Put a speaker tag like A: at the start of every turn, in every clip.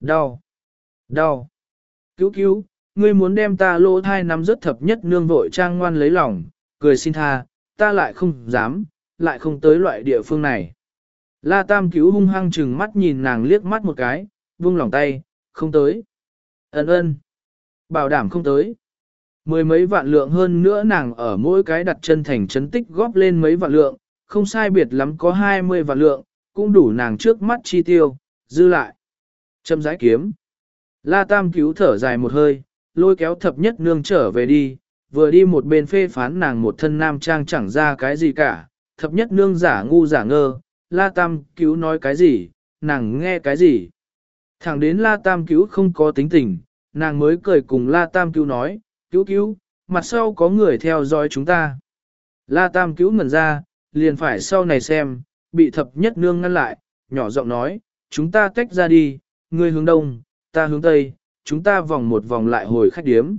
A: Đau! Đau! Cứu cứu, ngươi muốn đem ta lỗ thai nắm rất thập nhất nương vội trang ngoan lấy lòng, cười xin tha, ta lại không dám, lại không tới loại địa phương này. La Tam cứu hung hăng chừng mắt nhìn nàng liếc mắt một cái, vung lòng tay, không tới. Ấn ơn. Bảo đảm không tới. Mười mấy vạn lượng hơn nữa nàng ở mỗi cái đặt chân thành chấn tích góp lên mấy vạn lượng, không sai biệt lắm có 20 vạn lượng, cũng đủ nàng trước mắt chi tiêu, dư lại. Châm giải kiếm. La Tam cứu thở dài một hơi, lôi kéo thập nhất nương trở về đi, vừa đi một bên phê phán nàng một thân nam trang chẳng ra cái gì cả, thập nhất nương giả ngu giả ngơ, La Tam cứu nói cái gì, nàng nghe cái gì. Thẳng đến La Tam cứu không có tính tình, nàng mới cười cùng La Tam cứu nói, cứu cứu, mặt sau có người theo dõi chúng ta. La Tam cứu ngẩn ra, liền phải sau này xem, bị thập nhất nương ngăn lại, nhỏ giọng nói, chúng ta tách ra đi, ngươi hướng đông, ta hướng tây, chúng ta vòng một vòng lại hồi khách điếm.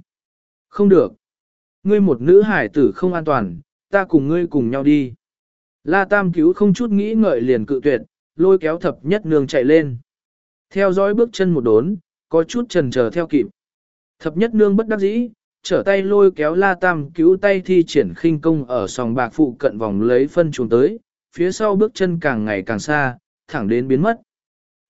A: Không được. Ngươi một nữ hải tử không an toàn, ta cùng ngươi cùng nhau đi. La Tam cứu không chút nghĩ ngợi liền cự tuyệt, lôi kéo thập nhất nương chạy lên. Theo dõi bước chân một đốn, có chút trần chờ theo kịp. Thập nhất nương bất đắc dĩ, trở tay lôi kéo La Tam cứu tay thi triển khinh công ở sòng bạc phụ cận vòng lấy phân chuồng tới, phía sau bước chân càng ngày càng xa, thẳng đến biến mất.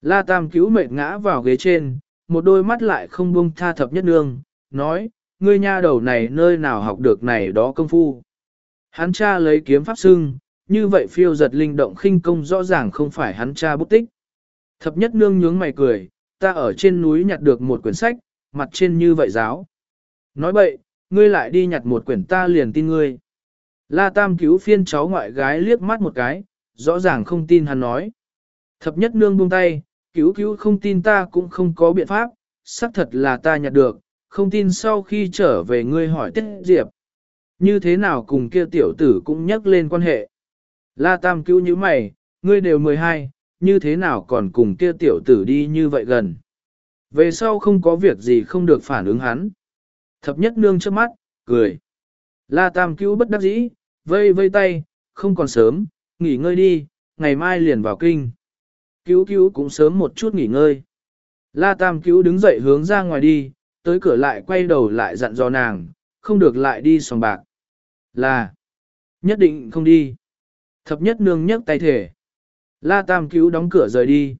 A: La Tam cứu mệt ngã vào ghế trên, một đôi mắt lại không buông tha thập nhất nương, nói, ngươi nha đầu này nơi nào học được này đó công phu. Hắn cha lấy kiếm pháp sưng như vậy phiêu giật linh động khinh công rõ ràng không phải hắn cha bút tích. Thập nhất nương nhướng mày cười, ta ở trên núi nhặt được một quyển sách, mặt trên như vậy giáo. Nói bậy, ngươi lại đi nhặt một quyển ta liền tin ngươi. La Tam cứu phiên cháu ngoại gái liếc mắt một cái, rõ ràng không tin hắn nói. Thập nhất nương buông tay, cứu cứu không tin ta cũng không có biện pháp, xác thật là ta nhặt được, không tin sau khi trở về ngươi hỏi Tiết Diệp. Như thế nào cùng kia tiểu tử cũng nhắc lên quan hệ. La Tam cứu như mày, ngươi đều 12, như thế nào còn cùng kia tiểu tử đi như vậy gần. Về sau không có việc gì không được phản ứng hắn. Thập nhất nương trước mắt, cười. La Tam cứu bất đắc dĩ, vây vây tay, không còn sớm, nghỉ ngơi đi, ngày mai liền vào kinh. Cứu cứu cũng sớm một chút nghỉ ngơi. La Tam cứu đứng dậy hướng ra ngoài đi, tới cửa lại quay đầu lại dặn dò nàng, không được lại đi sòng bạc. Là, nhất định không đi. Thập nhất nương nhấc tay thể. La Tam cứu đóng cửa rời đi.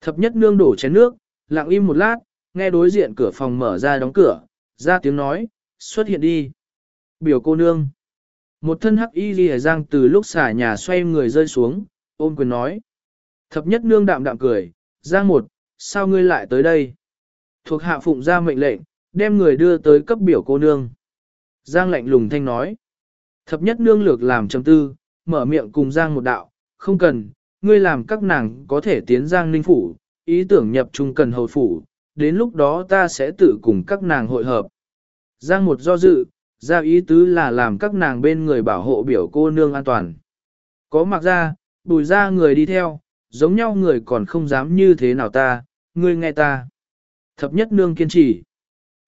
A: Thập nhất nương đổ chén nước, lặng im một lát, nghe đối diện cửa phòng mở ra đóng cửa, ra tiếng nói, xuất hiện đi. Biểu cô nương. Một thân hắc y ghi giang từ lúc xả nhà xoay người rơi xuống, ôm quyền nói. Thập nhất nương đạm đạm cười, giang một, sao ngươi lại tới đây? Thuộc hạ phụng ra mệnh lệnh, đem người đưa tới cấp biểu cô nương. Giang lạnh lùng thanh nói. Thập nhất nương lược làm trầm tư, mở miệng cùng Giang một đạo, không cần, ngươi làm các nàng có thể tiến Giang ninh phủ, ý tưởng nhập trung cần hầu phủ, đến lúc đó ta sẽ tự cùng các nàng hội hợp. Giang một do dự, ra ý tứ là làm các nàng bên người bảo hộ biểu cô nương an toàn. Có mặc ra, bùi ra người đi theo, giống nhau người còn không dám như thế nào ta, ngươi nghe ta. Thập nhất nương kiên trì.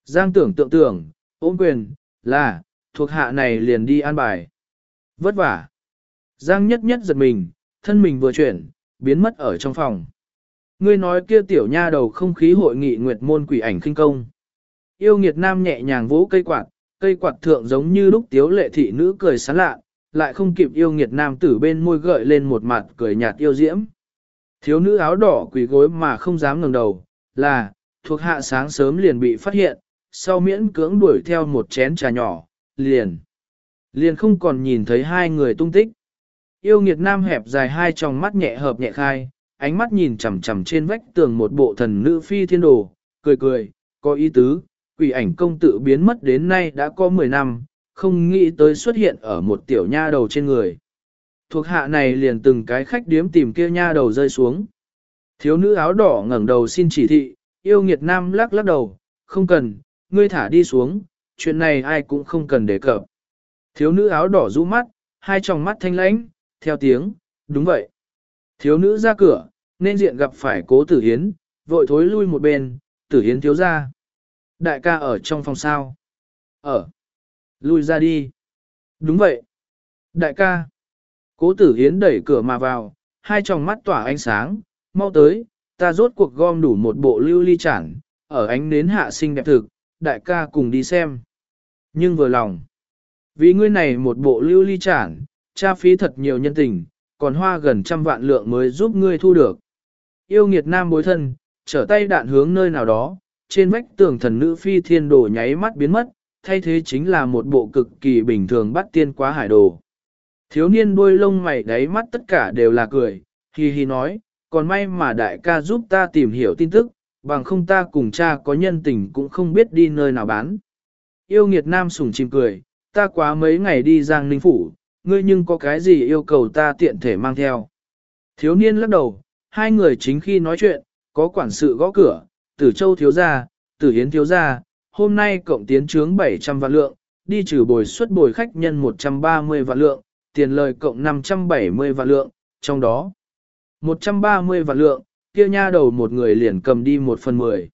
A: Giang tưởng tượng tưởng, ôm quyền, là, thuộc hạ này liền đi an bài. Vất vả. Giang nhất nhất giật mình, thân mình vừa chuyển, biến mất ở trong phòng. Ngươi nói kia tiểu nha đầu không khí hội nghị nguyệt môn quỷ ảnh kinh công. Yêu nghiệt nam nhẹ nhàng vỗ cây quạt, cây quạt thượng giống như lúc tiếu lệ thị nữ cười sán lạ, lại không kịp yêu nghiệt nam tử bên môi gợi lên một mặt cười nhạt yêu diễm. Thiếu nữ áo đỏ quỳ gối mà không dám ngẩng đầu, là, thuộc hạ sáng sớm liền bị phát hiện, sau miễn cưỡng đuổi theo một chén trà nhỏ, liền. Liền không còn nhìn thấy hai người tung tích. Yêu nghiệt nam hẹp dài hai tròng mắt nhẹ hợp nhẹ khai, ánh mắt nhìn chằm chằm trên vách tường một bộ thần nữ phi thiên đồ, cười cười, có ý tứ, quỷ ảnh công tự biến mất đến nay đã có 10 năm, không nghĩ tới xuất hiện ở một tiểu nha đầu trên người. Thuộc hạ này liền từng cái khách điếm tìm kia nha đầu rơi xuống. Thiếu nữ áo đỏ ngẩng đầu xin chỉ thị, yêu nghiệt nam lắc lắc đầu, không cần, ngươi thả đi xuống, chuyện này ai cũng không cần đề cập. Thiếu nữ áo đỏ rũ mắt, hai tròng mắt thanh lãnh, theo tiếng, đúng vậy. Thiếu nữ ra cửa, nên diện gặp phải cố tử hiến, vội thối lui một bên, tử hiến thiếu ra. Đại ca ở trong phòng sao? Ở. Lui ra đi. Đúng vậy. Đại ca. Cố tử hiến đẩy cửa mà vào, hai tròng mắt tỏa ánh sáng, mau tới, ta rốt cuộc gom đủ một bộ lưu ly chản, ở ánh nến hạ sinh đẹp thực, đại ca cùng đi xem. Nhưng vừa lòng, vì ngươi này một bộ lưu ly chản, cha phí thật nhiều nhân tình, còn hoa gần trăm vạn lượng mới giúp ngươi thu được. Yêu nghiệt nam bối thân, trở tay đạn hướng nơi nào đó, trên vách tường thần nữ phi thiên đồ nháy mắt biến mất, thay thế chính là một bộ cực kỳ bình thường bắt tiên quá hải đồ. Thiếu niên đuôi lông mày đáy mắt tất cả đều là cười, hi hi nói, còn may mà đại ca giúp ta tìm hiểu tin tức, bằng không ta cùng cha có nhân tình cũng không biết đi nơi nào bán. Yêu nghiệt nam sủng chim cười, ta quá mấy ngày đi giang ninh phủ, ngươi nhưng có cái gì yêu cầu ta tiện thể mang theo. Thiếu niên lắc đầu, hai người chính khi nói chuyện, có quản sự gõ cửa, tử châu thiếu gia, tử hiến thiếu gia, hôm nay cộng tiến trướng 700 vạn lượng, đi trừ bồi suất bồi khách nhân 130 vạn lượng, tiền lời cộng 570 vạn lượng, trong đó 130 vạn lượng, kia nha đầu một người liền cầm đi một phần mười.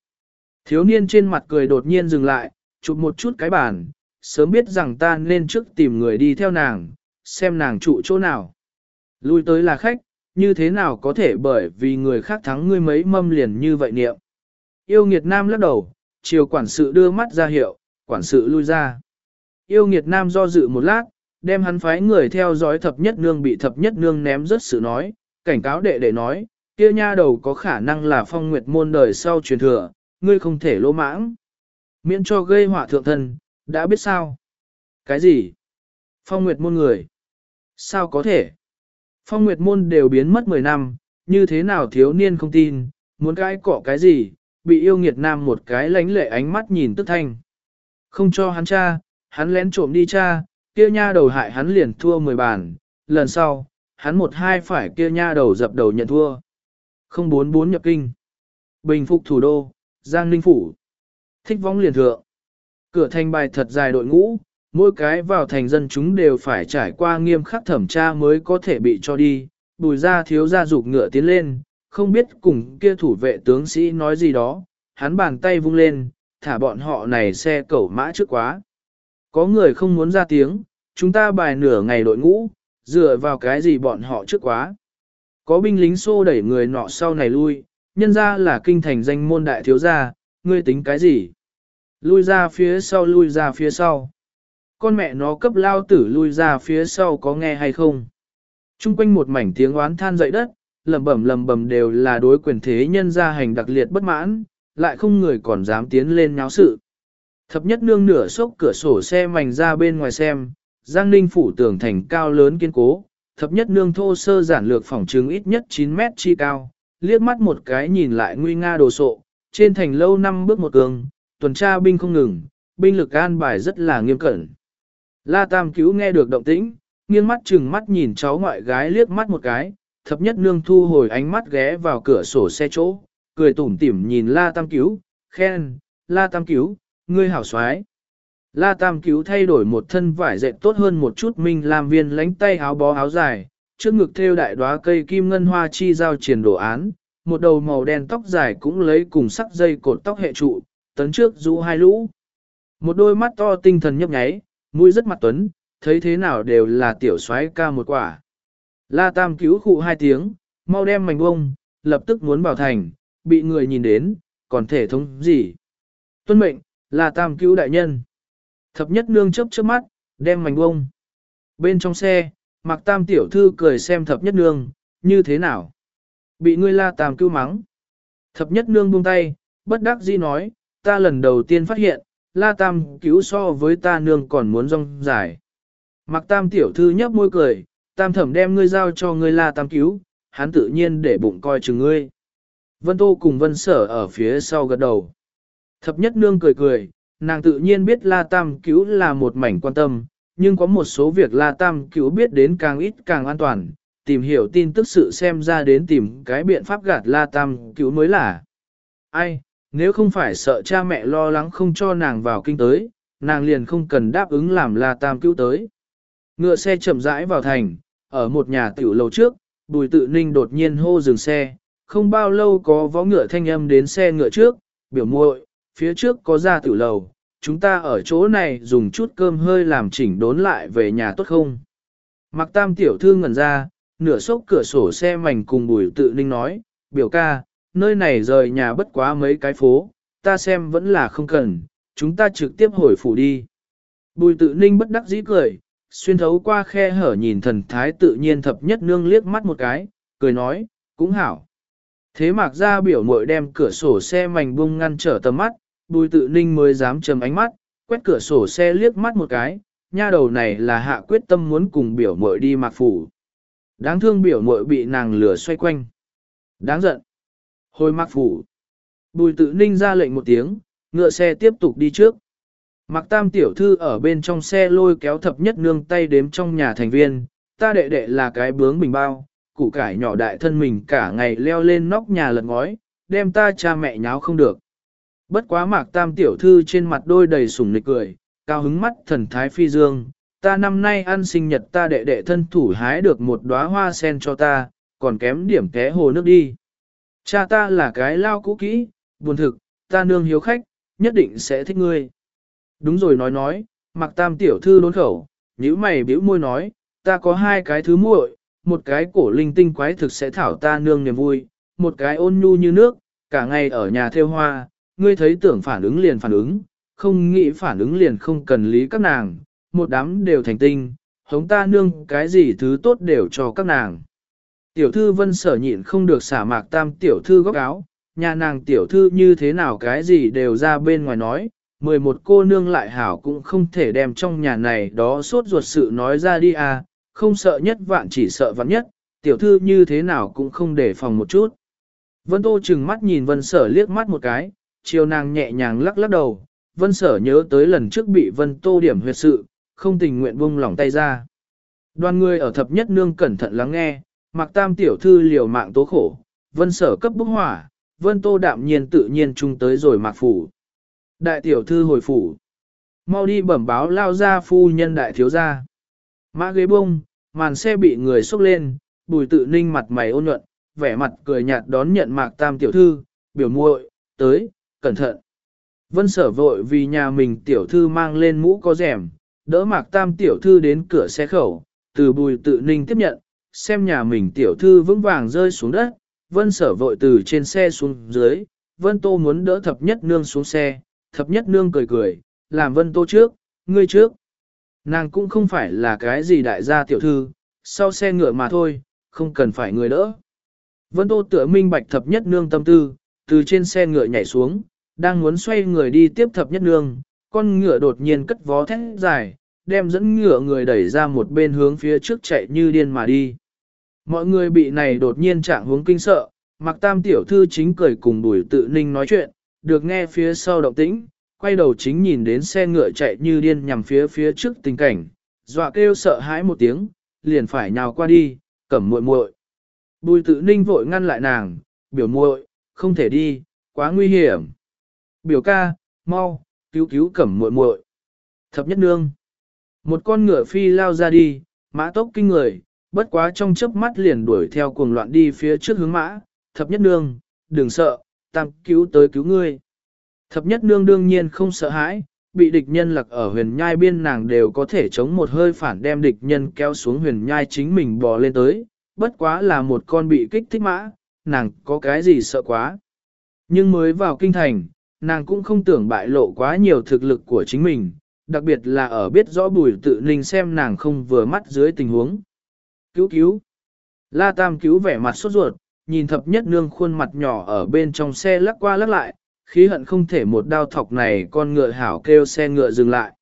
A: Thiếu niên trên mặt cười đột nhiên dừng lại, chụp một chút cái bàn, sớm biết rằng ta nên trước tìm người đi theo nàng, xem nàng trụ chỗ nào. Lui tới là khách, như thế nào có thể bởi vì người khác thắng ngươi mấy mâm liền như vậy niệm. Yêu nghiệt nam lắc đầu, chiều quản sự đưa mắt ra hiệu, quản sự lui ra. Yêu nghiệt nam do dự một lát, đem hắn phái người theo dõi thập nhất nương bị thập nhất nương ném rất sự nói, cảnh cáo đệ đệ nói, kia nha đầu có khả năng là phong nguyệt môn đời sau truyền thừa, ngươi không thể lỗ mãng. Miễn cho gây họa thượng thân, đã biết sao? Cái gì? Phong nguyệt môn người? Sao có thể? Phong nguyệt môn đều biến mất 10 năm, như thế nào thiếu niên không tin, muốn cái cọ cái gì, bị yêu nghiệt nam một cái lánh lệ ánh mắt nhìn tức thanh. Không cho hắn cha, hắn lén trộm đi cha, kia nha đầu hại hắn liền thua 10 bàn, lần sau, hắn một hai phải kia nha đầu dập đầu nhận thua. Không bốn bốn nhập kinh. Bình phục thủ đô, Giang Ninh Phủ. Thích vong liền thượng. Cửa thành bài thật dài đội ngũ, mỗi cái vào thành dân chúng đều phải trải qua nghiêm khắc thẩm tra mới có thể bị cho đi. Bùi ra thiếu gia dục ngựa tiến lên, không biết cùng kia thủ vệ tướng sĩ nói gì đó, hắn bàn tay vung lên, thả bọn họ này xe cẩu mã trước quá. Có người không muốn ra tiếng, chúng ta bài nửa ngày đội ngũ, dựa vào cái gì bọn họ trước quá. Có binh lính xô đẩy người nọ sau này lui, nhân ra là kinh thành danh môn đại thiếu gia, ngươi tính cái gì? Lui ra phía sau lui ra phía sau. Con mẹ nó cấp lao tử lui ra phía sau có nghe hay không? Trung quanh một mảnh tiếng oán than dậy đất, lầm bẩm lầm bầm đều là đối quyền thế nhân gia hành đặc liệt bất mãn, lại không người còn dám tiến lên nháo sự. Thập nhất nương nửa sốc cửa sổ xe mảnh ra bên ngoài xem, Giang Ninh phủ tường thành cao lớn kiên cố, thập nhất nương thô sơ giản lược phòng trứng ít nhất 9 mét chi cao, liếc mắt một cái nhìn lại nguy nga đồ sộ, trên thành lâu năm bước một cường, tuần tra binh không ngừng, binh lực an bài rất là nghiêm cẩn. La Tam cứu nghe được động tĩnh, nghiêng mắt chừng mắt nhìn cháu ngoại gái liếc mắt một cái, thập nhất nương thu hồi ánh mắt ghé vào cửa sổ xe chỗ, cười tủm tỉm nhìn La Tam cứu, khen, La Tam cứu, ngươi hảo xoái. La Tam cứu thay đổi một thân vải dệt tốt hơn một chút minh làm viên lánh tay áo bó áo dài, trước ngực thêu đại đóa cây kim ngân hoa chi giao triển đồ án, một đầu màu đen tóc dài cũng lấy cùng sắc dây cột tóc hệ trụ, tấn trước rũ hai lũ. Một đôi mắt to tinh thần nhấp nháy, mũi rất mặt tuấn, thấy thế nào đều là tiểu soái ca một quả. La Tam cứu khụ hai tiếng, mau đem mảnh bông, lập tức muốn bảo thành, bị người nhìn đến, còn thể thống gì. Tuân mệnh, là Tam cứu đại nhân. Thập nhất nương chớp chớp mắt, đem mảnh bông. Bên trong xe, mặc tam tiểu thư cười xem thập nhất nương, như thế nào? Bị ngươi la tam cứu mắng. Thập nhất nương buông tay, bất đắc dĩ nói, ta lần đầu tiên phát hiện, la tam cứu so với ta nương còn muốn rong dài. Mặc tam tiểu thư nhấp môi cười, tam thẩm đem ngươi giao cho ngươi la tam cứu, hắn tự nhiên để bụng coi chừng ngươi. Vân Tô cùng Vân Sở ở phía sau gật đầu. Thập nhất nương cười cười, Nàng tự nhiên biết La Tam cứu là một mảnh quan tâm, nhưng có một số việc La Tam cứu biết đến càng ít càng an toàn, tìm hiểu tin tức sự xem ra đến tìm cái biện pháp gạt La Tam cứu mới là. Ai, nếu không phải sợ cha mẹ lo lắng không cho nàng vào kinh tới, nàng liền không cần đáp ứng làm La Tam cứu tới. Ngựa xe chậm rãi vào thành, ở một nhà tiểu lầu trước, bùi tự ninh đột nhiên hô dừng xe, không bao lâu có võ ngựa thanh âm đến xe ngựa trước, biểu muội, phía trước có ra tiểu lầu, chúng ta ở chỗ này dùng chút cơm hơi làm chỉnh đốn lại về nhà tốt không? Mặc tam tiểu thư ngẩn ra, nửa sốc cửa sổ xe mảnh cùng bùi tự ninh nói, biểu ca, nơi này rời nhà bất quá mấy cái phố, ta xem vẫn là không cần, chúng ta trực tiếp hồi phủ đi. Bùi tự ninh bất đắc dĩ cười, xuyên thấu qua khe hở nhìn thần thái tự nhiên thập nhất nương liếc mắt một cái, cười nói, cũng hảo. Thế mạc ra biểu mội đem cửa sổ xe mảnh bung ngăn trở tầm mắt, bùi tự ninh mới dám trầm ánh mắt, quét cửa sổ xe liếc mắt một cái, nha đầu này là hạ quyết tâm muốn cùng biểu mội đi mạc phủ. Đáng thương biểu mội bị nàng lửa xoay quanh. Đáng giận. Hồi mạc phủ. Bùi tự ninh ra lệnh một tiếng, ngựa xe tiếp tục đi trước. Mạc tam tiểu thư ở bên trong xe lôi kéo thập nhất nương tay đếm trong nhà thành viên, ta đệ đệ là cái bướng bình bao, củ cải nhỏ đại thân mình cả ngày leo lên nóc nhà lật ngói, đem ta cha mẹ nháo không được. Bất quá mạc tam tiểu thư trên mặt đôi đầy sủng nịch cười, cao hứng mắt thần thái phi dương, ta năm nay ăn sinh nhật ta đệ đệ thân thủ hái được một đóa hoa sen cho ta, còn kém điểm té hồ nước đi. Cha ta là cái lao cũ kỹ, buồn thực, ta nương hiếu khách, nhất định sẽ thích ngươi. Đúng rồi nói nói, mặc tam tiểu thư đốn khẩu, nhíu mày bĩu môi nói, ta có hai cái thứ muội, một cái cổ linh tinh quái thực sẽ thảo ta nương niềm vui, một cái ôn nhu như nước, cả ngày ở nhà theo hoa, ngươi thấy tưởng phản ứng liền phản ứng, không nghĩ phản ứng liền không cần lý các nàng, một đám đều thành tinh, hống ta nương cái gì thứ tốt đều cho các nàng. Tiểu thư vân sở nhịn không được xả mạc tam tiểu thư góc áo, nhà nàng tiểu thư như thế nào cái gì đều ra bên ngoài nói, 11 cô nương lại hảo cũng không thể đem trong nhà này đó suốt ruột sự nói ra đi à, không sợ nhất vạn chỉ sợ vạn nhất, tiểu thư như thế nào cũng không để phòng một chút. Vân Tô chừng mắt nhìn Vân Sở liếc mắt một cái, chiều nàng nhẹ nhàng lắc lắc đầu, Vân Sở nhớ tới lần trước bị Vân Tô điểm huyệt sự, không tình nguyện buông lỏng tay ra. Đoàn người ở thập nhất nương cẩn thận lắng nghe, mặc tam tiểu thư liều mạng tố khổ, Vân Sở cấp bức hỏa, Vân Tô đạm nhiên tự nhiên chung tới rồi mạc phủ. Đại tiểu thư hồi phủ. Mau đi bẩm báo lao ra phu nhân đại thiếu gia. Mã ghế bông, màn xe bị người xúc lên, bùi tự ninh mặt mày ôn nhuận, vẻ mặt cười nhạt đón nhận mạc tam tiểu thư, biểu muội tới, cẩn thận. Vân sở vội vì nhà mình tiểu thư mang lên mũ có rèm, đỡ mạc tam tiểu thư đến cửa xe khẩu, từ bùi tự ninh tiếp nhận, xem nhà mình tiểu thư vững vàng rơi xuống đất, vân sở vội từ trên xe xuống dưới, vân tô muốn đỡ thập nhất nương xuống xe, thập nhất nương cười cười, làm vân tô trước, ngươi trước. Nàng cũng không phải là cái gì đại gia tiểu thư, sau xe ngựa mà thôi, không cần phải người đỡ. Vân tô tựa minh bạch thập nhất nương tâm tư, từ trên xe ngựa nhảy xuống, đang muốn xoay người đi tiếp thập nhất nương, con ngựa đột nhiên cất vó thét dài, đem dẫn ngựa người đẩy ra một bên hướng phía trước chạy như điên mà đi. Mọi người bị này đột nhiên trạng hướng kinh sợ, mặc tam tiểu thư chính cười cùng đuổi tự ninh nói chuyện, được nghe phía sau động tĩnh, quay đầu chính nhìn đến xe ngựa chạy như điên nhằm phía phía trước tình cảnh, dọa kêu sợ hãi một tiếng, liền phải nhào qua đi, cẩm muội muội. Bùi tự ninh vội ngăn lại nàng, biểu muội, không thể đi, quá nguy hiểm. Biểu ca, mau, cứu cứu cẩm muội muội. Thập nhất nương. Một con ngựa phi lao ra đi, mã tốc kinh người, bất quá trong chớp mắt liền đuổi theo cuồng loạn đi phía trước hướng mã. Thập nhất nương, đừng sợ, tam cứu tới cứu ngươi. Thập nhất nương đương nhiên không sợ hãi, bị địch nhân lặc ở huyền nhai biên nàng đều có thể chống một hơi phản đem địch nhân kéo xuống huyền nhai chính mình bò lên tới, bất quá là một con bị kích thích mã, nàng có cái gì sợ quá. Nhưng mới vào kinh thành, nàng cũng không tưởng bại lộ quá nhiều thực lực của chính mình, đặc biệt là ở biết rõ bùi tự ninh xem nàng không vừa mắt dưới tình huống. Cứu cứu! La Tam cứu vẻ mặt sốt ruột, nhìn thập nhất nương khuôn mặt nhỏ ở bên trong xe lắc qua lắc lại, khí hận không thể một đao thọc này con ngựa hảo kêu xe ngựa dừng lại.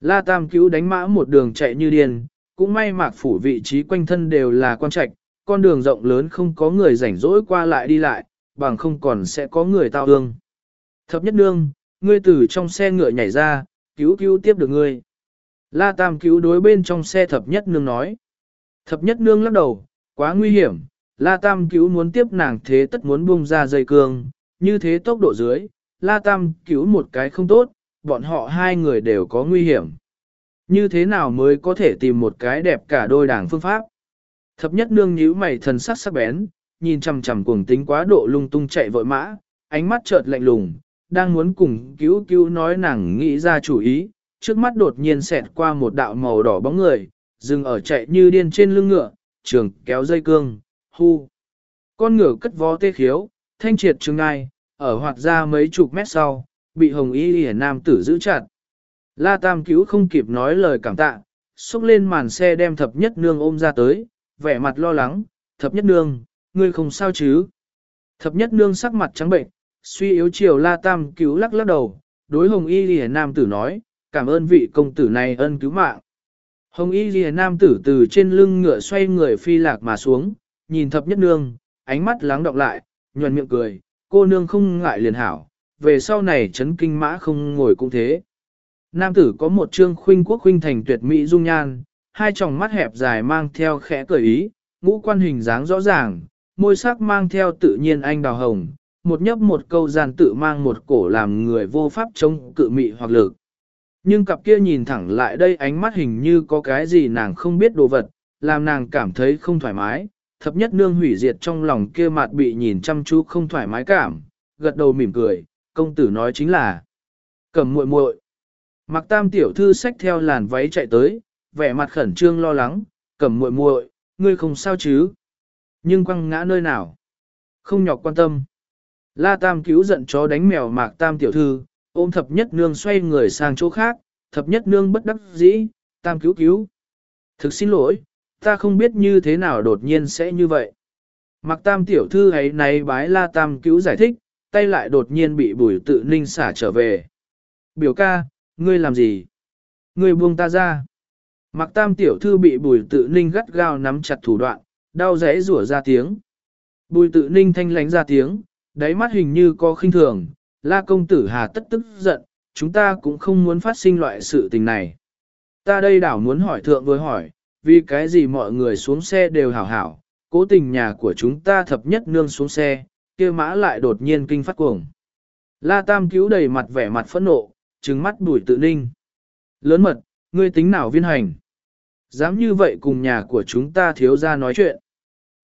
A: La Tam cứu đánh mã một đường chạy như điên, cũng may mạc phủ vị trí quanh thân đều là quan trạch, con đường rộng lớn không có người rảnh rỗi qua lại đi lại, bằng không còn sẽ có người tao ương. Thập nhất nương, ngươi từ trong xe ngựa nhảy ra, cứu cứu tiếp được ngươi. La Tam cứu đối bên trong xe thập nhất nương nói. Thập nhất nương lắc đầu, quá nguy hiểm, La Tam cứu muốn tiếp nàng thế tất muốn buông ra dây cương, như thế tốc độ dưới, La Tam cứu một cái không tốt, bọn họ hai người đều có nguy hiểm. Như thế nào mới có thể tìm một cái đẹp cả đôi đảng phương pháp? Thập nhất nương nhíu mày thần sắc sắc bén, nhìn chằm chằm cuồng tính quá độ lung tung chạy vội mã, ánh mắt chợt lạnh lùng, đang muốn cùng cứu cứu nói nàng nghĩ ra chủ ý, trước mắt đột nhiên xẹt qua một đạo màu đỏ bóng người, dừng ở chạy như điên trên lưng ngựa, trường kéo dây cương, hu. Con ngựa cất vó tê khiếu, thanh triệt trường ngai, ở hoạt ra mấy chục mét sau, bị hồng y lìa nam tử giữ chặt. La Tam cứu không kịp nói lời cảm tạ, xúc lên màn xe đem thập nhất nương ôm ra tới, vẻ mặt lo lắng, thập nhất nương, ngươi không sao chứ? Thập nhất nương sắc mặt trắng bệnh, suy yếu chiều La Tam cứu lắc lắc đầu, đối hồng y lìa nam tử nói, cảm ơn vị công tử này ân cứu mạng. Hồng y lìa nam tử từ trên lưng ngựa xoay người phi lạc mà xuống, nhìn thập nhất nương, ánh mắt lắng đọng lại, nhuận miệng cười, cô nương không ngại liền hảo, về sau này chấn kinh mã không ngồi cũng thế. Nam tử có một trương khuynh quốc khuynh thành tuyệt mỹ dung nhan, hai tròng mắt hẹp dài mang theo khẽ cười ý, ngũ quan hình dáng rõ ràng, môi sắc mang theo tự nhiên anh đào hồng, một nhấp một câu gian tự mang một cổ làm người vô pháp chống cự mị hoặc lực. Nhưng cặp kia nhìn thẳng lại đây ánh mắt hình như có cái gì nàng không biết đồ vật, làm nàng cảm thấy không thoải mái, thập nhất nương hủy diệt trong lòng kia mặt bị nhìn chăm chú không thoải mái cảm, gật đầu mỉm cười, công tử nói chính là cầm muội muội. Mặc tam tiểu thư xách theo làn váy chạy tới, vẻ mặt khẩn trương lo lắng, cầm muội muội, ngươi không sao chứ? Nhưng quăng ngã nơi nào? Không nhọc quan tâm. La tam cứu giận chó đánh mèo mạc tam tiểu thư, ôm thập nhất nương xoay người sang chỗ khác, thập nhất nương bất đắc dĩ, tam cứu cứu. Thực xin lỗi, ta không biết như thế nào đột nhiên sẽ như vậy. Mặc tam tiểu thư ấy này bái la tam cứu giải thích, tay lại đột nhiên bị bùi tự ninh xả trở về. Biểu ca, ngươi làm gì? Ngươi buông ta ra. Mặc tam tiểu thư bị bùi tự ninh gắt gao nắm chặt thủ đoạn, đau rẽ rủa ra tiếng. Bùi tự ninh thanh lánh ra tiếng, đáy mắt hình như có khinh thường, la công tử hà tất tức giận, chúng ta cũng không muốn phát sinh loại sự tình này. Ta đây đảo muốn hỏi thượng với hỏi, vì cái gì mọi người xuống xe đều hảo hảo, cố tình nhà của chúng ta thập nhất nương xuống xe, kia mã lại đột nhiên kinh phát cuồng. La Tam cứu đầy mặt vẻ mặt phẫn nộ, trừng mắt đuổi tự ninh. Lớn mật, ngươi tính nào viên hành? Dám như vậy cùng nhà của chúng ta thiếu ra nói chuyện.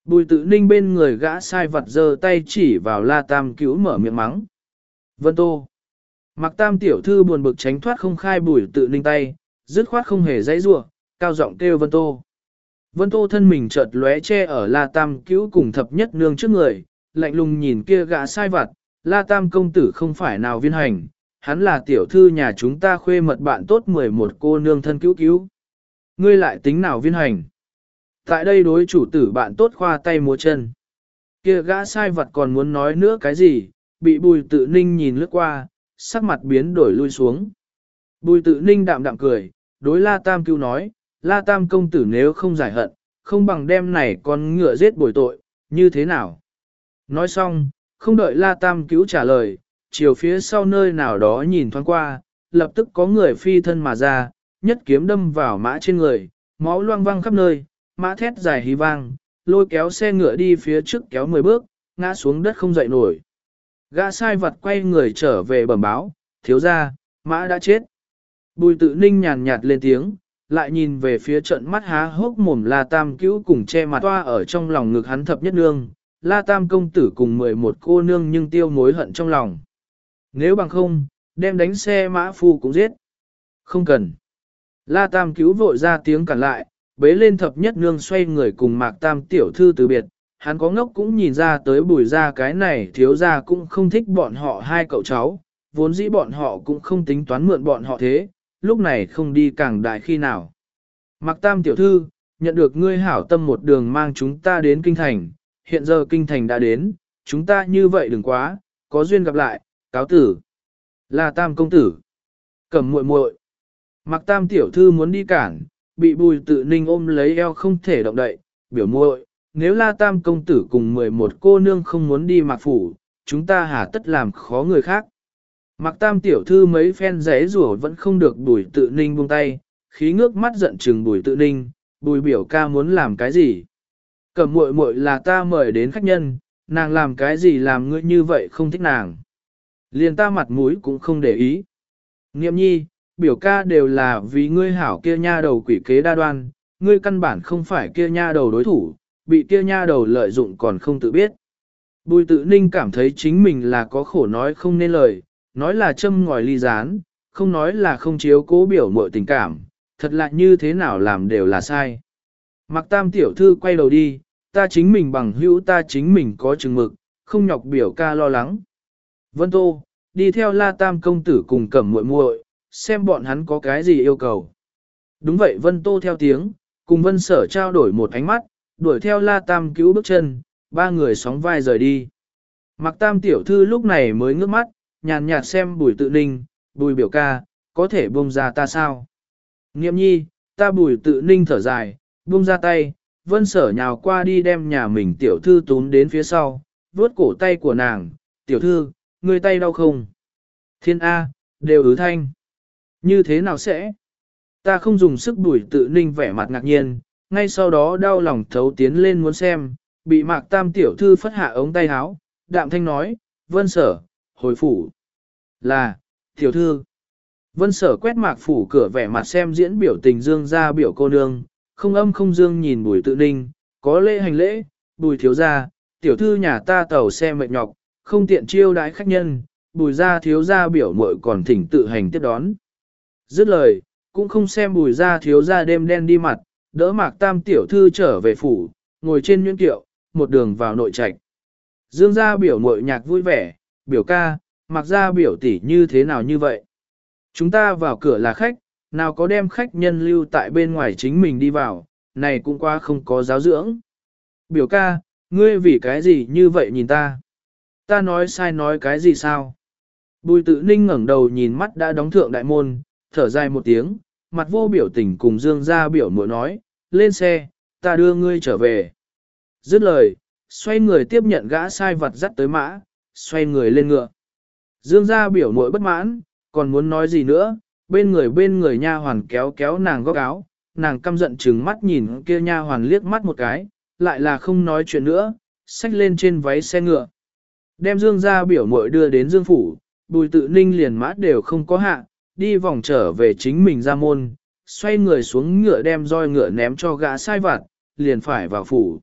A: Bùi tự ninh bên người gã sai vật giơ tay chỉ vào La Tam cứu mở miệng mắng. Vân Tô. Mặc Tam tiểu thư buồn bực tránh thoát không khai bùi tự ninh tay, dứt khoát không hề dãy rủa, cao giọng kêu Vân Tô. Vân Tô thân mình chợt lóe che ở La Tam cứu cùng thập nhất nương trước người, lạnh lùng nhìn kia gã sai vặt, La Tam công tử không phải nào viên hành, hắn là tiểu thư nhà chúng ta khuê mật bạn tốt 11 cô nương thân cứu cứu. Ngươi lại tính nào viên hành? Tại đây đối chủ tử bạn tốt khoa tay múa chân. Kia gã sai vật còn muốn nói nữa cái gì, bị bùi tự ninh nhìn lướt qua, sắc mặt biến đổi lui xuống. Bùi tự ninh đạm đạm cười, đối La Tam cứu nói, La Tam công tử nếu không giải hận, không bằng đem này con ngựa giết bồi tội, như thế nào? Nói xong, không đợi La Tam cứu trả lời, chiều phía sau nơi nào đó nhìn thoáng qua, lập tức có người phi thân mà ra, nhất kiếm đâm vào mã trên người, máu loang văng khắp nơi, mã thét dài hí vang, lôi kéo xe ngựa đi phía trước kéo 10 bước, ngã xuống đất không dậy nổi. Gã sai vật quay người trở về bẩm báo, thiếu ra, mã đã chết. Bùi tự ninh nhàn nhạt lên tiếng, lại nhìn về phía trận mắt há hốc mồm La Tam cứu cùng che mặt toa ở trong lòng ngực hắn thập nhất nương, La Tam công tử cùng 11 cô nương nhưng tiêu mối hận trong lòng. Nếu bằng không, đem đánh xe mã phu cũng giết. Không cần. La Tam cứu vội ra tiếng cản lại, bế lên thập nhất nương xoay người cùng Mạc Tam tiểu thư từ biệt. Hắn có ngốc cũng nhìn ra tới bùi ra cái này thiếu ra cũng không thích bọn họ hai cậu cháu, vốn dĩ bọn họ cũng không tính toán mượn bọn họ thế, lúc này không đi càng đại khi nào. Mạc Tam tiểu thư, nhận được ngươi hảo tâm một đường mang chúng ta đến kinh thành, hiện giờ kinh thành đã đến, chúng ta như vậy đừng quá, có duyên gặp lại, cáo tử. Là Tam công tử. Cầm muội muội. Mạc Tam tiểu thư muốn đi cản, bị Bùi Tự Ninh ôm lấy eo không thể động đậy, biểu muội, nếu La Tam công tử cùng 11 cô nương không muốn đi Mạc phủ, chúng ta hà tất làm khó người khác. Mạc Tam tiểu thư mấy phen rẽ rủa vẫn không được Bùi Tự Ninh buông tay, khí ngước mắt giận chừng Bùi Tự Ninh, Bùi biểu ca muốn làm cái gì? Cẩm muội muội là ta mời đến khách nhân, nàng làm cái gì làm ngươi như vậy không thích nàng. Liền ta mặt mũi cũng không để ý. Nghiệm nhi, biểu ca đều là vì ngươi hảo kia nha đầu quỷ kế đa đoan, ngươi căn bản không phải kia nha đầu đối thủ, bị kia nha đầu lợi dụng còn không tự biết. Bùi tự ninh cảm thấy chính mình là có khổ nói không nên lời, nói là châm ngòi ly gián, không nói là không chiếu cố biểu mọi tình cảm, thật là như thế nào làm đều là sai. Mặc tam tiểu thư quay đầu đi, ta chính mình bằng hữu ta chính mình có chừng mực, không nhọc biểu ca lo lắng. Vân Tô, đi theo La Tam công tử cùng cẩm muội muội, xem bọn hắn có cái gì yêu cầu. Đúng vậy Vân Tô theo tiếng, cùng Vân Sở trao đổi một ánh mắt, đuổi theo La Tam cứu bước chân, ba người sóng vai rời đi. Mặc Tam tiểu thư lúc này mới ngước mắt, nhàn nhạt xem bùi tự ninh, bùi biểu ca, có thể buông ra ta sao? Nghiệm nhi, ta bùi tự ninh thở dài, buông ra tay, Vân Sở nhào qua đi đem nhà mình tiểu thư tún đến phía sau, vuốt cổ tay của nàng, tiểu thư, người tay đau không? Thiên A, đều ứ thanh. Như thế nào sẽ? Ta không dùng sức đuổi tự ninh vẻ mặt ngạc nhiên, ngay sau đó đau lòng thấu tiến lên muốn xem, bị mạc tam tiểu thư phất hạ ống tay áo, đạm thanh nói, vân sở, hồi phủ. Là, tiểu thư. Vân sở quét mạc phủ cửa vẻ mặt xem diễn biểu tình dương ra biểu cô nương, không âm không dương nhìn bùi tự ninh, có lễ hành lễ, bùi thiếu gia, tiểu thư nhà ta tàu xe mệt nhọc, không tiện chiêu đái khách nhân, bùi gia thiếu gia biểu muội còn thỉnh tự hành tiếp đón. Dứt lời, cũng không xem bùi ra thiếu gia đêm đen đi mặt, đỡ mạc tam tiểu thư trở về phủ, ngồi trên nhuyễn kiệu, một đường vào nội trạch. Dương gia biểu muội nhạc vui vẻ, biểu ca, mặc ra biểu tỷ như thế nào như vậy. Chúng ta vào cửa là khách, nào có đem khách nhân lưu tại bên ngoài chính mình đi vào, này cũng qua không có giáo dưỡng. Biểu ca, ngươi vì cái gì như vậy nhìn ta? Ta nói sai nói cái gì sao? Bùi tự ninh ngẩng đầu nhìn mắt đã đóng thượng đại môn, thở dài một tiếng, mặt vô biểu tình cùng dương ra biểu mội nói, lên xe, ta đưa ngươi trở về. Dứt lời, xoay người tiếp nhận gã sai vật dắt tới mã, xoay người lên ngựa. Dương ra biểu mội bất mãn, còn muốn nói gì nữa, bên người bên người nha hoàn kéo kéo nàng góc áo, nàng căm giận trừng mắt nhìn kia nha hoàn liếc mắt một cái, lại là không nói chuyện nữa, xách lên trên váy xe ngựa. Đem Dương ra biểu mội đưa đến Dương Phủ, bùi tự ninh liền mã đều không có hạ, đi vòng trở về chính mình ra môn, xoay người xuống ngựa đem roi ngựa ném cho gã sai vặt, liền phải vào phủ.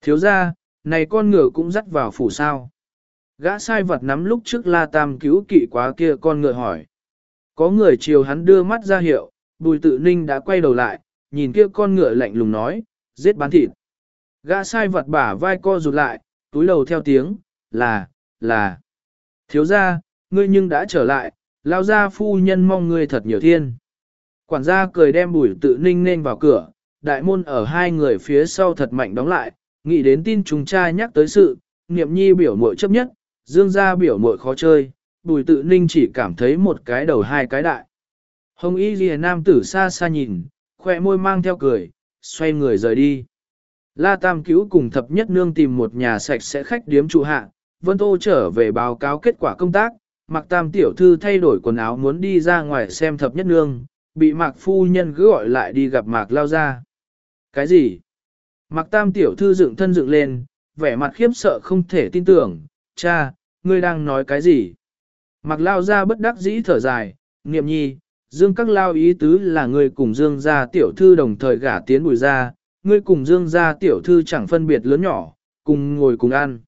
A: Thiếu ra, này con ngựa cũng dắt vào phủ sao. Gã sai vật nắm lúc trước la tam cứu kỵ quá kia con ngựa hỏi. Có người chiều hắn đưa mắt ra hiệu, bùi tự ninh đã quay đầu lại, nhìn kia con ngựa lạnh lùng nói, giết bán thịt. Gã sai vật bả vai co rụt lại, túi đầu theo tiếng, là, là. Thiếu ra, ngươi nhưng đã trở lại, lao gia phu nhân mong ngươi thật nhiều thiên. Quản gia cười đem bùi tự ninh nên vào cửa, đại môn ở hai người phía sau thật mạnh đóng lại, nghĩ đến tin chúng cha nhắc tới sự, niệm nhi biểu mội chấp nhất, dương gia biểu mội khó chơi, bùi tự ninh chỉ cảm thấy một cái đầu hai cái đại. Hồng y ghi nam tử xa xa nhìn, khoe môi mang theo cười, xoay người rời đi. La Tam cứu cùng thập nhất nương tìm một nhà sạch sẽ khách điếm trụ hạ, Vân Tô trở về báo cáo kết quả công tác, Mạc Tam tiểu thư thay đổi quần áo muốn đi ra ngoài xem thập nhất nương, bị Mạc phu nhân cứ gọi lại đi gặp Mạc lao ra. Cái gì? Mạc Tam tiểu thư dựng thân dựng lên, vẻ mặt khiếp sợ không thể tin tưởng, cha, ngươi đang nói cái gì? Mạc lao ra bất đắc dĩ thở dài, niệm nhi, dương các lao ý tứ là ngươi cùng dương gia tiểu thư đồng thời gả tiến bùi ra, ngươi cùng dương gia tiểu thư chẳng phân biệt lớn nhỏ, cùng ngồi cùng ăn.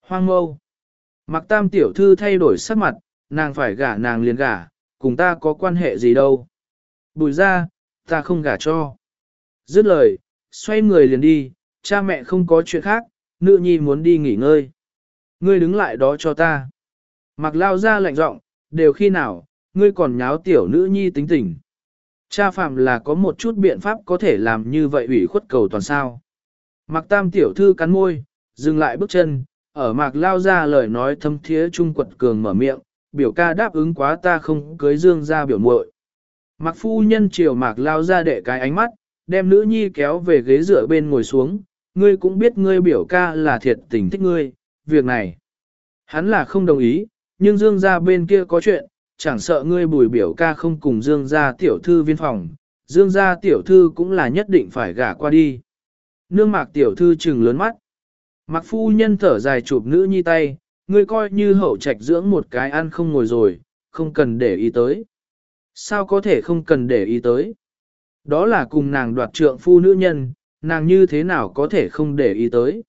A: Hoang mâu. Mặc tam tiểu thư thay đổi sắc mặt, nàng phải gả nàng liền gả, cùng ta có quan hệ gì đâu. Bùi ra, ta không gả cho. Dứt lời, xoay người liền đi, cha mẹ không có chuyện khác, nữ nhi muốn đi nghỉ ngơi. Ngươi đứng lại đó cho ta. Mặc lao ra lạnh giọng, đều khi nào, ngươi còn nháo tiểu nữ nhi tính tình. Cha phạm là có một chút biện pháp có thể làm như vậy ủy khuất cầu toàn sao. Mặc tam tiểu thư cắn môi, dừng lại bước chân, ở mạc lao ra lời nói thâm thiế trung quật cường mở miệng, biểu ca đáp ứng quá ta không cưới dương ra biểu muội. Mạc phu nhân chiều mạc lao ra để cái ánh mắt, đem nữ nhi kéo về ghế dựa bên ngồi xuống, ngươi cũng biết ngươi biểu ca là thiệt tình thích ngươi, việc này. Hắn là không đồng ý, nhưng dương ra bên kia có chuyện, chẳng sợ ngươi bùi biểu ca không cùng dương ra tiểu thư viên phòng, dương ra tiểu thư cũng là nhất định phải gả qua đi. Nương mạc tiểu thư trừng lớn mắt. Mặc phu nhân thở dài chụp nữ nhi tay, ngươi coi như hậu trạch dưỡng một cái ăn không ngồi rồi, không cần để ý tới. Sao có thể không cần để ý tới? Đó là cùng nàng đoạt trượng phu nữ nhân, nàng như thế nào có thể không để ý tới?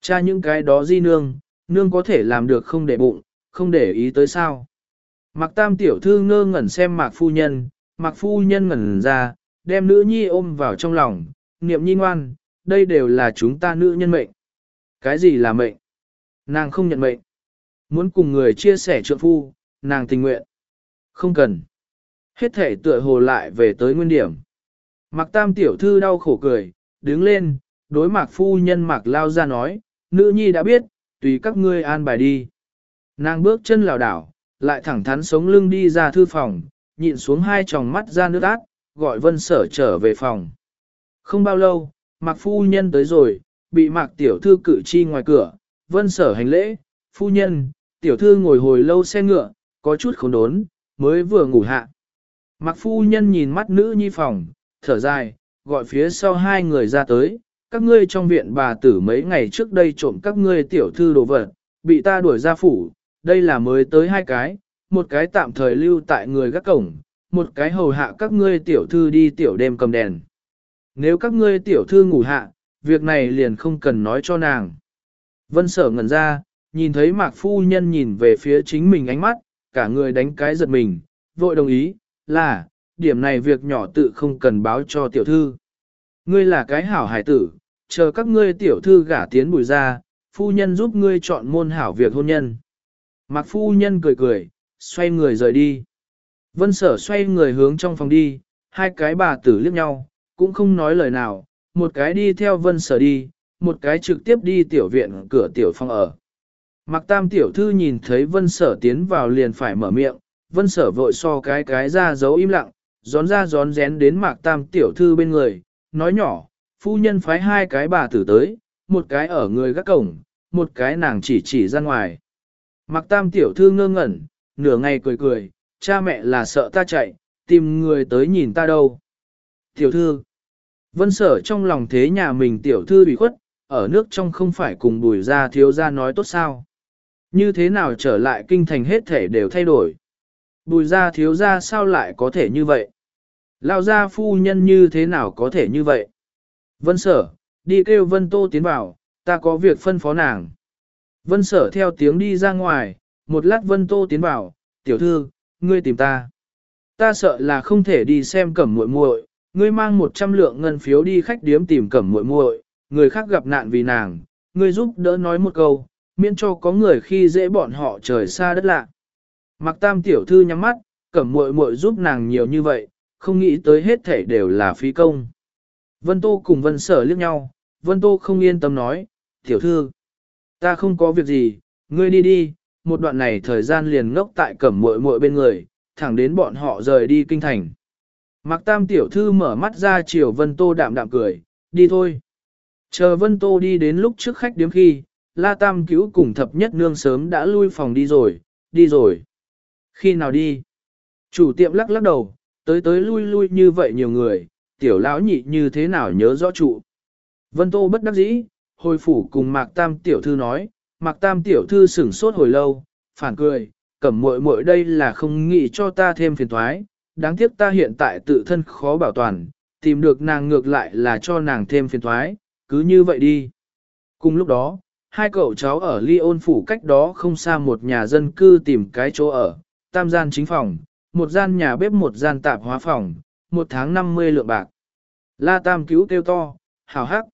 A: Cha những cái đó di nương, nương có thể làm được không để bụng, không để ý tới sao? Mặc tam tiểu thư ngơ ngẩn xem mạc phu nhân, mạc phu nhân ngẩn ra, đem nữ nhi ôm vào trong lòng, niệm nhi ngoan, đây đều là chúng ta nữ nhân mệnh. Cái gì là mệnh? Nàng không nhận mệnh. Muốn cùng người chia sẻ trượng phu, nàng tình nguyện. Không cần. Hết thể tựa hồ lại về tới nguyên điểm. Mạc tam tiểu thư đau khổ cười, đứng lên, đối mạc phu nhân mạc lao ra nói, nữ nhi đã biết, tùy các ngươi an bài đi. Nàng bước chân lảo đảo, lại thẳng thắn sống lưng đi ra thư phòng, nhịn xuống hai tròng mắt ra nước át, gọi vân sở trở về phòng. Không bao lâu, mạc phu nhân tới rồi, bị mạc tiểu thư cử chi ngoài cửa, vân sở hành lễ, phu nhân, tiểu thư ngồi hồi lâu xe ngựa, có chút khốn đốn, mới vừa ngủ hạ. Mạc phu nhân nhìn mắt nữ nhi phòng, thở dài, gọi phía sau hai người ra tới, các ngươi trong viện bà tử mấy ngày trước đây trộm các ngươi tiểu thư đồ vật, bị ta đuổi ra phủ, đây là mới tới hai cái, một cái tạm thời lưu tại người gác cổng, một cái hầu hạ các ngươi tiểu thư đi tiểu đêm cầm đèn. Nếu các ngươi tiểu thư ngủ hạ, việc này liền không cần nói cho nàng. Vân sở ngẩn ra, nhìn thấy mạc phu nhân nhìn về phía chính mình ánh mắt, cả người đánh cái giật mình, vội đồng ý, là, điểm này việc nhỏ tự không cần báo cho tiểu thư. Ngươi là cái hảo hải tử, chờ các ngươi tiểu thư gả tiến bùi ra, phu nhân giúp ngươi chọn môn hảo việc hôn nhân. Mạc phu nhân cười cười, xoay người rời đi. Vân sở xoay người hướng trong phòng đi, hai cái bà tử liếc nhau, cũng không nói lời nào, một cái đi theo vân sở đi, một cái trực tiếp đi tiểu viện cửa tiểu phòng ở. Mặc tam tiểu thư nhìn thấy vân sở tiến vào liền phải mở miệng, vân sở vội so cái cái ra giấu im lặng, gión ra gión rén đến mạc tam tiểu thư bên người, nói nhỏ, phu nhân phái hai cái bà tử tới, một cái ở người gác cổng, một cái nàng chỉ chỉ ra ngoài. Mạc tam tiểu thư ngơ ngẩn, nửa ngày cười cười, cha mẹ là sợ ta chạy, tìm người tới nhìn ta đâu. Tiểu thư, vân sở trong lòng thế nhà mình tiểu thư bị khuất, ở nước trong không phải cùng bùi ra thiếu ra nói tốt sao. Như thế nào trở lại kinh thành hết thể đều thay đổi. Bùi ra thiếu ra sao lại có thể như vậy? Lao ra phu nhân như thế nào có thể như vậy? Vân sở, đi kêu Vân Tô tiến vào, ta có việc phân phó nàng. Vân sở theo tiếng đi ra ngoài, một lát Vân Tô tiến vào, tiểu thư, ngươi tìm ta. Ta sợ là không thể đi xem cẩm muội muội, ngươi mang một trăm lượng ngân phiếu đi khách điếm tìm cẩm muội muội, người khác gặp nạn vì nàng, ngươi giúp đỡ nói một câu, miễn cho có người khi dễ bọn họ trời xa đất lạ. Mặc tam tiểu thư nhắm mắt, cẩm muội muội giúp nàng nhiều như vậy, không nghĩ tới hết thể đều là phí công. Vân Tô cùng Vân Sở liếc nhau, Vân Tô không yên tâm nói, tiểu thư, ta không có việc gì, ngươi đi đi, một đoạn này thời gian liền ngốc tại cẩm muội muội bên người, thẳng đến bọn họ rời đi kinh thành. Mạc Tam tiểu thư mở mắt ra chiều Vân Tô đạm đạm cười, đi thôi. Chờ Vân Tô đi đến lúc trước khách điếm khi, La Tam cứu cùng thập nhất nương sớm đã lui phòng đi rồi, đi rồi. Khi nào đi? Chủ tiệm lắc lắc đầu, tới tới lui lui như vậy nhiều người, tiểu lão nhị như thế nào nhớ rõ trụ. Vân Tô bất đắc dĩ, hồi phủ cùng Mạc Tam tiểu thư nói, Mạc Tam tiểu thư sửng sốt hồi lâu, phản cười, cẩm muội muội đây là không nghĩ cho ta thêm phiền toái, đáng tiếc ta hiện tại tự thân khó bảo toàn, tìm được nàng ngược lại là cho nàng thêm phiền toái, cứ như vậy đi. Cùng lúc đó, hai cậu cháu ở ly ôn phủ cách đó không xa một nhà dân cư tìm cái chỗ ở, tam gian chính phòng, một gian nhà bếp một gian tạp hóa phòng, một tháng 50 lượng bạc. La tam cứu kêu to, hào hắc.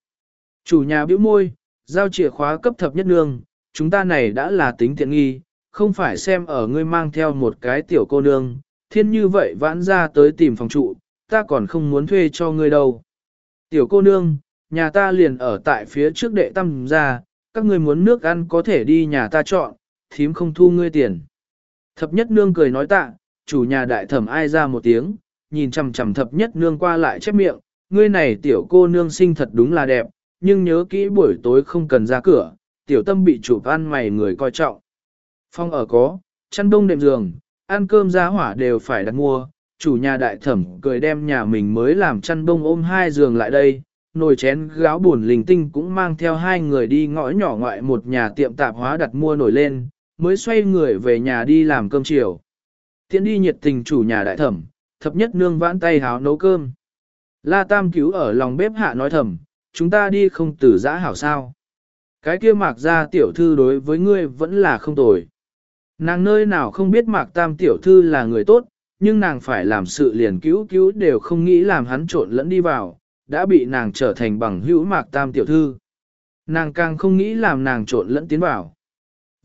A: Chủ nhà bĩu môi, giao chìa khóa cấp thập nhất nương, chúng ta này đã là tính tiện nghi, không phải xem ở ngươi mang theo một cái tiểu cô nương, thiên như vậy vãn ra tới tìm phòng trụ, ta còn không muốn thuê cho ngươi đâu. Tiểu cô nương, nhà ta liền ở tại phía trước đệ tâm ra, các ngươi muốn nước ăn có thể đi nhà ta chọn, thím không thu ngươi tiền. Thập nhất nương cười nói tạ, chủ nhà đại thẩm ai ra một tiếng, nhìn chằm chằm thập nhất nương qua lại chép miệng, ngươi này tiểu cô nương sinh thật đúng là đẹp, nhưng nhớ kỹ buổi tối không cần ra cửa, tiểu tâm bị chủ ăn mày người coi trọng. Phong ở có, chăn đông đệm giường, ăn cơm giá hỏa đều phải đặt mua, chủ nhà đại thẩm cười đem nhà mình mới làm chăn bông ôm hai giường lại đây, nồi chén gáo buồn linh tinh cũng mang theo hai người đi ngõ nhỏ ngoại một nhà tiệm tạp hóa đặt mua nổi lên, mới xoay người về nhà đi làm cơm chiều. Tiến đi nhiệt tình chủ nhà đại thẩm, thập nhất nương vãn tay háo nấu cơm. La Tam cứu ở lòng bếp hạ nói thầm, chúng ta đi không tử giã hảo sao. Cái kia mạc ra tiểu thư đối với ngươi vẫn là không tồi. Nàng nơi nào không biết mạc tam tiểu thư là người tốt, nhưng nàng phải làm sự liền cứu cứu đều không nghĩ làm hắn trộn lẫn đi vào, đã bị nàng trở thành bằng hữu mạc tam tiểu thư. Nàng càng không nghĩ làm nàng trộn lẫn tiến vào.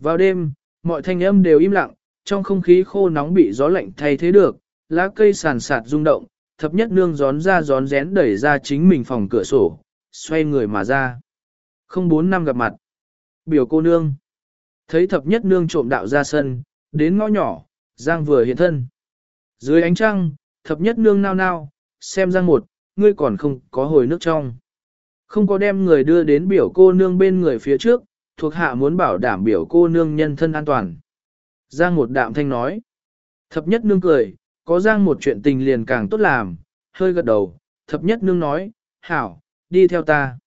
A: Vào đêm, mọi thanh âm đều im lặng, trong không khí khô nóng bị gió lạnh thay thế được, lá cây sàn sạt rung động, thập nhất nương gión ra gión rén đẩy ra chính mình phòng cửa sổ, xoay người mà ra. Không bốn năm gặp mặt. Biểu cô nương. Thấy thập nhất nương trộm đạo ra sân, đến ngõ nhỏ, Giang vừa hiện thân. Dưới ánh trăng, thập nhất nương nao nao, xem Giang một, ngươi còn không có hồi nước trong. Không có đem người đưa đến biểu cô nương bên người phía trước, thuộc hạ muốn bảo đảm biểu cô nương nhân thân an toàn. Giang một đạm thanh nói. Thập nhất nương cười, có Giang một chuyện tình liền càng tốt làm, hơi gật đầu, thập nhất nương nói, hảo, đi theo ta.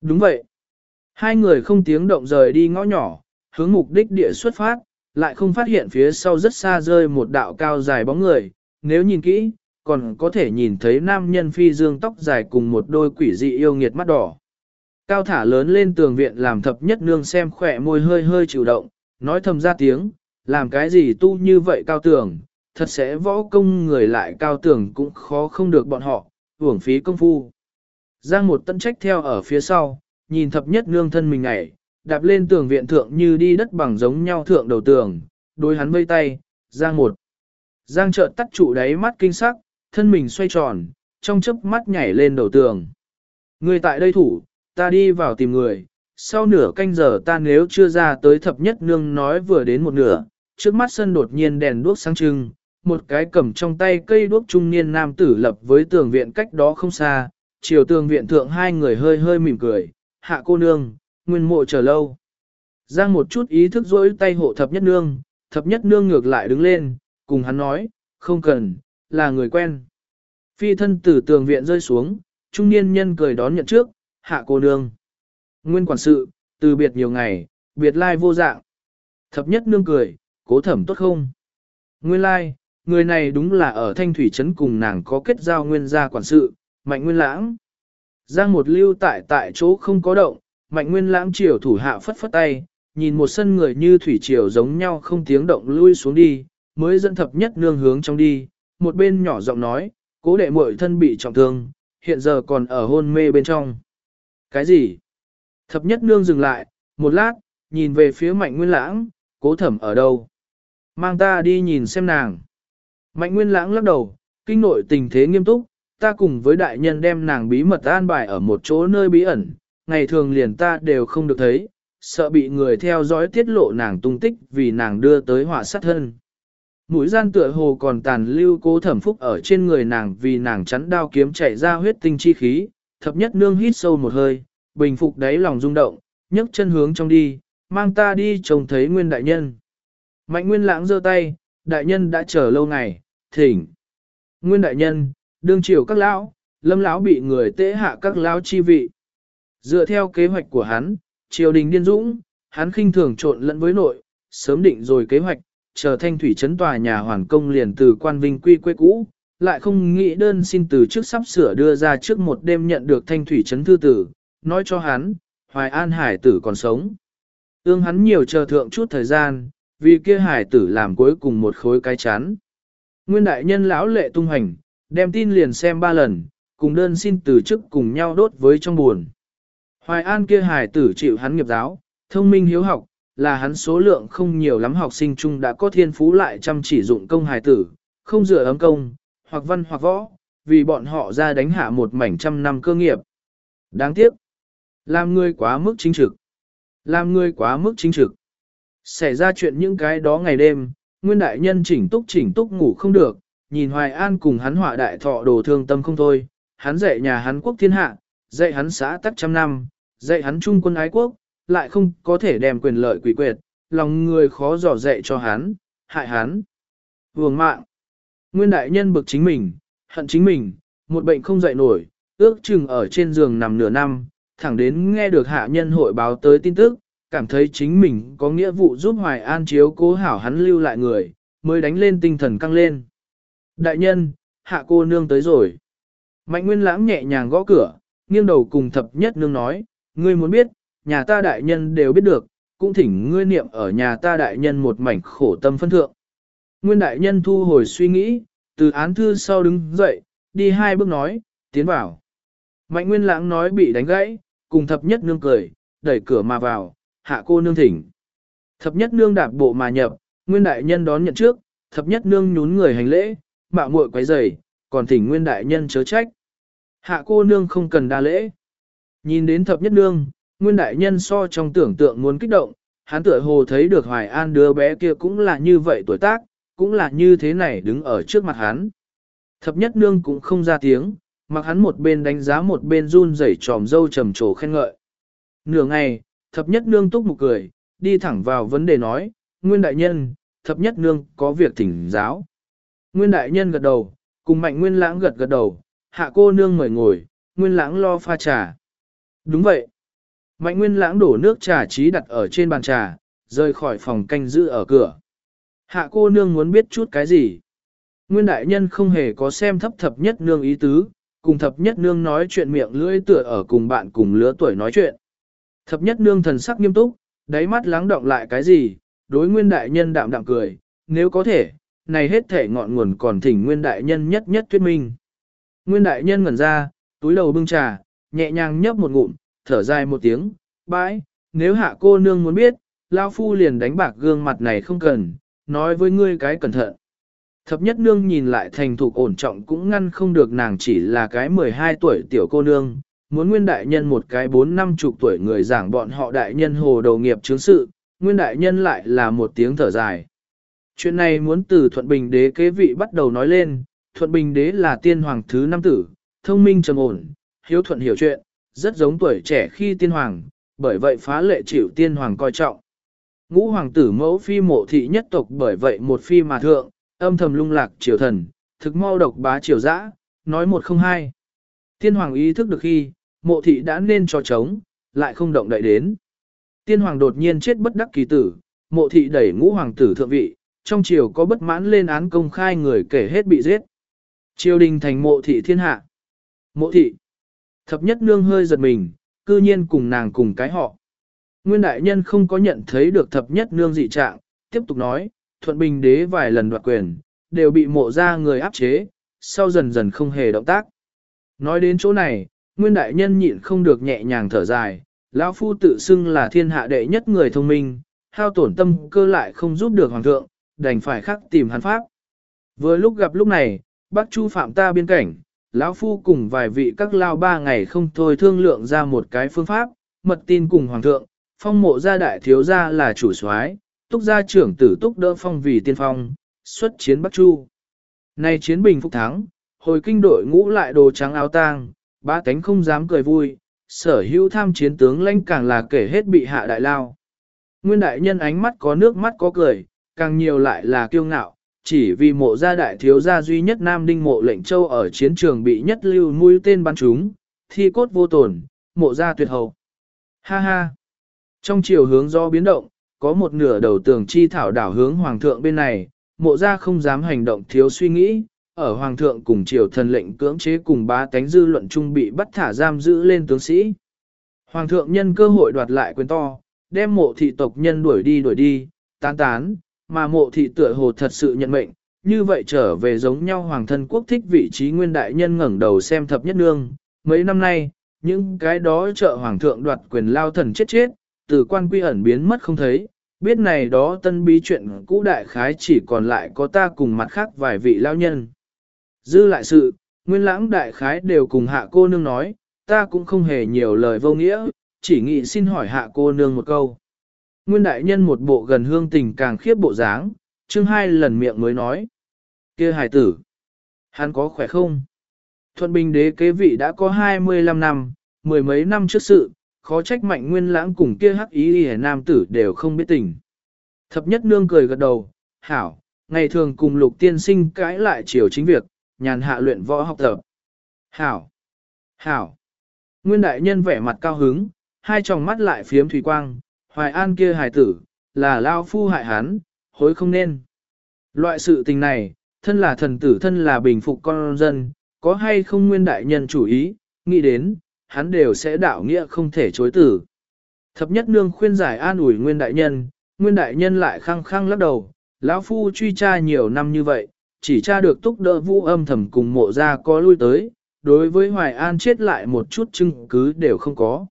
A: Đúng vậy. Hai người không tiếng động rời đi ngõ nhỏ, hướng mục đích địa xuất phát, lại không phát hiện phía sau rất xa rơi một đạo cao dài bóng người, nếu nhìn kỹ, còn có thể nhìn thấy nam nhân phi dương tóc dài cùng một đôi quỷ dị yêu nghiệt mắt đỏ. Cao thả lớn lên tường viện làm thập nhất nương xem khỏe môi hơi hơi chịu động, nói thầm ra tiếng, làm cái gì tu như vậy cao tường, thật sẽ võ công người lại cao tường cũng khó không được bọn họ, hưởng phí công phu. Giang một tân trách theo ở phía sau, nhìn thập nhất nương thân mình ngảy, đạp lên tường viện thượng như đi đất bằng giống nhau thượng đầu tường, đối hắn vây tay, Giang một. Giang chợt tắt trụ đáy mắt kinh sắc, thân mình xoay tròn, trong chớp mắt nhảy lên đầu tường. Người tại đây thủ, ta đi vào tìm người, sau nửa canh giờ ta nếu chưa ra tới thập nhất nương nói vừa đến một nửa, trước mắt sân đột nhiên đèn đuốc sáng trưng, một cái cầm trong tay cây đuốc trung niên nam tử lập với tường viện cách đó không xa, chiều tường viện thượng hai người hơi hơi mỉm cười, hạ cô nương, nguyên mộ chờ lâu. Giang một chút ý thức rỗi tay hộ thập nhất nương, thập nhất nương ngược lại đứng lên, cùng hắn nói, không cần, là người quen. Phi thân từ tường viện rơi xuống, trung niên nhân cười đón nhận trước, hạ cô nương. Nguyên quản sự, từ biệt nhiều ngày, biệt lai vô dạng. Thập nhất nương cười, cố thẩm tốt không? Nguyên lai, người này đúng là ở thanh thủy trấn cùng nàng có kết giao nguyên gia quản sự, mạnh nguyên lãng. Giang một lưu tại tại chỗ không có động, mạnh nguyên lãng triều thủ hạ phất phất tay, nhìn một sân người như thủy triều giống nhau không tiếng động lui xuống đi, mới dẫn thập nhất nương hướng trong đi, một bên nhỏ giọng nói, cố đệ muội thân bị trọng thương, hiện giờ còn ở hôn mê bên trong. Cái gì? Thập nhất nương dừng lại, một lát, nhìn về phía mạnh nguyên lãng, cố thẩm ở đâu? Mang ta đi nhìn xem nàng. Mạnh nguyên lãng lắc đầu, kinh nội tình thế nghiêm túc, ta cùng với đại nhân đem nàng bí mật an bài ở một chỗ nơi bí ẩn, ngày thường liền ta đều không được thấy, sợ bị người theo dõi tiết lộ nàng tung tích vì nàng đưa tới họa sát thân. Mũi gian tựa hồ còn tàn lưu cố thẩm phúc ở trên người nàng vì nàng chắn đao kiếm chạy ra huyết tinh chi khí, thập nhất nương hít sâu một hơi, bình phục đáy lòng rung động, nhấc chân hướng trong đi, mang ta đi trông thấy nguyên đại nhân. Mạnh nguyên lãng giơ tay, đại nhân đã chờ lâu ngày, thỉnh. Nguyên đại nhân, đương triều các lão, lâm lão bị người tế hạ các lão chi vị. Dựa theo kế hoạch của hắn, triều đình điên dũng, hắn khinh thường trộn lẫn với nội, sớm định rồi kế hoạch, chờ thanh thủy chấn tòa nhà hoàn công liền từ quan vinh quy quê cũ, lại không nghĩ đơn xin từ trước sắp sửa đưa ra trước một đêm nhận được thanh thủy chấn thư tử, nói cho hắn, hoài an hải tử còn sống. Ương hắn nhiều chờ thượng chút thời gian, vì kia hải tử làm cuối cùng một khối cái chán. Nguyên đại nhân lão lệ tung hành, đem tin liền xem ba lần, cùng đơn xin từ chức cùng nhau đốt với trong buồn. Hoài An kia hài tử chịu hắn nghiệp giáo, thông minh hiếu học, là hắn số lượng không nhiều lắm học sinh chung đã có thiên phú lại chăm chỉ dụng công hài tử, không dựa ấm công, hoặc văn hoặc võ, vì bọn họ ra đánh hạ một mảnh trăm năm cơ nghiệp. Đáng tiếc, làm người quá mức chính trực, làm người quá mức chính trực. Xảy ra chuyện những cái đó ngày đêm, nguyên đại nhân chỉnh túc chỉnh túc ngủ không được, nhìn Hoài An cùng hắn họa đại thọ đồ thương tâm không thôi, hắn dạy nhà hắn quốc thiên hạ, dạy hắn xã tắc trăm năm, dạy hắn trung quân ái quốc, lại không có thể đem quyền lợi quỷ quyệt, lòng người khó dò dạy cho hắn, hại hắn. Vương mạng, nguyên đại nhân bực chính mình, hận chính mình, một bệnh không dậy nổi, ước chừng ở trên giường nằm nửa năm, thẳng đến nghe được hạ nhân hội báo tới tin tức, cảm thấy chính mình có nghĩa vụ giúp Hoài An chiếu cố hảo hắn lưu lại người, mới đánh lên tinh thần căng lên. Đại nhân, hạ cô nương tới rồi. Mạnh Nguyên Lãng nhẹ nhàng gõ cửa, nghiêng đầu cùng thập nhất nương nói, ngươi muốn biết, nhà ta đại nhân đều biết được, cũng thỉnh ngươi niệm ở nhà ta đại nhân một mảnh khổ tâm phân thượng. Nguyên đại nhân thu hồi suy nghĩ, từ án thư sau đứng dậy, đi hai bước nói, tiến vào. Mạnh Nguyên Lãng nói bị đánh gãy, cùng thập nhất nương cười, đẩy cửa mà vào, hạ cô nương thỉnh. Thập nhất nương đạp bộ mà nhập, nguyên đại nhân đón nhận trước, thập nhất nương nhún người hành lễ, mạo muội quấy rầy, còn thỉnh nguyên đại nhân chớ trách. Hạ cô nương không cần đa lễ. Nhìn đến thập nhất nương, nguyên đại nhân so trong tưởng tượng muốn kích động, hắn tựa hồ thấy được hoài an đứa bé kia cũng là như vậy tuổi tác, cũng là như thế này đứng ở trước mặt hắn. Thập nhất nương cũng không ra tiếng, mặc hắn một bên đánh giá một bên run rẩy tròm dâu trầm trồ khen ngợi. Nửa ngày, thập nhất nương túc một cười, đi thẳng vào vấn đề nói, Nguyên Đại Nhân, thập nhất nương có việc thỉnh giáo. Nguyên Đại Nhân gật đầu, cùng mạnh Nguyên Lãng gật gật đầu, hạ cô nương mời ngồi, Nguyên Lãng lo pha trà. Đúng vậy. Mạnh Nguyên Lãng đổ nước trà trí đặt ở trên bàn trà, rời khỏi phòng canh giữ ở cửa. Hạ cô nương muốn biết chút cái gì? Nguyên Đại Nhân không hề có xem thấp thập nhất nương ý tứ, cùng thập nhất nương nói chuyện miệng lưỡi tựa ở cùng bạn cùng lứa tuổi nói chuyện. Thập nhất nương thần sắc nghiêm túc, đáy mắt lắng động lại cái gì, đối nguyên đại nhân đạm đạm cười, nếu có thể, này hết thể ngọn nguồn còn thỉnh nguyên đại nhân nhất nhất thuyết minh. Nguyên đại nhân ngẩn ra, túi đầu bưng trà, nhẹ nhàng nhấp một ngụm, thở dài một tiếng, bãi, nếu hạ cô nương muốn biết, lao phu liền đánh bạc gương mặt này không cần, nói với ngươi cái cẩn thận. Thập nhất nương nhìn lại thành thục ổn trọng cũng ngăn không được nàng chỉ là cái 12 tuổi tiểu cô nương, muốn nguyên đại nhân một cái bốn năm chục tuổi người giảng bọn họ đại nhân hồ đầu nghiệp chứng sự, nguyên đại nhân lại là một tiếng thở dài. Chuyện này muốn từ Thuận Bình đế kế vị bắt đầu nói lên, Thuận Bình đế là tiên hoàng thứ năm tử, thông minh trầm ổn, hiếu thuận hiểu chuyện, rất giống tuổi trẻ khi tiên hoàng, bởi vậy phá lệ chịu tiên hoàng coi trọng. Ngũ hoàng tử mẫu phi mộ thị nhất tộc bởi vậy một phi mà thượng, âm thầm lung lạc triều thần, thực mau độc bá triều dã, nói một không hai. Tiên hoàng ý thức được khi, mộ thị đã nên cho trống, lại không động đậy đến. Tiên hoàng đột nhiên chết bất đắc kỳ tử, mộ thị đẩy ngũ hoàng tử thượng vị, trong triều có bất mãn lên án công khai người kể hết bị giết. Triều đình thành mộ thị thiên hạ. Mộ thị. Thập nhất nương hơi giật mình, cư nhiên cùng nàng cùng cái họ. Nguyên đại nhân không có nhận thấy được thập nhất nương dị trạng, tiếp tục nói, thuận bình đế vài lần đoạt quyền, đều bị mộ ra người áp chế, sau dần dần không hề động tác. Nói đến chỗ này, Nguyên đại nhân nhịn không được nhẹ nhàng thở dài, lão phu tự xưng là thiên hạ đệ nhất người thông minh, hao tổn tâm cơ lại không giúp được hoàng thượng, đành phải khắc tìm hắn pháp. Vừa lúc gặp lúc này, bác chu phạm ta biên cảnh, lão phu cùng vài vị các lao ba ngày không thôi thương lượng ra một cái phương pháp, mật tin cùng hoàng thượng, phong mộ gia đại thiếu gia là chủ soái, túc gia trưởng tử túc đỡ phong vì tiên phong, xuất chiến bắc chu. Nay chiến bình phục thắng, hồi kinh đội ngũ lại đồ trắng áo tang, ba cánh không dám cười vui, sở hữu tham chiến tướng lãnh càng là kể hết bị hạ đại lao. Nguyên đại nhân ánh mắt có nước mắt có cười, càng nhiều lại là kiêu ngạo, chỉ vì mộ gia đại thiếu gia duy nhất nam đinh mộ lệnh châu ở chiến trường bị nhất lưu mũi tên bắn trúng, thi cốt vô tổn, mộ gia tuyệt hậu. Ha ha! Trong chiều hướng do biến động, có một nửa đầu tường chi thảo đảo hướng hoàng thượng bên này, mộ gia không dám hành động thiếu suy nghĩ, ở hoàng thượng cùng triều thần lệnh cưỡng chế cùng bá tánh dư luận trung bị bắt thả giam giữ lên tướng sĩ. Hoàng thượng nhân cơ hội đoạt lại quyền to, đem mộ thị tộc nhân đuổi đi đuổi đi, tán tán, mà mộ thị tựa hồ thật sự nhận mệnh, như vậy trở về giống nhau hoàng thân quốc thích vị trí nguyên đại nhân ngẩng đầu xem thập nhất nương, mấy năm nay, những cái đó trợ hoàng thượng đoạt quyền lao thần chết chết, từ quan quy ẩn biến mất không thấy, biết này đó tân bí chuyện cũ đại khái chỉ còn lại có ta cùng mặt khác vài vị lao nhân. Dư lại sự, nguyên lãng đại khái đều cùng hạ cô nương nói, ta cũng không hề nhiều lời vô nghĩa, chỉ nghĩ xin hỏi hạ cô nương một câu. Nguyên đại nhân một bộ gần hương tình càng khiếp bộ dáng, chương hai lần miệng mới nói. kia hài tử, hắn có khỏe không? Thuận bình đế kế vị đã có 25 năm, mười mấy năm trước sự, khó trách mạnh nguyên lãng cùng kia hắc ý hề nam tử đều không biết tình. Thập nhất nương cười gật đầu, hảo, ngày thường cùng lục tiên sinh cãi lại chiều chính việc, nhàn hạ luyện võ học tập. Hảo! Hảo! Nguyên đại nhân vẻ mặt cao hứng, hai tròng mắt lại phiếm thủy quang, hoài an kia hài tử, là lao phu hại hắn, hối không nên. Loại sự tình này, thân là thần tử thân là bình phục con dân, có hay không nguyên đại nhân chủ ý, nghĩ đến, hắn đều sẽ đạo nghĩa không thể chối tử. Thập nhất nương khuyên giải an ủi nguyên đại nhân, nguyên đại nhân lại khăng khăng lắc đầu, lão phu truy tra nhiều năm như vậy, chỉ tra được túc đỡ vũ âm thầm cùng mộ ra có lui tới, đối với Hoài An chết lại một chút chứng cứ đều không có.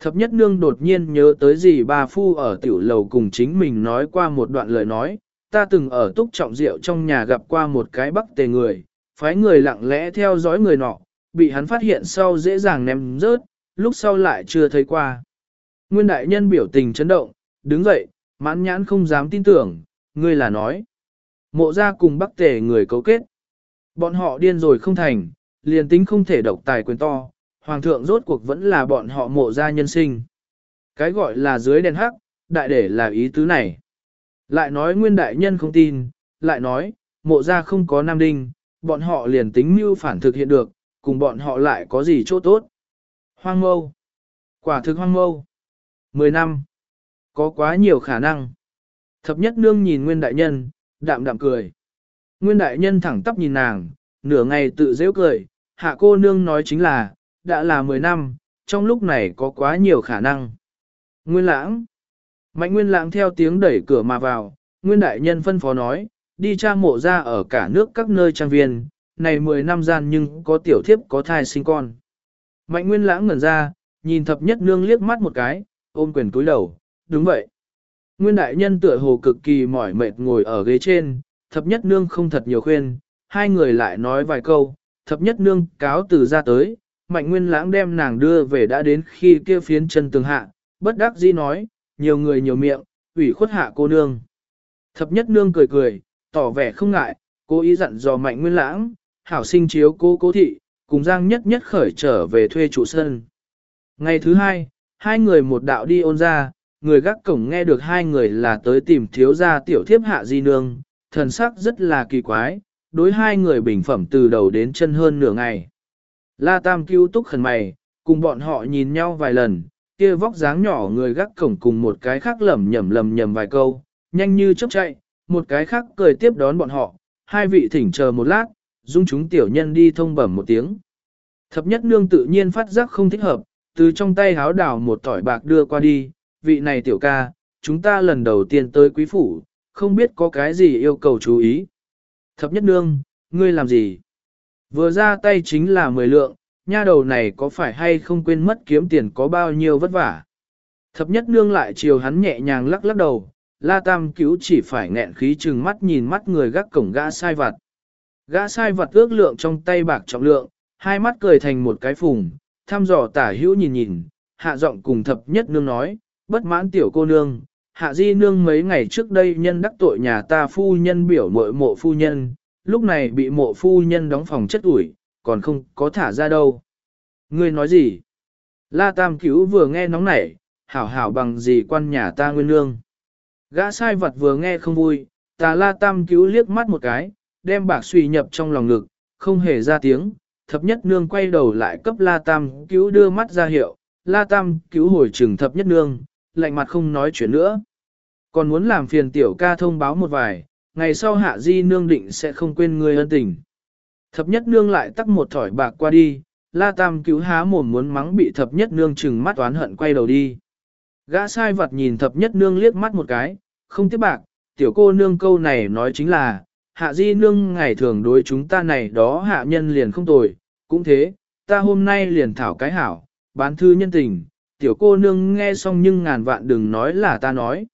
A: Thập nhất nương đột nhiên nhớ tới gì bà phu ở tiểu lầu cùng chính mình nói qua một đoạn lời nói, ta từng ở túc trọng rượu trong nhà gặp qua một cái bắc tề người, phái người lặng lẽ theo dõi người nọ, bị hắn phát hiện sau dễ dàng ném rớt, lúc sau lại chưa thấy qua. Nguyên đại nhân biểu tình chấn động, đứng dậy, mãn nhãn không dám tin tưởng, ngươi là nói. Mộ ra cùng bắc tề người cấu kết. Bọn họ điên rồi không thành, liền tính không thể độc tài quyền to, hoàng thượng rốt cuộc vẫn là bọn họ mộ ra nhân sinh. Cái gọi là dưới đèn hắc, đại để là ý tứ này. Lại nói nguyên đại nhân không tin, lại nói, mộ ra không có nam đinh, bọn họ liền tính mưu phản thực hiện được, cùng bọn họ lại có gì chỗ tốt. Hoang mâu. Quả thực hoang mâu. Mười năm. Có quá nhiều khả năng. Thập nhất nương nhìn nguyên đại nhân, đạm đạm cười. Nguyên đại nhân thẳng tắp nhìn nàng, nửa ngày tự dễ cười, hạ cô nương nói chính là, đã là 10 năm, trong lúc này có quá nhiều khả năng. Nguyên lãng. Mạnh nguyên lãng theo tiếng đẩy cửa mà vào, nguyên đại nhân phân phó nói, đi tra mộ ra ở cả nước các nơi trang viên, này 10 năm gian nhưng có tiểu thiếp có thai sinh con. Mạnh nguyên lãng ngẩn ra, nhìn thập nhất nương liếc mắt một cái, ôm quyền cúi đầu, đúng vậy. Nguyên đại nhân tựa hồ cực kỳ mỏi mệt ngồi ở ghế trên, thập nhất nương không thật nhiều khuyên, hai người lại nói vài câu, thập nhất nương cáo từ ra tới, mạnh nguyên lãng đem nàng đưa về đã đến khi kia phiến chân tường hạ, bất đắc dĩ nói, nhiều người nhiều miệng, ủy khuất hạ cô nương. Thập nhất nương cười cười, tỏ vẻ không ngại, cố ý dặn dò mạnh nguyên lãng, hảo sinh chiếu cô cố thị, cùng giang nhất nhất khởi trở về thuê trụ sân. Ngày thứ hai, hai người một đạo đi ôn ra, người gác cổng nghe được hai người là tới tìm thiếu gia tiểu thiếp hạ di nương, thần sắc rất là kỳ quái, đối hai người bình phẩm từ đầu đến chân hơn nửa ngày. La Tam cứu túc khẩn mày, cùng bọn họ nhìn nhau vài lần, kia vóc dáng nhỏ người gác cổng cùng một cái khác lẩm nhẩm lầm nhầm vài câu, nhanh như chớp chạy, một cái khác cười tiếp đón bọn họ, hai vị thỉnh chờ một lát, dung chúng tiểu nhân đi thông bẩm một tiếng. Thập nhất nương tự nhiên phát giác không thích hợp, từ trong tay háo đảo một tỏi bạc đưa qua đi, vị này tiểu ca, chúng ta lần đầu tiên tới quý phủ, không biết có cái gì yêu cầu chú ý. Thập nhất nương, ngươi làm gì? Vừa ra tay chính là 10 lượng, nha đầu này có phải hay không quên mất kiếm tiền có bao nhiêu vất vả. Thập nhất nương lại chiều hắn nhẹ nhàng lắc lắc đầu, la tam cứu chỉ phải nghẹn khí chừng mắt nhìn mắt người gác cổng gã sai vặt. Gã sai vặt ước lượng trong tay bạc trọng lượng, hai mắt cười thành một cái phùng, thăm dò tả hữu nhìn nhìn, hạ giọng cùng thập nhất nương nói, bất mãn tiểu cô nương, hạ di nương mấy ngày trước đây nhân đắc tội nhà ta phu nhân biểu mội mộ phu nhân, lúc này bị mộ phu nhân đóng phòng chất ủi, còn không có thả ra đâu. Ngươi nói gì? La Tam Cứu vừa nghe nóng nảy, hảo hảo bằng gì quan nhà ta nguyên nương. Gã sai vật vừa nghe không vui, ta La Tam Cứu liếc mắt một cái, đem bạc suy nhập trong lòng ngực, không hề ra tiếng, thập nhất nương quay đầu lại cấp La Tam Cứu đưa mắt ra hiệu, La Tam Cứu hồi trừng thập nhất nương, lạnh mặt không nói chuyện nữa. Còn muốn làm phiền tiểu ca thông báo một vài, ngày sau hạ di nương định sẽ không quên người ân tình. Thập nhất nương lại tắc một thỏi bạc qua đi, la tam cứu há mồm muốn mắng bị thập nhất nương chừng mắt oán hận quay đầu đi. Gã sai vật nhìn thập nhất nương liếc mắt một cái, không tiếp bạc, tiểu cô nương câu này nói chính là, hạ di nương ngày thường đối chúng ta này đó hạ nhân liền không tồi, cũng thế, ta hôm nay liền thảo cái hảo, bán thư nhân tình, tiểu cô nương nghe xong nhưng ngàn vạn đừng nói là ta nói.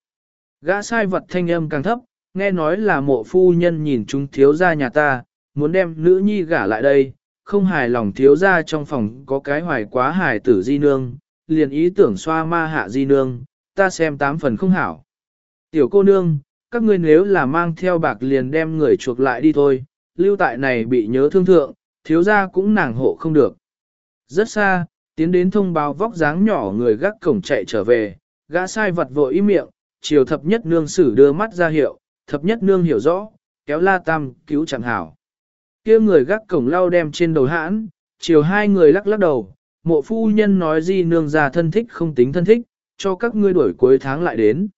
A: Gã sai vật thanh âm càng thấp, nghe nói là mộ phu nhân nhìn chúng thiếu gia nhà ta, muốn đem nữ nhi gả lại đây, không hài lòng thiếu gia trong phòng có cái hoài quá hài tử di nương, liền ý tưởng xoa ma hạ di nương, ta xem tám phần không hảo. Tiểu cô nương, các ngươi nếu là mang theo bạc liền đem người chuộc lại đi thôi, lưu tại này bị nhớ thương thượng, thiếu gia cũng nàng hộ không được. Rất xa, tiến đến thông báo vóc dáng nhỏ người gác cổng chạy trở về, gã sai vật vội im miệng, chiều thập nhất nương sử đưa mắt ra hiệu, thập nhất nương hiểu rõ, kéo la tam cứu chẳng hảo. kia người gác cổng lau đem trên đầu hãn, chiều hai người lắc lắc đầu, mộ phu nhân nói gì nương già thân thích không tính thân thích, cho các ngươi đuổi cuối tháng lại đến.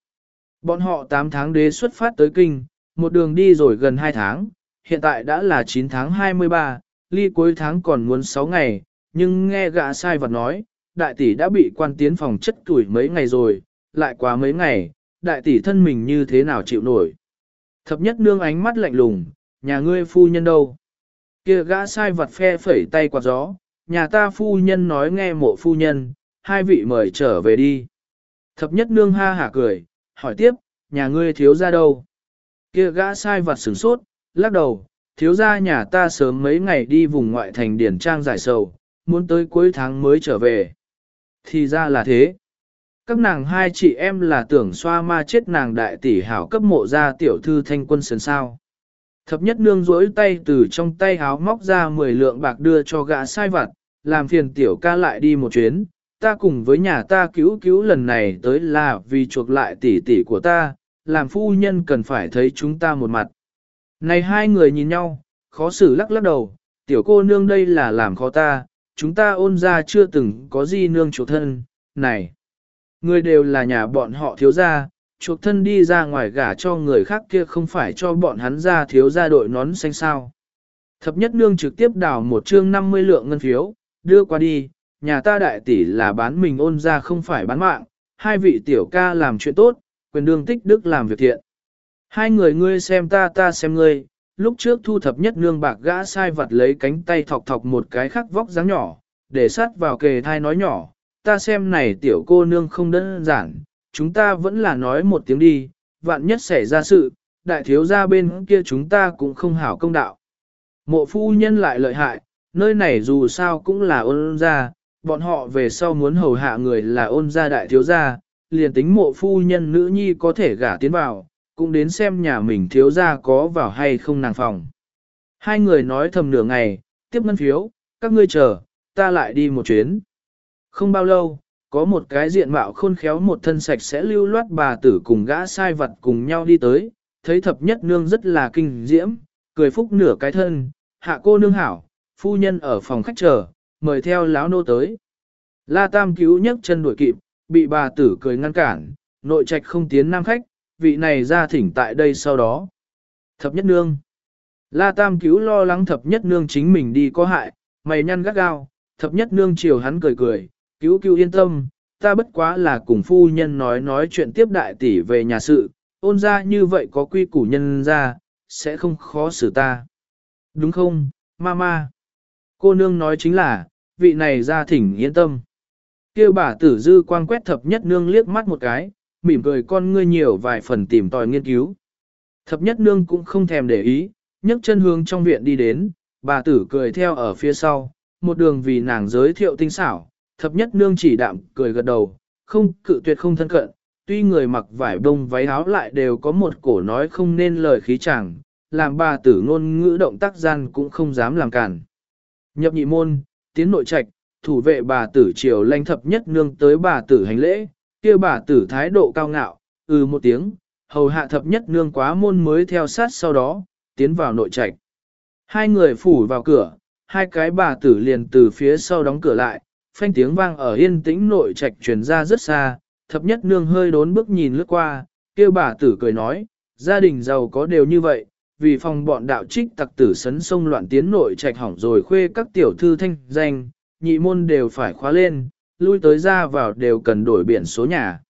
A: Bọn họ 8 tháng đế xuất phát tới kinh, một đường đi rồi gần 2 tháng, hiện tại đã là 9 tháng 23, ly cuối tháng còn muốn 6 ngày, nhưng nghe gã sai vật nói, đại tỷ đã bị quan tiến phòng chất tuổi mấy ngày rồi, lại quá mấy ngày, đại tỷ thân mình như thế nào chịu nổi. Thập nhất nương ánh mắt lạnh lùng, nhà ngươi phu nhân đâu? Kia gã sai vật phe phẩy tay quạt gió, nhà ta phu nhân nói nghe mộ phu nhân, hai vị mời trở về đi. Thập nhất nương ha hả cười, hỏi tiếp, nhà ngươi thiếu ra đâu? Kia gã sai vặt sửng sốt, lắc đầu, thiếu ra nhà ta sớm mấy ngày đi vùng ngoại thành điển trang giải sầu, muốn tới cuối tháng mới trở về. Thì ra là thế. Các nàng hai chị em là tưởng xoa ma chết nàng đại tỷ hảo cấp mộ ra tiểu thư thanh quân sơn sao. Thập nhất nương rỗi tay từ trong tay háo móc ra 10 lượng bạc đưa cho gã sai vặt, làm phiền tiểu ca lại đi một chuyến, ta cùng với nhà ta cứu cứu lần này tới là vì chuộc lại tỷ tỷ của ta, làm phu nhân cần phải thấy chúng ta một mặt. Này hai người nhìn nhau, khó xử lắc lắc đầu, tiểu cô nương đây là làm khó ta, chúng ta ôn ra chưa từng có gì nương chủ thân, này. Người đều là nhà bọn họ thiếu gia, chuộc thân đi ra ngoài gả cho người khác kia không phải cho bọn hắn ra thiếu gia đội nón xanh sao. Thập nhất nương trực tiếp đảo một chương 50 lượng ngân phiếu, đưa qua đi, nhà ta đại tỷ là bán mình ôn ra không phải bán mạng, hai vị tiểu ca làm chuyện tốt, quyền đương tích đức làm việc thiện. Hai người ngươi xem ta ta xem ngươi, lúc trước thu thập nhất nương bạc gã sai vật lấy cánh tay thọc thọc một cái khắc vóc dáng nhỏ, để sát vào kề thai nói nhỏ, ta xem này tiểu cô nương không đơn giản, chúng ta vẫn là nói một tiếng đi, vạn nhất xảy ra sự, đại thiếu gia bên kia chúng ta cũng không hảo công đạo. Mộ phu nhân lại lợi hại, nơi này dù sao cũng là ôn gia, bọn họ về sau muốn hầu hạ người là ôn gia đại thiếu gia, liền tính mộ phu nhân nữ nhi có thể gả tiến vào, cũng đến xem nhà mình thiếu gia có vào hay không nàng phòng. Hai người nói thầm nửa ngày, tiếp ngân phiếu, các ngươi chờ, ta lại đi một chuyến. Không bao lâu, có một cái diện mạo khôn khéo một thân sạch sẽ lưu loát bà tử cùng gã sai vật cùng nhau đi tới, thấy thập nhất nương rất là kinh diễm, cười phúc nửa cái thân, hạ cô nương hảo, phu nhân ở phòng khách chờ, mời theo láo nô tới. La Tam cứu nhấc chân đuổi kịp, bị bà tử cười ngăn cản, nội trạch không tiến nam khách, vị này ra thỉnh tại đây sau đó. Thập nhất nương. La Tam cứu lo lắng thập nhất nương chính mình đi có hại, mày nhăn gắt gao, thập nhất nương chiều hắn cười cười, cứu cứu yên tâm, ta bất quá là cùng phu nhân nói nói chuyện tiếp đại tỷ về nhà sự, ôn ra như vậy có quy củ nhân ra, sẽ không khó xử ta. Đúng không, mama? Cô nương nói chính là, vị này ra thỉnh yên tâm. Kêu bà tử dư quang quét thập nhất nương liếc mắt một cái, mỉm cười con ngươi nhiều vài phần tìm tòi nghiên cứu. Thập nhất nương cũng không thèm để ý, nhấc chân hướng trong viện đi đến, bà tử cười theo ở phía sau, một đường vì nàng giới thiệu tinh xảo, thập nhất nương chỉ đạm cười gật đầu, không cự tuyệt không thân cận, tuy người mặc vải đông váy áo lại đều có một cổ nói không nên lời khí chẳng, làm bà tử ngôn ngữ động tác gian cũng không dám làm cản. Nhập nhị môn, tiến nội trạch, thủ vệ bà tử triều lanh thập nhất nương tới bà tử hành lễ, kia bà tử thái độ cao ngạo, ừ một tiếng, hầu hạ thập nhất nương quá môn mới theo sát sau đó, tiến vào nội trạch. Hai người phủ vào cửa, hai cái bà tử liền từ phía sau đóng cửa lại, phanh tiếng vang ở yên tĩnh nội trạch truyền ra rất xa, thập nhất nương hơi đốn bước nhìn lướt qua, kêu bà tử cười nói, gia đình giàu có đều như vậy, vì phòng bọn đạo trích tặc tử sấn sông loạn tiến nội trạch hỏng rồi khuê các tiểu thư thanh danh, nhị môn đều phải khóa lên, lui tới ra vào đều cần đổi biển số nhà.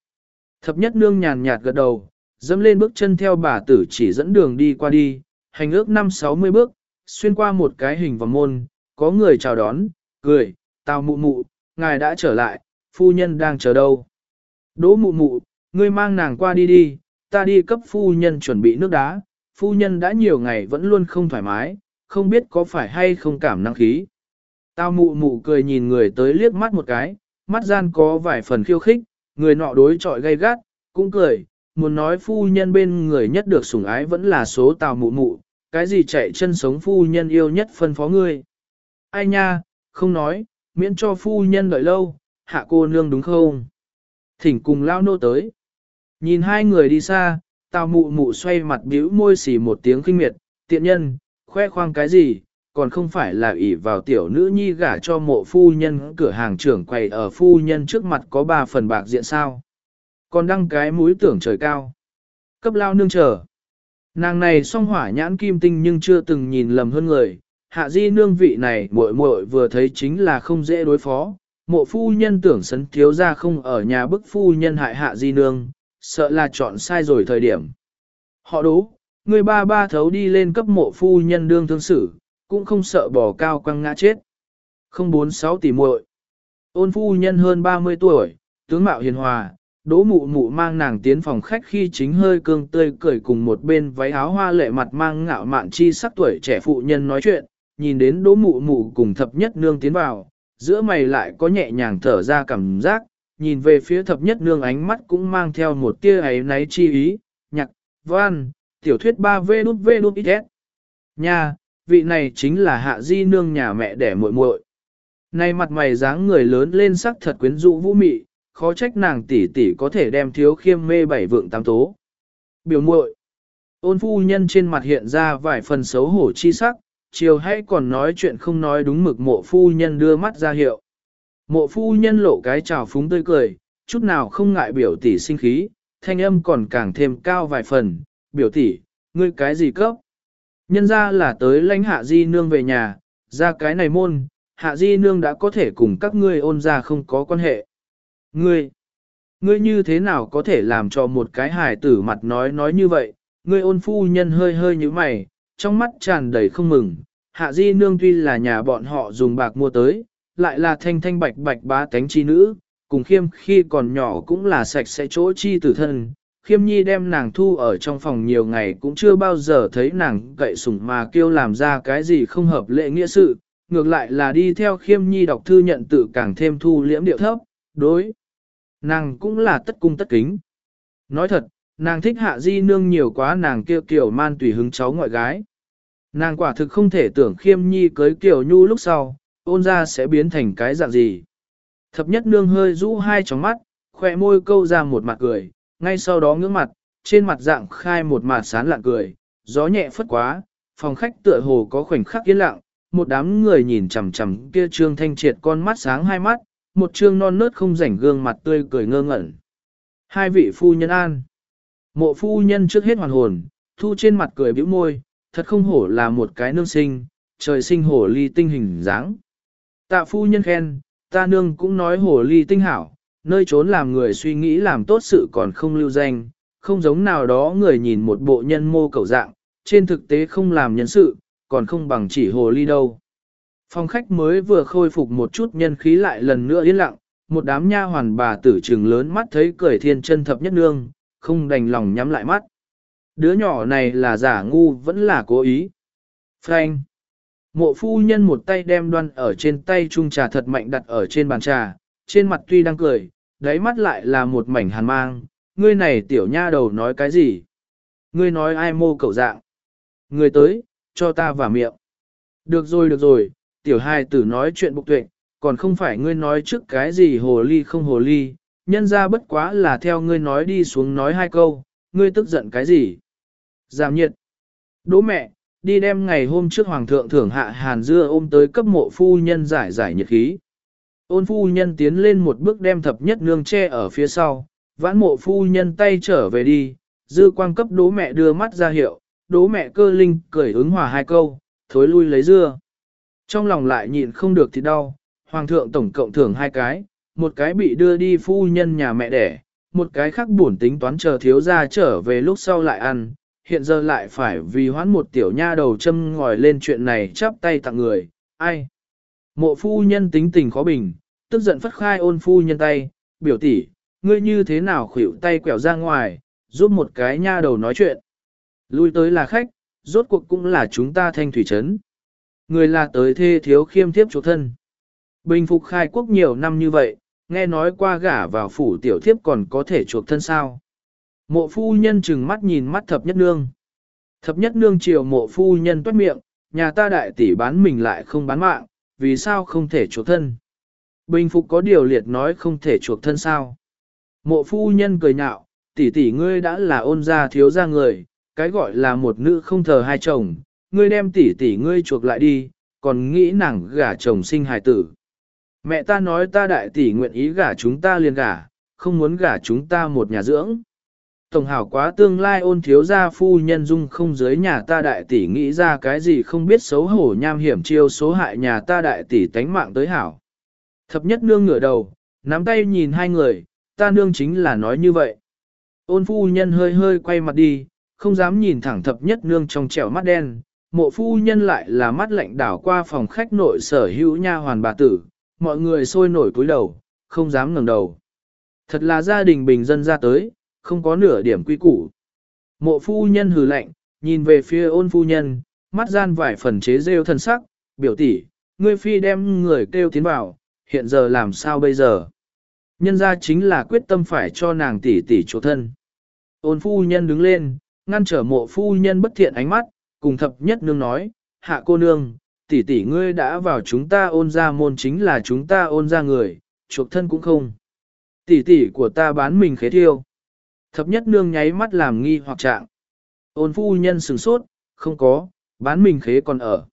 A: Thập nhất nương nhàn nhạt gật đầu, dẫm lên bước chân theo bà tử chỉ dẫn đường đi qua đi, hành ước năm sáu mươi bước, xuyên qua một cái hình vòng môn, có người chào đón, cười, tao mụ mụ, ngài đã trở lại, phu nhân đang chờ đâu. Đỗ mụ mụ, ngươi mang nàng qua đi đi, ta đi cấp phu nhân chuẩn bị nước đá, phu nhân đã nhiều ngày vẫn luôn không thoải mái, không biết có phải hay không cảm năng khí. Tao mụ mụ cười nhìn người tới liếc mắt một cái, mắt gian có vài phần khiêu khích, người nọ đối trọi gay gắt, cũng cười, muốn nói phu nhân bên người nhất được sủng ái vẫn là số tào mụ mụ, cái gì chạy chân sống phu nhân yêu nhất phân phó ngươi. Ai nha, không nói, miễn cho phu nhân đợi lâu, hạ cô nương đúng không? Thỉnh cùng lao nô tới. Nhìn hai người đi xa, tào mụ mụ xoay mặt bĩu môi xì một tiếng khinh miệt, tiện nhân, khoe khoang cái gì, còn không phải là ỷ vào tiểu nữ nhi gả cho mộ phu nhân cửa hàng trưởng quầy ở phu nhân trước mặt có ba phần bạc diện sao. Còn đăng cái mũi tưởng trời cao. Cấp lao nương chờ. Nàng này song hỏa nhãn kim tinh nhưng chưa từng nhìn lầm hơn người, hạ di nương vị này muội muội vừa thấy chính là không dễ đối phó, mộ phu nhân tưởng sấn thiếu ra không ở nhà bức phu nhân hại hạ di nương, sợ là chọn sai rồi thời điểm. Họ đố, người ba ba thấu đi lên cấp mộ phu nhân đương thương xử, cũng không sợ bỏ cao quăng ngã chết. 046 tỷ muội Ôn phu nhân hơn 30 tuổi, tướng mạo hiền hòa, đỗ mụ mụ mang nàng tiến phòng khách khi chính hơi cương tươi cười cùng một bên váy áo hoa lệ mặt mang ngạo mạn chi sắc tuổi trẻ phụ nhân nói chuyện, nhìn đến đỗ mụ mụ cùng thập nhất nương tiến vào, giữa mày lại có nhẹ nhàng thở ra cảm giác, nhìn về phía thập nhất nương ánh mắt cũng mang theo một tia ấy náy chi ý, nhạc, văn, tiểu thuyết 3V đút V đút ít Nha, vị này chính là hạ di nương nhà mẹ đẻ muội muội. Này mặt mày dáng người lớn lên sắc thật quyến rũ vũ mị, khó trách nàng tỷ tỷ có thể đem thiếu khiêm mê bảy vượng tam tố. Biểu muội Ôn phu nhân trên mặt hiện ra vài phần xấu hổ chi sắc, chiều hãy còn nói chuyện không nói đúng mực mộ phu nhân đưa mắt ra hiệu. Mộ phu nhân lộ cái trào phúng tươi cười, chút nào không ngại biểu tỷ sinh khí, thanh âm còn càng thêm cao vài phần, biểu tỷ, ngươi cái gì cấp? Nhân ra là tới lãnh hạ di nương về nhà, ra cái này môn, hạ di nương đã có thể cùng các ngươi ôn ra không có quan hệ. Ngươi, ngươi như thế nào có thể làm cho một cái hài tử mặt nói nói như vậy, ngươi ôn phu nhân hơi hơi như mày, trong mắt tràn đầy không mừng, hạ di nương tuy là nhà bọn họ dùng bạc mua tới, lại là thanh thanh bạch bạch bá tánh chi nữ, cùng khiêm khi còn nhỏ cũng là sạch sẽ chỗ chi tử thân. Khiêm nhi đem nàng thu ở trong phòng nhiều ngày cũng chưa bao giờ thấy nàng cậy sủng mà kêu làm ra cái gì không hợp lệ nghĩa sự, ngược lại là đi theo khiêm nhi đọc thư nhận tự càng thêm thu liễm điệu thấp, đối. Nàng cũng là tất cung tất kính. Nói thật, nàng thích hạ di nương nhiều quá nàng kia kiểu man tùy hứng cháu ngoại gái. Nàng quả thực không thể tưởng khiêm nhi cưới kiểu nhu lúc sau, ôn ra sẽ biến thành cái dạng gì. Thập nhất nương hơi rũ hai tròng mắt, khỏe môi câu ra một mặt cười, ngay sau đó ngưỡng mặt, trên mặt dạng khai một mặt sán lạng cười, gió nhẹ phất quá, phòng khách tựa hồ có khoảnh khắc yên lặng, một đám người nhìn chằm chằm kia trương thanh triệt con mắt sáng hai mắt, một trương non nớt không rảnh gương mặt tươi cười ngơ ngẩn. Hai vị phu nhân an. Mộ phu nhân trước hết hoàn hồn, thu trên mặt cười bĩu môi, thật không hổ là một cái nương sinh, trời sinh hổ ly tinh hình dáng. Tạ phu nhân khen, ta nương cũng nói hổ ly tinh hảo, nơi trốn làm người suy nghĩ làm tốt sự còn không lưu danh, không giống nào đó người nhìn một bộ nhân mô cầu dạng, trên thực tế không làm nhân sự, còn không bằng chỉ hồ ly đâu. Phòng khách mới vừa khôi phục một chút nhân khí lại lần nữa yên lặng, một đám nha hoàn bà tử trừng lớn mắt thấy cười thiên chân thập nhất nương, không đành lòng nhắm lại mắt. Đứa nhỏ này là giả ngu vẫn là cố ý. Frank. Mộ phu nhân một tay đem đoan ở trên tay chung trà thật mạnh đặt ở trên bàn trà, trên mặt tuy đang cười, đáy mắt lại là một mảnh hàn mang, ngươi này tiểu nha đầu nói cái gì? Ngươi nói ai mô cậu dạng? Ngươi tới, cho ta vào miệng. Được rồi được rồi, tiểu hai tử nói chuyện bục tuệ, còn không phải ngươi nói trước cái gì hồ ly không hồ ly, nhân ra bất quá là theo ngươi nói đi xuống nói hai câu, ngươi tức giận cái gì? Giảm nhiệt. Đỗ mẹ, đi đem ngày hôm trước hoàng thượng thưởng hạ hàn dưa ôm tới cấp mộ phu nhân giải giải nhiệt khí. Ôn phu nhân tiến lên một bước đem thập nhất nương che ở phía sau, vãn mộ phu nhân tay trở về đi, dư quang cấp đố mẹ đưa mắt ra hiệu, đố mẹ cơ linh cười ứng hòa hai câu, thối lui lấy dưa. Trong lòng lại nhịn không được thì đau, hoàng thượng tổng cộng thưởng hai cái, một cái bị đưa đi phu nhân nhà mẹ đẻ, một cái khác buồn tính toán chờ thiếu gia trở về lúc sau lại ăn, hiện giờ lại phải vì hoán một tiểu nha đầu châm ngòi lên chuyện này chắp tay tặng người, ai? Mộ phu nhân tính tình khó bình, tức giận phất khai ôn phu nhân tay, biểu tỷ, ngươi như thế nào khuỷu tay quẹo ra ngoài, giúp một cái nha đầu nói chuyện. Lui tới là khách, rốt cuộc cũng là chúng ta thanh thủy trấn. Người là tới thê thiếu khiêm thiếp chủ thân. Bình phục khai quốc nhiều năm như vậy, nghe nói qua gả vào phủ tiểu thiếp còn có thể chuộc thân sao. Mộ phu nhân chừng mắt nhìn mắt thập nhất nương. Thập nhất nương chiều mộ phu nhân toát miệng, nhà ta đại tỷ bán mình lại không bán mạng, vì sao không thể chuộc thân. Bình phục có điều liệt nói không thể chuộc thân sao. Mộ phu nhân cười nhạo, tỷ tỷ ngươi đã là ôn gia thiếu gia người, cái gọi là một nữ không thờ hai chồng, ngươi đem tỷ tỷ ngươi chuộc lại đi, còn nghĩ nàng gả chồng sinh hài tử. Mẹ ta nói ta đại tỷ nguyện ý gả chúng ta liền gả, không muốn gả chúng ta một nhà dưỡng. Tổng hảo quá tương lai ôn thiếu gia phu nhân dung không dưới nhà ta đại tỷ nghĩ ra cái gì không biết xấu hổ nham hiểm chiêu số hại nhà ta đại tỷ tánh mạng tới hảo. Thập nhất nương ngửa đầu, nắm tay nhìn hai người, ta nương chính là nói như vậy. Ôn phu nhân hơi hơi quay mặt đi, không dám nhìn thẳng thập nhất nương trong trẻo mắt đen, mộ phu nhân lại là mắt lạnh đảo qua phòng khách nội sở hữu nha hoàn bà tử, mọi người sôi nổi cúi đầu, không dám ngẩng đầu. Thật là gia đình bình dân ra tới, không có nửa điểm quy củ. Mộ phu nhân hừ lạnh, nhìn về phía ôn phu nhân, mắt gian vài phần chế rêu thân sắc, biểu tỷ, ngươi phi đem người kêu tiến vào, hiện giờ làm sao bây giờ? Nhân ra chính là quyết tâm phải cho nàng tỷ tỷ chỗ thân. Ôn phu nhân đứng lên, ngăn trở mộ phu nhân bất thiện ánh mắt, cùng thập nhất nương nói, hạ cô nương, tỷ tỷ ngươi đã vào chúng ta ôn ra môn chính là chúng ta ôn ra người, chuộc thân cũng không. Tỷ tỷ của ta bán mình khế thiêu. Thập nhất nương nháy mắt làm nghi hoặc trạng. Ôn phu nhân sửng sốt, không có, bán mình khế còn ở.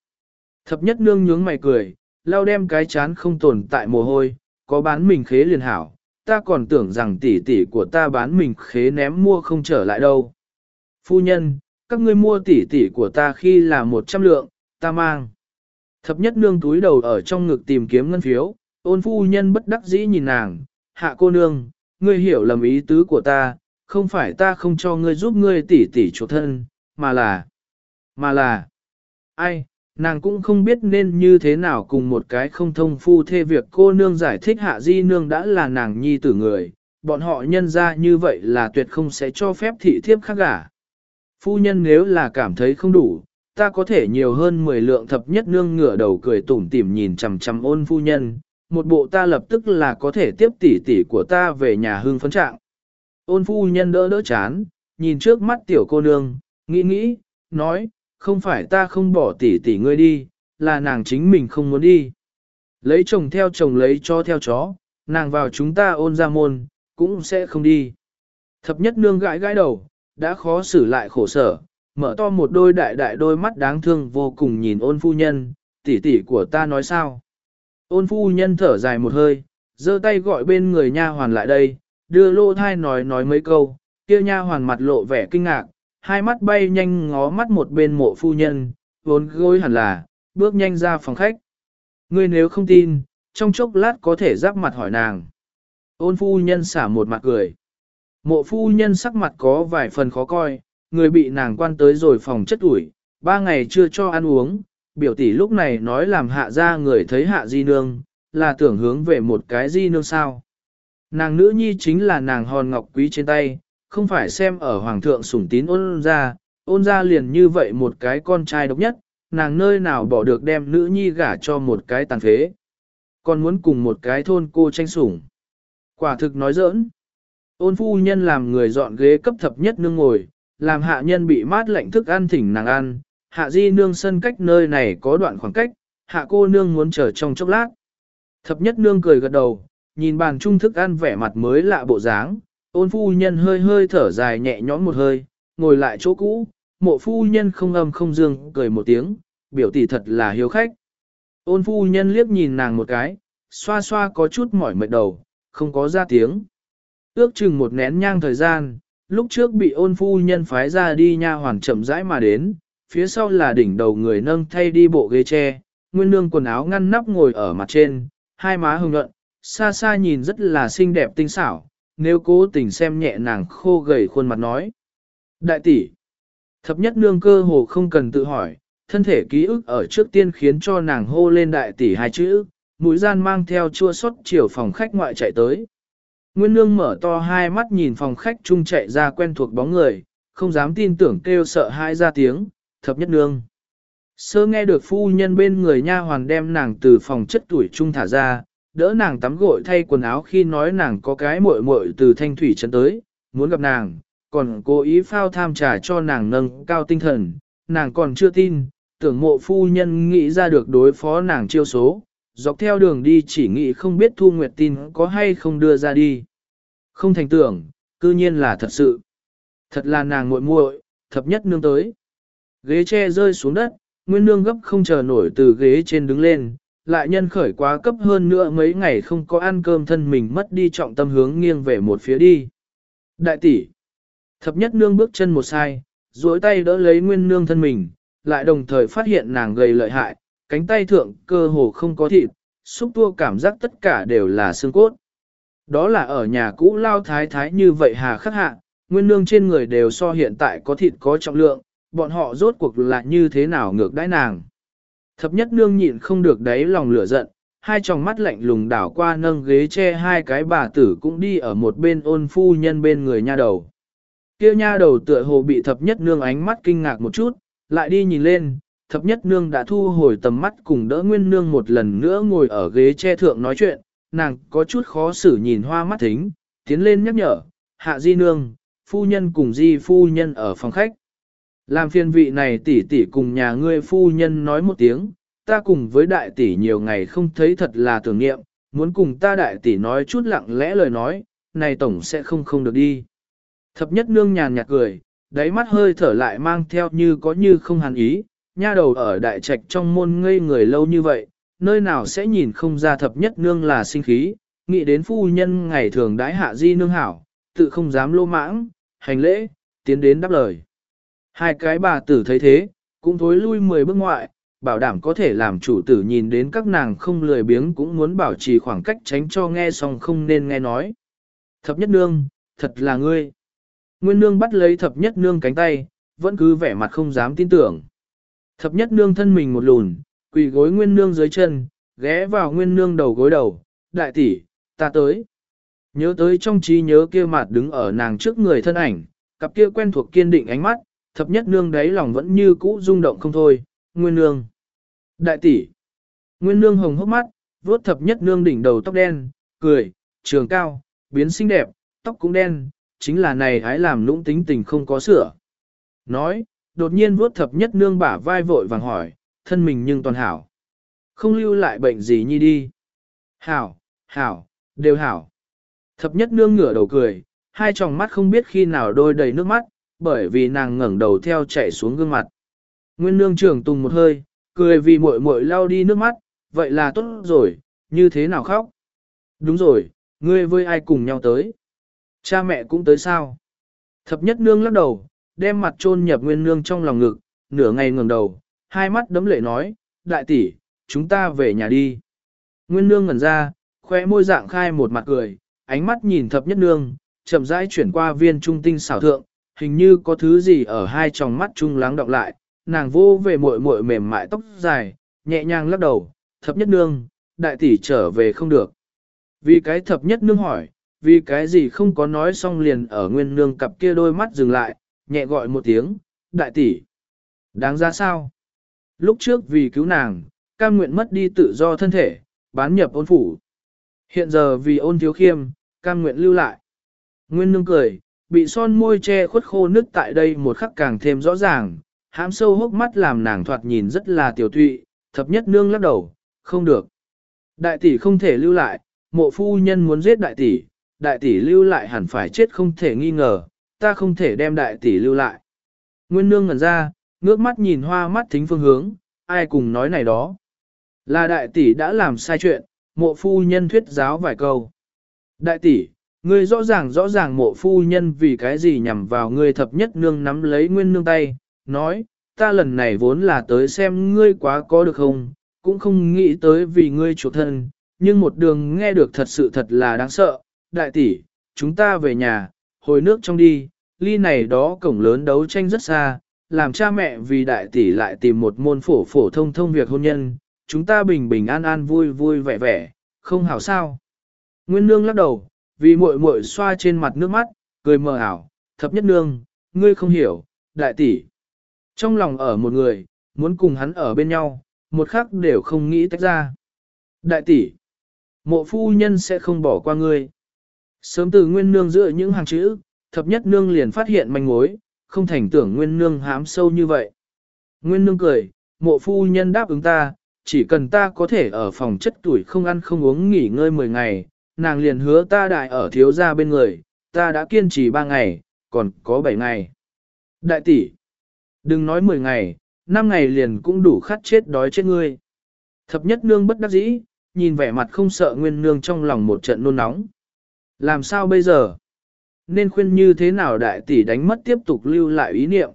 A: Thập nhất nương nhướng mày cười, lao đem cái chán không tồn tại mồ hôi, có bán mình khế liền hảo, ta còn tưởng rằng tỷ tỷ của ta bán mình khế ném mua không trở lại đâu. Phu nhân, các ngươi mua tỷ tỷ của ta khi là một trăm lượng, ta mang. Thập nhất nương túi đầu ở trong ngực tìm kiếm ngân phiếu, ôn phu nhân bất đắc dĩ nhìn nàng, hạ cô nương, ngươi hiểu lầm ý tứ của ta, không phải ta không cho ngươi giúp ngươi tỷ tỷ chuộc thân, mà là, mà là, ai, nàng cũng không biết nên như thế nào cùng một cái không thông phu thê việc cô nương giải thích hạ di nương đã là nàng nhi tử người, bọn họ nhân ra như vậy là tuyệt không sẽ cho phép thị thiếp khác gả. Phu nhân nếu là cảm thấy không đủ, ta có thể nhiều hơn 10 lượng thập nhất nương ngửa đầu cười tủm tỉm nhìn chằm chằm ôn phu nhân, một bộ ta lập tức là có thể tiếp tỷ tỷ của ta về nhà hương phấn trạng. Ôn phu nhân đỡ đỡ chán, nhìn trước mắt tiểu cô nương, nghĩ nghĩ, nói, không phải ta không bỏ tỷ tỷ ngươi đi, là nàng chính mình không muốn đi. Lấy chồng theo chồng lấy cho theo chó, nàng vào chúng ta ôn ra môn, cũng sẽ không đi. Thập nhất nương gãi gãi đầu, đã khó xử lại khổ sở, mở to một đôi đại đại đôi mắt đáng thương vô cùng nhìn ôn phu nhân, tỷ tỷ của ta nói sao. Ôn phu nhân thở dài một hơi, giơ tay gọi bên người nha hoàn lại đây, đưa lô thai nói nói mấy câu, kia nha hoàn mặt lộ vẻ kinh ngạc, hai mắt bay nhanh ngó mắt một bên mộ phu nhân, vốn gối hẳn là, bước nhanh ra phòng khách. Ngươi nếu không tin, trong chốc lát có thể giáp mặt hỏi nàng. Ôn phu nhân xả một mặt cười. Mộ phu nhân sắc mặt có vài phần khó coi, người bị nàng quan tới rồi phòng chất ủi, ba ngày chưa cho ăn uống, biểu tỷ lúc này nói làm hạ ra người thấy hạ di nương, là tưởng hướng về một cái di nương sao. Nàng nữ nhi chính là nàng hòn ngọc quý trên tay, không phải xem ở hoàng thượng sủng tín ôn ra, ôn ra liền như vậy một cái con trai độc nhất, nàng nơi nào bỏ được đem nữ nhi gả cho một cái tàn phế. Còn muốn cùng một cái thôn cô tranh sủng. Quả thực nói giỡn. Ôn phu nhân làm người dọn ghế cấp thập nhất nương ngồi, làm hạ nhân bị mát lạnh thức ăn thỉnh nàng ăn, hạ di nương sân cách nơi này có đoạn khoảng cách, hạ cô nương muốn chờ trong chốc lát. Thập nhất nương cười gật đầu, nhìn bàn trung thức ăn vẻ mặt mới lạ bộ dáng, ôn phu nhân hơi hơi thở dài nhẹ nhõm một hơi, ngồi lại chỗ cũ, mộ phu nhân không âm không dương cười một tiếng, biểu tỷ thật là hiếu khách. Ôn phu nhân liếc nhìn nàng một cái, xoa xoa có chút mỏi mệt đầu, không có ra tiếng. Ước chừng một nén nhang thời gian, lúc trước bị ôn phu nhân phái ra đi nha hoàn chậm rãi mà đến, phía sau là đỉnh đầu người nâng thay đi bộ ghế tre, nguyên nương quần áo ngăn nắp ngồi ở mặt trên, hai má hồng nhuận, xa xa nhìn rất là xinh đẹp tinh xảo, nếu cố tình xem nhẹ nàng khô gầy khuôn mặt nói. Đại tỷ, thập nhất nương cơ hồ không cần tự hỏi, thân thể ký ức ở trước tiên khiến cho nàng hô lên đại tỷ hai chữ, mũi gian mang theo chua xót chiều phòng khách ngoại chạy tới. Nguyên nương mở to hai mắt nhìn phòng khách chung chạy ra quen thuộc bóng người, không dám tin tưởng kêu sợ hai ra tiếng, thập nhất nương. Sơ nghe được phu nhân bên người nha hoàn đem nàng từ phòng chất tuổi trung thả ra, đỡ nàng tắm gội thay quần áo khi nói nàng có cái muội muội từ thanh thủy chân tới, muốn gặp nàng, còn cố ý phao tham trà cho nàng nâng cao tinh thần, nàng còn chưa tin, tưởng mộ phu nhân nghĩ ra được đối phó nàng chiêu số, dọc theo đường đi chỉ nghĩ không biết Thu Nguyệt tin có hay không đưa ra đi. Không thành tưởng, cư nhiên là thật sự. Thật là nàng muội muội, thập nhất nương tới. Ghế tre rơi xuống đất, Nguyên nương gấp không chờ nổi từ ghế trên đứng lên, lại nhân khởi quá cấp hơn nữa mấy ngày không có ăn cơm thân mình mất đi trọng tâm hướng nghiêng về một phía đi. Đại tỷ, thập nhất nương bước chân một sai, duỗi tay đỡ lấy nguyên nương thân mình, lại đồng thời phát hiện nàng gầy lợi hại, cánh tay thượng cơ hồ không có thịt, xúc tua cảm giác tất cả đều là xương cốt. Đó là ở nhà cũ lao thái thái như vậy hà khắc hạ, nguyên nương trên người đều so hiện tại có thịt có trọng lượng, bọn họ rốt cuộc là như thế nào ngược đãi nàng. Thập nhất nương nhịn không được đáy lòng lửa giận, hai tròng mắt lạnh lùng đảo qua nâng ghế che hai cái bà tử cũng đi ở một bên ôn phu nhân bên người nha đầu. Kia nha đầu tựa hồ bị thập nhất nương ánh mắt kinh ngạc một chút, lại đi nhìn lên, thập nhất nương đã thu hồi tầm mắt cùng đỡ nguyên nương một lần nữa ngồi ở ghế che thượng nói chuyện, nàng có chút khó xử nhìn hoa mắt thính, tiến lên nhắc nhở, hạ di nương, phu nhân cùng di phu nhân ở phòng khách. Làm phiền vị này tỷ tỷ cùng nhà ngươi phu nhân nói một tiếng, ta cùng với đại tỷ nhiều ngày không thấy thật là tưởng niệm, muốn cùng ta đại tỷ nói chút lặng lẽ lời nói, này tổng sẽ không không được đi. Thập nhất nương nhàn nhạt cười, đáy mắt hơi thở lại mang theo như có như không hàn ý, nha đầu ở đại trạch trong môn ngây người lâu như vậy, nơi nào sẽ nhìn không ra thập nhất nương là sinh khí, nghĩ đến phu nhân ngày thường đãi hạ di nương hảo, tự không dám lô mãng, hành lễ, tiến đến đáp lời. Hai cái bà tử thấy thế, cũng thối lui mười bước ngoại, bảo đảm có thể làm chủ tử nhìn đến các nàng không lười biếng cũng muốn bảo trì khoảng cách tránh cho nghe xong không nên nghe nói. Thập nhất nương, thật là ngươi. Nguyên nương bắt lấy thập nhất nương cánh tay, vẫn cứ vẻ mặt không dám tin tưởng. Thập nhất nương thân mình một lùn, quỳ gối nguyên nương dưới chân, ghé vào nguyên nương đầu gối đầu, đại tỷ, ta tới. Nhớ tới trong trí nhớ kia mặt đứng ở nàng trước người thân ảnh, cặp kia quen thuộc kiên định ánh mắt, thập nhất nương đáy lòng vẫn như cũ rung động không thôi, nguyên nương. Đại tỷ, nguyên nương hồng hốc mắt, vuốt thập nhất nương đỉnh đầu tóc đen, cười, trường cao, biến xinh đẹp, tóc cũng đen, chính là này hái làm lũng tính tình không có sửa. Nói, đột nhiên vuốt thập nhất nương bả vai vội vàng hỏi, thân mình nhưng toàn hảo. Không lưu lại bệnh gì nhi đi. Hảo, hảo, đều hảo. Thập nhất nương ngửa đầu cười, hai tròng mắt không biết khi nào đôi đầy nước mắt, bởi vì nàng ngẩng đầu theo chạy xuống gương mặt. Nguyên nương trưởng tùng một hơi, cười vì muội muội lau đi nước mắt, vậy là tốt rồi, như thế nào khóc? Đúng rồi, ngươi với ai cùng nhau tới? Cha mẹ cũng tới sao? Thập nhất nương lắc đầu, đem mặt chôn nhập nguyên nương trong lòng ngực, nửa ngày ngẩng đầu, hai mắt đấm lệ nói, đại tỷ, chúng ta về nhà đi. Nguyên nương ngẩn ra, khoe môi dạng khai một mặt cười, ánh mắt nhìn thập nhất nương, chậm rãi chuyển qua viên trung tinh xảo thượng, hình như có thứ gì ở hai tròng mắt trung lắng đọng lại, nàng vô về muội muội mềm mại tóc dài, nhẹ nhàng lắc đầu, thập nhất nương, đại tỷ trở về không được. Vì cái thập nhất nương hỏi, vì cái gì không có nói xong liền ở nguyên nương cặp kia đôi mắt dừng lại, nhẹ gọi một tiếng, đại tỷ. Đáng ra sao? Lúc trước vì cứu nàng, cam nguyện mất đi tự do thân thể, bán nhập ôn phủ. Hiện giờ vì ôn thiếu khiêm, cam nguyện lưu lại. Nguyên nương cười, bị son môi che khuất khô nước tại đây một khắc càng thêm rõ ràng, hãm sâu hốc mắt làm nàng thoạt nhìn rất là tiểu thụy, thập nhất nương lắc đầu, không được. Đại tỷ không thể lưu lại, mộ phu nhân muốn giết đại tỷ, đại tỷ lưu lại hẳn phải chết không thể nghi ngờ, ta không thể đem đại tỷ lưu lại. Nguyên nương ngẩn ra, ngước mắt nhìn hoa mắt thính phương hướng, ai cùng nói này đó. Là đại tỷ đã làm sai chuyện, mộ phu nhân thuyết giáo vài câu. Đại tỷ, ngươi rõ ràng rõ ràng mộ phu nhân vì cái gì nhằm vào ngươi thập nhất nương nắm lấy nguyên nương tay, nói, ta lần này vốn là tới xem ngươi quá có được không, cũng không nghĩ tới vì ngươi chủ thân, nhưng một đường nghe được thật sự thật là đáng sợ, đại tỷ, chúng ta về nhà, hồi nước trong đi, ly này đó cổng lớn đấu tranh rất xa, làm cha mẹ vì đại tỷ lại tìm một môn phổ phổ thông thông việc hôn nhân, chúng ta bình bình an an vui vui vẻ vẻ, không hảo sao. Nguyên nương lắc đầu, vì muội muội xoa trên mặt nước mắt, cười mờ ảo, thập nhất nương, ngươi không hiểu, đại tỷ. Trong lòng ở một người, muốn cùng hắn ở bên nhau, một khắc đều không nghĩ tách ra. Đại tỷ, mộ phu nhân sẽ không bỏ qua ngươi. Sớm từ nguyên nương giữa những hàng chữ, thập nhất nương liền phát hiện manh mối, không thành tưởng nguyên nương hám sâu như vậy. Nguyên nương cười, mộ phu nhân đáp ứng ta, chỉ cần ta có thể ở phòng chất tuổi không ăn không uống nghỉ ngơi 10 ngày, nàng liền hứa ta đại ở thiếu gia bên người, ta đã kiên trì 3 ngày, còn có 7 ngày. Đại tỷ, đừng nói 10 ngày, 5 ngày liền cũng đủ khát chết đói chết ngươi. Thập nhất nương bất đắc dĩ, nhìn vẻ mặt không sợ nguyên nương trong lòng một trận nôn nóng. Làm sao bây giờ? Nên khuyên như thế nào đại tỷ đánh mất tiếp tục lưu lại ý niệm?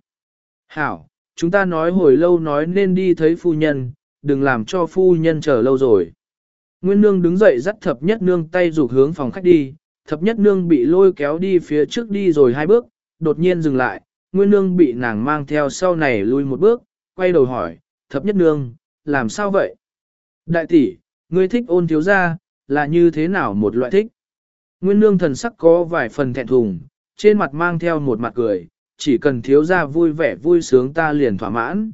A: Hảo, chúng ta nói hồi lâu nói nên đi thấy phu nhân, đừng làm cho phu nhân chờ lâu rồi. Nguyên nương đứng dậy dắt thập nhất nương tay rụt hướng phòng khách đi, thập nhất nương bị lôi kéo đi phía trước đi rồi hai bước, đột nhiên dừng lại, nguyên nương bị nàng mang theo sau này lui một bước, quay đầu hỏi, thập nhất nương, làm sao vậy? Đại tỷ, ngươi thích ôn thiếu gia, là như thế nào một loại thích. Nguyên nương thần sắc có vài phần thẹn thùng, trên mặt mang theo một mặt cười, chỉ cần thiếu gia vui vẻ vui sướng ta liền thỏa mãn.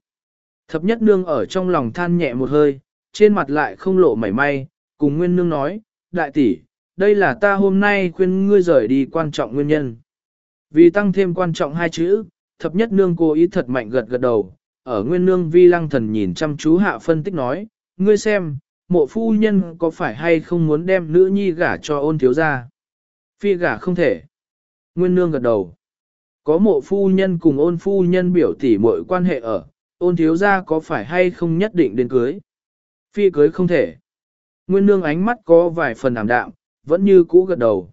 A: Thập nhất nương ở trong lòng than nhẹ một hơi, trên mặt lại không lộ mảy may, cùng nguyên nương nói, đại tỷ, đây là ta hôm nay khuyên ngươi rời đi quan trọng nguyên nhân. Vì tăng thêm quan trọng hai chữ, thập nhất nương cố ý thật mạnh gật gật đầu, ở nguyên nương vi lăng thần nhìn chăm chú hạ phân tích nói, ngươi xem, mộ phu nhân có phải hay không muốn đem nữ nhi gả cho ôn thiếu gia? Phi gả không thể. Nguyên nương gật đầu. Có mộ phu nhân cùng ôn phu nhân biểu tỉ mọi quan hệ ở, ôn thiếu gia có phải hay không nhất định đến cưới? Phi cưới không thể. Nguyên nương ánh mắt có vài phần ảm đạm, vẫn như cũ gật đầu.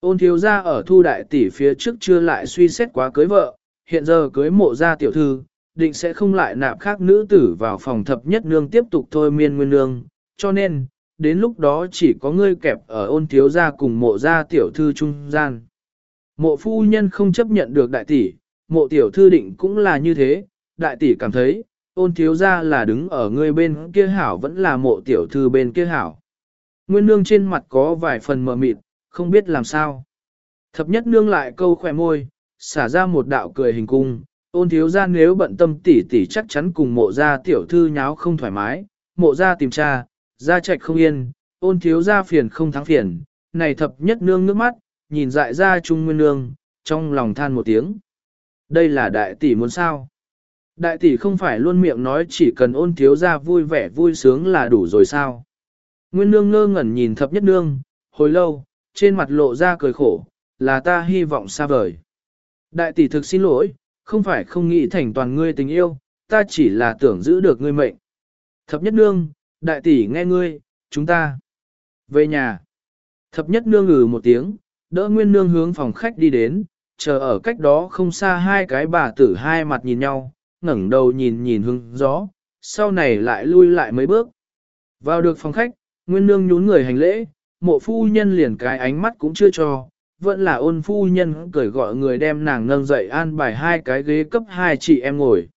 A: Ôn thiếu gia ở thu đại tỷ phía trước chưa lại suy xét quá cưới vợ, hiện giờ cưới mộ gia tiểu thư, định sẽ không lại nạp khác nữ tử vào phòng thập nhất nương tiếp tục thôi miên nguyên nương, cho nên, đến lúc đó chỉ có ngươi kẹp ở ôn thiếu gia cùng mộ gia tiểu thư trung gian. Mộ phu nhân không chấp nhận được đại tỷ, mộ tiểu thư định cũng là như thế, đại tỷ cảm thấy, ôn thiếu gia là đứng ở ngươi bên kia hảo vẫn là mộ tiểu thư bên kia hảo. Nguyên nương trên mặt có vài phần mờ mịt, không biết làm sao. Thập nhất nương lại câu khỏe môi, xả ra một đạo cười hình cung, ôn thiếu gia nếu bận tâm tỷ tỷ chắc chắn cùng mộ gia tiểu thư nháo không thoải mái, mộ gia tìm tra, gia trạch không yên, ôn thiếu gia phiền không thắng phiền, này thập nhất nương nước mắt, nhìn dại ra trung nguyên nương, trong lòng than một tiếng. Đây là đại tỷ muốn sao? Đại tỷ không phải luôn miệng nói chỉ cần ôn thiếu gia vui vẻ vui sướng là đủ rồi sao? Nguyên nương ngơ ngẩn nhìn thập nhất nương, hồi lâu, trên mặt lộ ra cười khổ, là ta hy vọng xa vời. Đại tỷ thực xin lỗi, không phải không nghĩ thành toàn ngươi tình yêu, ta chỉ là tưởng giữ được ngươi mệnh. Thập nhất nương, đại tỷ nghe ngươi, chúng ta về nhà. Thập nhất nương ngừ một tiếng, đỡ nguyên nương hướng phòng khách đi đến, chờ ở cách đó không xa hai cái bà tử hai mặt nhìn nhau, ngẩng đầu nhìn nhìn hướng gió, sau này lại lui lại mấy bước. Vào được phòng khách, nguyên nương nhún người hành lễ, mộ phu nhân liền cái ánh mắt cũng chưa cho, vẫn là ôn phu nhân cười gọi người đem nàng nâng dậy an bài hai cái ghế cấp hai chị em ngồi.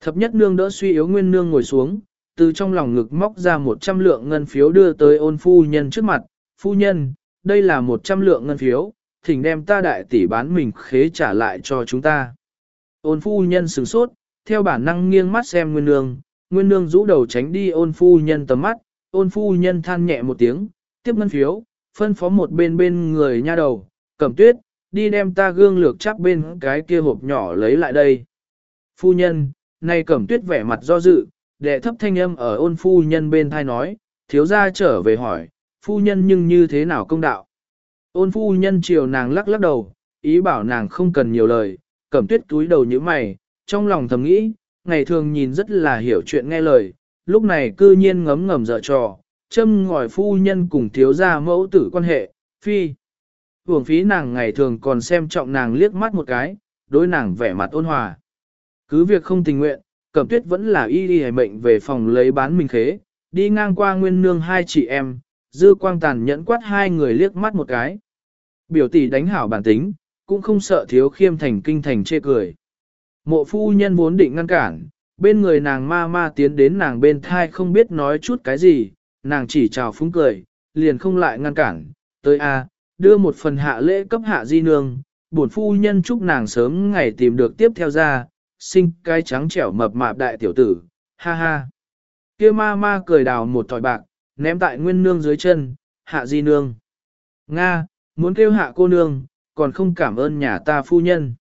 A: Thập nhất nương đỡ suy yếu nguyên nương ngồi xuống, từ trong lòng ngực móc ra một trăm lượng ngân phiếu đưa tới ôn phu nhân trước mặt, phu nhân, đây là một trăm lượng ngân phiếu, thỉnh đem ta đại tỷ bán mình khế trả lại cho chúng ta. Ôn phu nhân sửng sốt, theo bản năng nghiêng mắt xem nguyên nương, nguyên nương rũ đầu tránh đi ôn phu nhân tầm mắt, ôn phu nhân than nhẹ một tiếng, tiếp ngân phiếu, phân phó một bên bên người nha đầu, cẩm tuyết, đi đem ta gương lược chắc bên cái kia hộp nhỏ lấy lại đây. Phu nhân, này cẩm tuyết vẻ mặt do dự, đệ thấp thanh âm ở ôn phu nhân bên thai nói, thiếu gia trở về hỏi, phu nhân nhưng như thế nào công đạo. Ôn phu nhân chiều nàng lắc lắc đầu, ý bảo nàng không cần nhiều lời, cẩm tuyết túi đầu như mày, trong lòng thầm nghĩ, ngày thường nhìn rất là hiểu chuyện nghe lời, lúc này cư nhiên ngấm ngầm dở trò, châm ngòi phu nhân cùng thiếu gia mẫu tử quan hệ, phi. Hưởng phí nàng ngày thường còn xem trọng nàng liếc mắt một cái, đối nàng vẻ mặt ôn hòa. Cứ việc không tình nguyện, Cẩm Tuyết vẫn là y đi mệnh về phòng lấy bán mình khế, đi ngang qua nguyên nương hai chị em, dư quang tàn nhẫn quát hai người liếc mắt một cái. Biểu tỷ đánh hảo bản tính, cũng không sợ thiếu khiêm thành kinh thành chê cười. Mộ phu nhân vốn định ngăn cản, bên người nàng ma ma tiến đến nàng bên thai không biết nói chút cái gì, nàng chỉ chào phúng cười, liền không lại ngăn cản, tới a đưa một phần hạ lễ cấp hạ di nương, bổn phu nhân chúc nàng sớm ngày tìm được tiếp theo ra, sinh cái trắng trẻo mập mạp đại tiểu tử, ha ha. Kia ma ma cười đào một thỏi bạc, ném tại nguyên nương dưới chân, hạ di nương. Nga, muốn kêu hạ cô nương, còn không cảm ơn nhà ta phu nhân.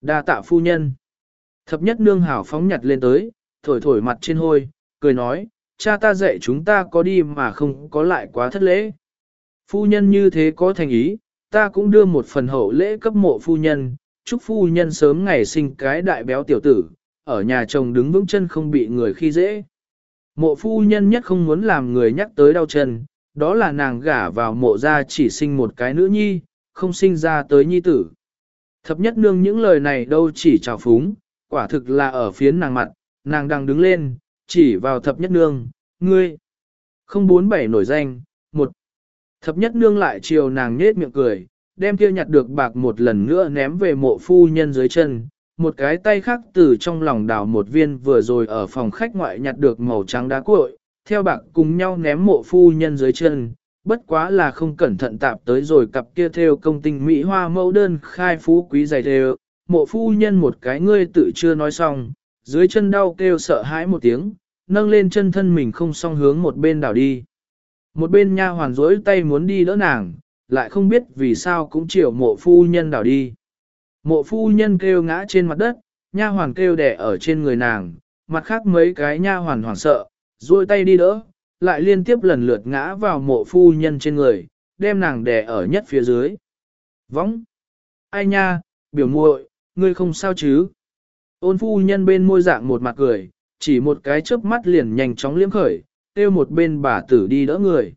A: đa tạ phu nhân. Thập nhất nương hảo phóng nhặt lên tới, thổi thổi mặt trên hôi, cười nói, cha ta dạy chúng ta có đi mà không có lại quá thất lễ. Phu nhân như thế có thành ý, ta cũng đưa một phần hậu lễ cấp mộ phu nhân, chúc phu nhân sớm ngày sinh cái đại béo tiểu tử, ở nhà chồng đứng vững chân không bị người khi dễ. Mộ phu nhân nhất không muốn làm người nhắc tới đau chân, đó là nàng gả vào mộ ra chỉ sinh một cái nữ nhi, không sinh ra tới nhi tử. Thập nhất nương những lời này đâu chỉ trào phúng, quả thực là ở phiến nàng mặt, nàng đang đứng lên, chỉ vào thập nhất nương, ngươi. Không bốn bảy nổi danh, một. Thập nhất nương lại chiều nàng nết miệng cười, đem kia nhặt được bạc một lần nữa ném về mộ phu nhân dưới chân. Một cái tay khác từ trong lòng đào một viên vừa rồi ở phòng khách ngoại nhặt được màu trắng đá cuội, theo bạc cùng nhau ném mộ phu nhân dưới chân, bất quá là không cẩn thận tạp tới rồi cặp kia theo công tinh Mỹ hoa mẫu đơn khai phú quý dày đều, mộ phu nhân một cái ngươi tự chưa nói xong, dưới chân đau kêu sợ hãi một tiếng, nâng lên chân thân mình không song hướng một bên đảo đi. Một bên nha hoàn rỗi tay muốn đi đỡ nàng, lại không biết vì sao cũng chịu mộ phu nhân đảo đi. Mộ phu nhân kêu ngã trên mặt đất, nha hoàn kêu đẻ ở trên người nàng, mặt khác mấy cái nha hoàn hoảng sợ, duỗi tay đi đỡ, lại liên tiếp lần lượt ngã vào mộ phu nhân trên người, đem nàng đè ở nhất phía dưới. Võng! Ai nha, biểu muội, ngươi không sao chứ? Ôn phu nhân bên môi dạng một mặt cười, chỉ một cái chớp mắt liền nhanh chóng liếm khởi, kêu một bên bà tử đi đỡ người.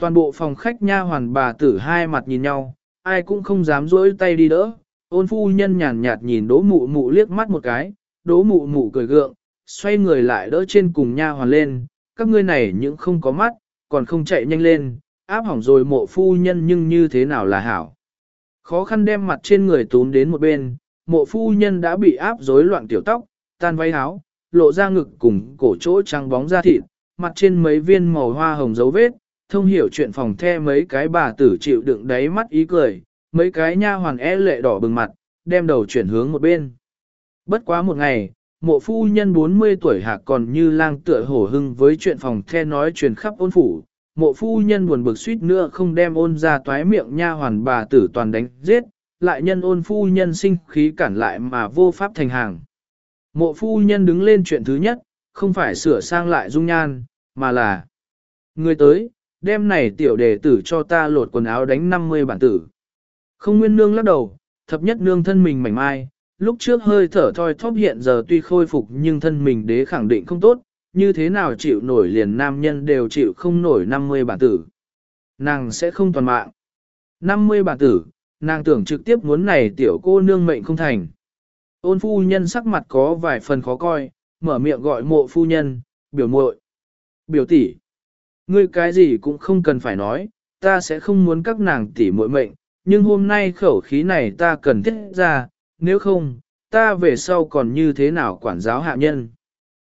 A: Toàn bộ phòng khách nha hoàn bà tử hai mặt nhìn nhau, ai cũng không dám rỗi tay đi đỡ. Ôn phu nhân nhàn nhạt nhìn đỗ mụ mụ liếc mắt một cái, đỗ mụ mụ cười gượng, xoay người lại đỡ trên cùng nha hoàn lên, các ngươi này những không có mắt, còn không chạy nhanh lên, áp hỏng rồi mộ phu nhân nhưng như thế nào là hảo. Khó khăn đem mặt trên người tún đến một bên, mộ phu nhân đã bị áp rối loạn tiểu tóc, tan váy áo, lộ ra ngực cùng cổ chỗ trắng bóng da thịt, mặt trên mấy viên màu hoa hồng dấu vết, thông hiểu chuyện phòng the mấy cái bà tử chịu đựng đáy mắt ý cười, mấy cái nha hoàn e lệ đỏ bừng mặt, đem đầu chuyển hướng một bên. Bất quá một ngày, mộ phu nhân 40 tuổi hạc còn như lang tựa hổ hưng với chuyện phòng the nói truyền khắp ôn phủ. Mộ phu nhân buồn bực suýt nữa không đem ôn ra toái miệng nha hoàn bà tử toàn đánh giết, lại nhân ôn phu nhân sinh khí cản lại mà vô pháp thành hàng. Mộ phu nhân đứng lên chuyện thứ nhất, không phải sửa sang lại dung nhan, mà là Người tới, đem này tiểu đề tử cho ta lột quần áo đánh 50 bản tử. Không nguyên nương lắc đầu, thập nhất nương thân mình mảnh mai, lúc trước hơi thở thoi thóp hiện giờ tuy khôi phục nhưng thân mình đế khẳng định không tốt, như thế nào chịu nổi liền nam nhân đều chịu không nổi 50 bản tử. Nàng sẽ không toàn mạng. 50 bản tử, nàng tưởng trực tiếp muốn này tiểu cô nương mệnh không thành. Ôn phu nhân sắc mặt có vài phần khó coi, mở miệng gọi mộ phu nhân, biểu muội, biểu tỷ, ngươi cái gì cũng không cần phải nói, ta sẽ không muốn các nàng tỉ muội mệnh, nhưng hôm nay khẩu khí này ta cần thiết ra, nếu không, ta về sau còn như thế nào quản giáo hạ nhân.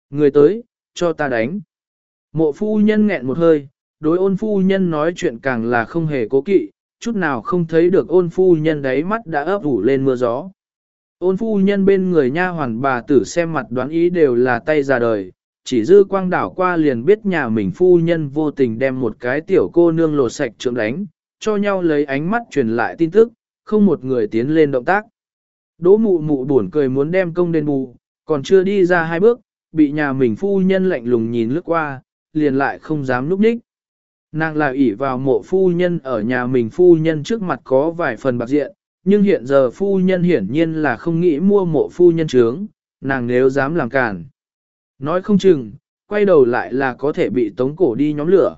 A: Người tới, cho ta đánh. Mộ phu nhân nghẹn một hơi, đối ôn phu nhân nói chuyện càng là không hề cố kỵ, chút nào không thấy được ôn phu nhân đáy mắt đã ấp ủ lên mưa gió. Ôn phu nhân bên người nha hoàn bà tử xem mặt đoán ý đều là tay ra đời, chỉ dư quang đảo qua liền biết nhà mình phu nhân vô tình đem một cái tiểu cô nương lột sạch trượng đánh, cho nhau lấy ánh mắt truyền lại tin tức, không một người tiến lên động tác. Đỗ mụ mụ buồn cười muốn đem công đền bù, còn chưa đi ra hai bước, bị nhà mình phu nhân lạnh lùng nhìn lướt qua, liền lại không dám núp ních. Nàng là ỷ vào mộ phu nhân ở nhà mình phu nhân trước mặt có vài phần bạc diện, nhưng hiện giờ phu nhân hiển nhiên là không nghĩ mua mộ phu nhân trướng, nàng nếu dám làm cản. Nói không chừng, quay đầu lại là có thể bị tống cổ đi nhóm lửa.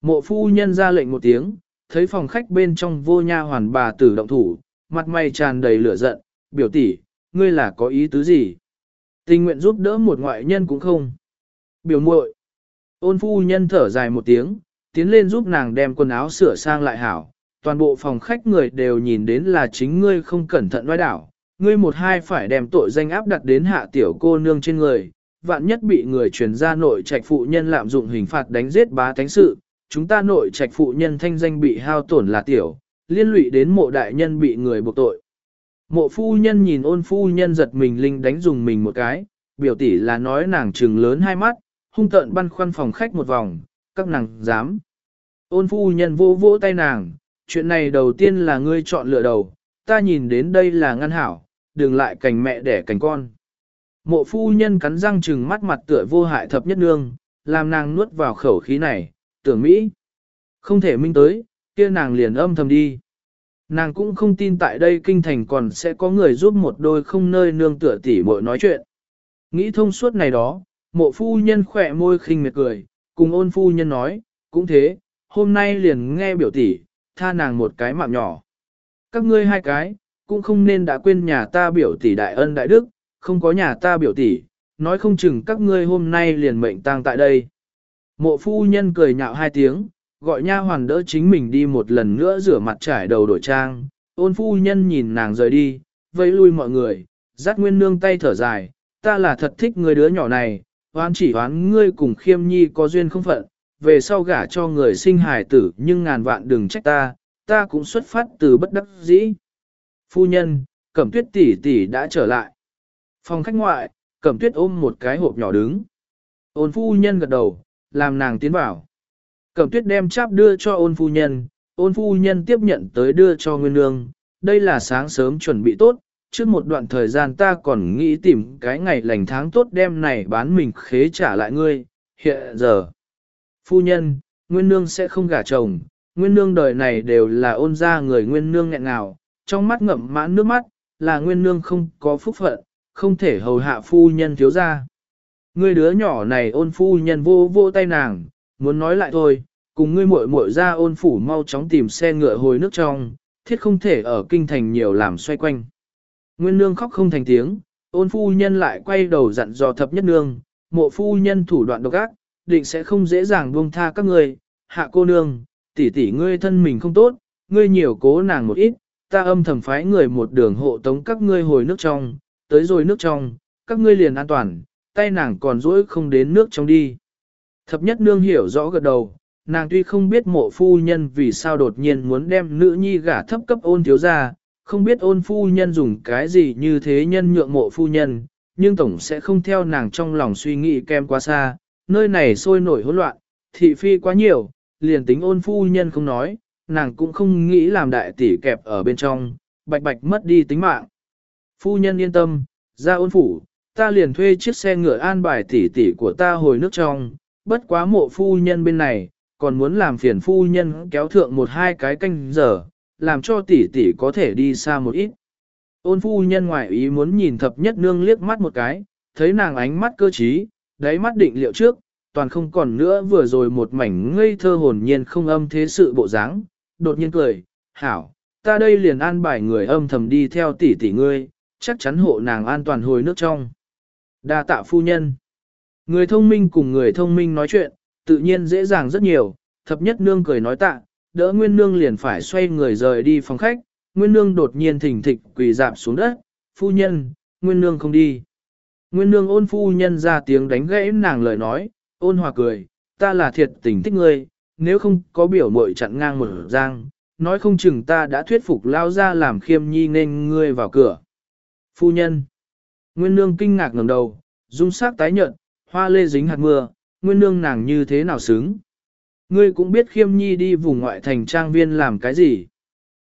A: Mộ phu nhân ra lệnh một tiếng, thấy phòng khách bên trong vô nha hoàn bà tử động thủ, mặt mày tràn đầy lửa giận, biểu tỷ, ngươi là có ý tứ gì? Tình nguyện giúp đỡ một ngoại nhân cũng không. Biểu muội. Ôn phu nhân thở dài một tiếng, tiến lên giúp nàng đem quần áo sửa sang lại hảo. Toàn bộ phòng khách người đều nhìn đến là chính ngươi không cẩn thận nói đảo. Ngươi một hai phải đem tội danh áp đặt đến hạ tiểu cô nương trên người. Vạn nhất bị người truyền ra nội trạch phụ nhân lạm dụng hình phạt đánh giết bá thánh sự. Chúng ta nội trạch phụ nhân thanh danh bị hao tổn là tiểu, liên lụy đến mộ đại nhân bị người buộc tội. Mộ phu nhân nhìn ôn phu nhân giật mình linh đánh dùng mình một cái, biểu tỷ là nói nàng trừng lớn hai mắt, hung tợn băn khoăn phòng khách một vòng, các nàng dám. Ôn phu nhân vô vỗ tay nàng, chuyện này đầu tiên là ngươi chọn lựa đầu, ta nhìn đến đây là ngăn hảo, đừng lại cành mẹ đẻ cành con. Mộ phu nhân cắn răng trừng mắt mặt tựa vô hại thập nhất nương, làm nàng nuốt vào khẩu khí này, tưởng Mỹ. Không thể minh tới, kia nàng liền âm thầm đi. Nàng cũng không tin tại đây kinh thành còn sẽ có người giúp một đôi không nơi nương tựa tỉ muội nói chuyện. Nghĩ thông suốt này đó, mộ phu nhân khỏe môi khinh miệt cười, cùng ôn phu nhân nói, cũng thế, hôm nay liền nghe biểu tỷ, tha nàng một cái mạng nhỏ. Các ngươi hai cái, cũng không nên đã quên nhà ta biểu tỷ đại ân đại đức, không có nhà ta biểu tỷ, nói không chừng các ngươi hôm nay liền mệnh tang tại đây. Mộ phu nhân cười nhạo hai tiếng, gọi nha hoàn đỡ chính mình đi một lần nữa rửa mặt trải đầu đổi trang, ôn phu nhân nhìn nàng rời đi, vẫy lui mọi người, dắt nguyên nương tay thở dài, ta là thật thích người đứa nhỏ này, hoán chỉ hoán ngươi cùng khiêm nhi có duyên không phận, về sau gả cho người sinh hài tử nhưng ngàn vạn đừng trách ta, ta cũng xuất phát từ bất đắc dĩ. Phu nhân, cẩm tuyết tỷ tỷ đã trở lại. Phòng khách ngoại, cẩm tuyết ôm một cái hộp nhỏ đứng. Ôn phu nhân gật đầu, làm nàng tiến vào. Cẩm tuyết đem cháp đưa cho ôn phu nhân, ôn phu nhân tiếp nhận tới đưa cho nguyên nương. Đây là sáng sớm chuẩn bị tốt, trước một đoạn thời gian ta còn nghĩ tìm cái ngày lành tháng tốt đem này bán mình khế trả lại ngươi, hiện giờ. Phu nhân, nguyên nương sẽ không gả chồng, nguyên nương đời này đều là ôn ra người nguyên nương nghẹn ngào, trong mắt ngậm mãn nước mắt, là nguyên nương không có phúc phận, không thể hầu hạ phu nhân thiếu ra. Ngươi đứa nhỏ này ôn phu nhân vô vô tay nàng, muốn nói lại thôi, cùng ngươi muội muội ra ôn phủ mau chóng tìm xe ngựa hồi nước trong, thiết không thể ở kinh thành nhiều làm xoay quanh. Nguyên nương khóc không thành tiếng, ôn phu nhân lại quay đầu dặn dò thập nhất nương, mộ phu nhân thủ đoạn độc ác, định sẽ không dễ dàng buông tha các ngươi, hạ cô nương, tỷ tỷ ngươi thân mình không tốt, ngươi nhiều cố nàng một ít, ta âm thầm phái người một đường hộ tống các ngươi hồi nước trong, tới rồi nước trong, các ngươi liền an toàn, tay nàng còn rỗi không đến nước trong đi. Thập nhất nương hiểu rõ gật đầu, nàng tuy không biết mộ phu nhân vì sao đột nhiên muốn đem nữ nhi gả thấp cấp ôn thiếu ra, không biết ôn phu nhân dùng cái gì như thế nhân nhượng mộ phu nhân, nhưng tổng sẽ không theo nàng trong lòng suy nghĩ kem quá xa, nơi này sôi nổi hỗn loạn, thị phi quá nhiều, liền tính ôn phu nhân không nói, nàng cũng không nghĩ làm đại tỷ kẹp ở bên trong, bạch bạch mất đi tính mạng. Phu nhân yên tâm, ra ôn phủ, ta liền thuê chiếc xe ngựa an bài tỷ tỷ của ta hồi nước trong, bất quá mộ phu nhân bên này, còn muốn làm phiền phu nhân kéo thượng một hai cái canh giờ, làm cho tỷ tỷ có thể đi xa một ít. Ôn phu nhân ngoại ý muốn nhìn thập nhất nương liếc mắt một cái, thấy nàng ánh mắt cơ trí, đáy mắt định liệu trước, toàn không còn nữa vừa rồi một mảnh ngây thơ hồn nhiên không âm thế sự bộ dáng, đột nhiên cười, hảo, ta đây liền an bài người âm thầm đi theo tỷ tỷ ngươi, chắc chắn hộ nàng an toàn hồi nước trong. Đa tạ phu nhân. Người thông minh cùng người thông minh nói chuyện, tự nhiên dễ dàng rất nhiều, thập nhất nương cười nói tạ, đỡ nguyên nương liền phải xoay người rời đi phòng khách, nguyên nương đột nhiên thỉnh thịch quỳ dạp xuống đất, phu nhân, nguyên nương không đi. Nguyên nương ôn phu nhân ra tiếng đánh gãy nàng lời nói, ôn hòa cười, ta là thiệt tình thích ngươi, nếu không có biểu mội chặn ngang một giang, nói không chừng ta đã thuyết phục lao ra làm khiêm nhi nên ngươi vào cửa. Phu nhân, nguyên nương kinh ngạc ngẩng đầu, dung sắc tái nhợt, hoa lê dính hạt mưa, nguyên nương nàng như thế nào xứng. Ngươi cũng biết khiêm nhi đi vùng ngoại thành trang viên làm cái gì.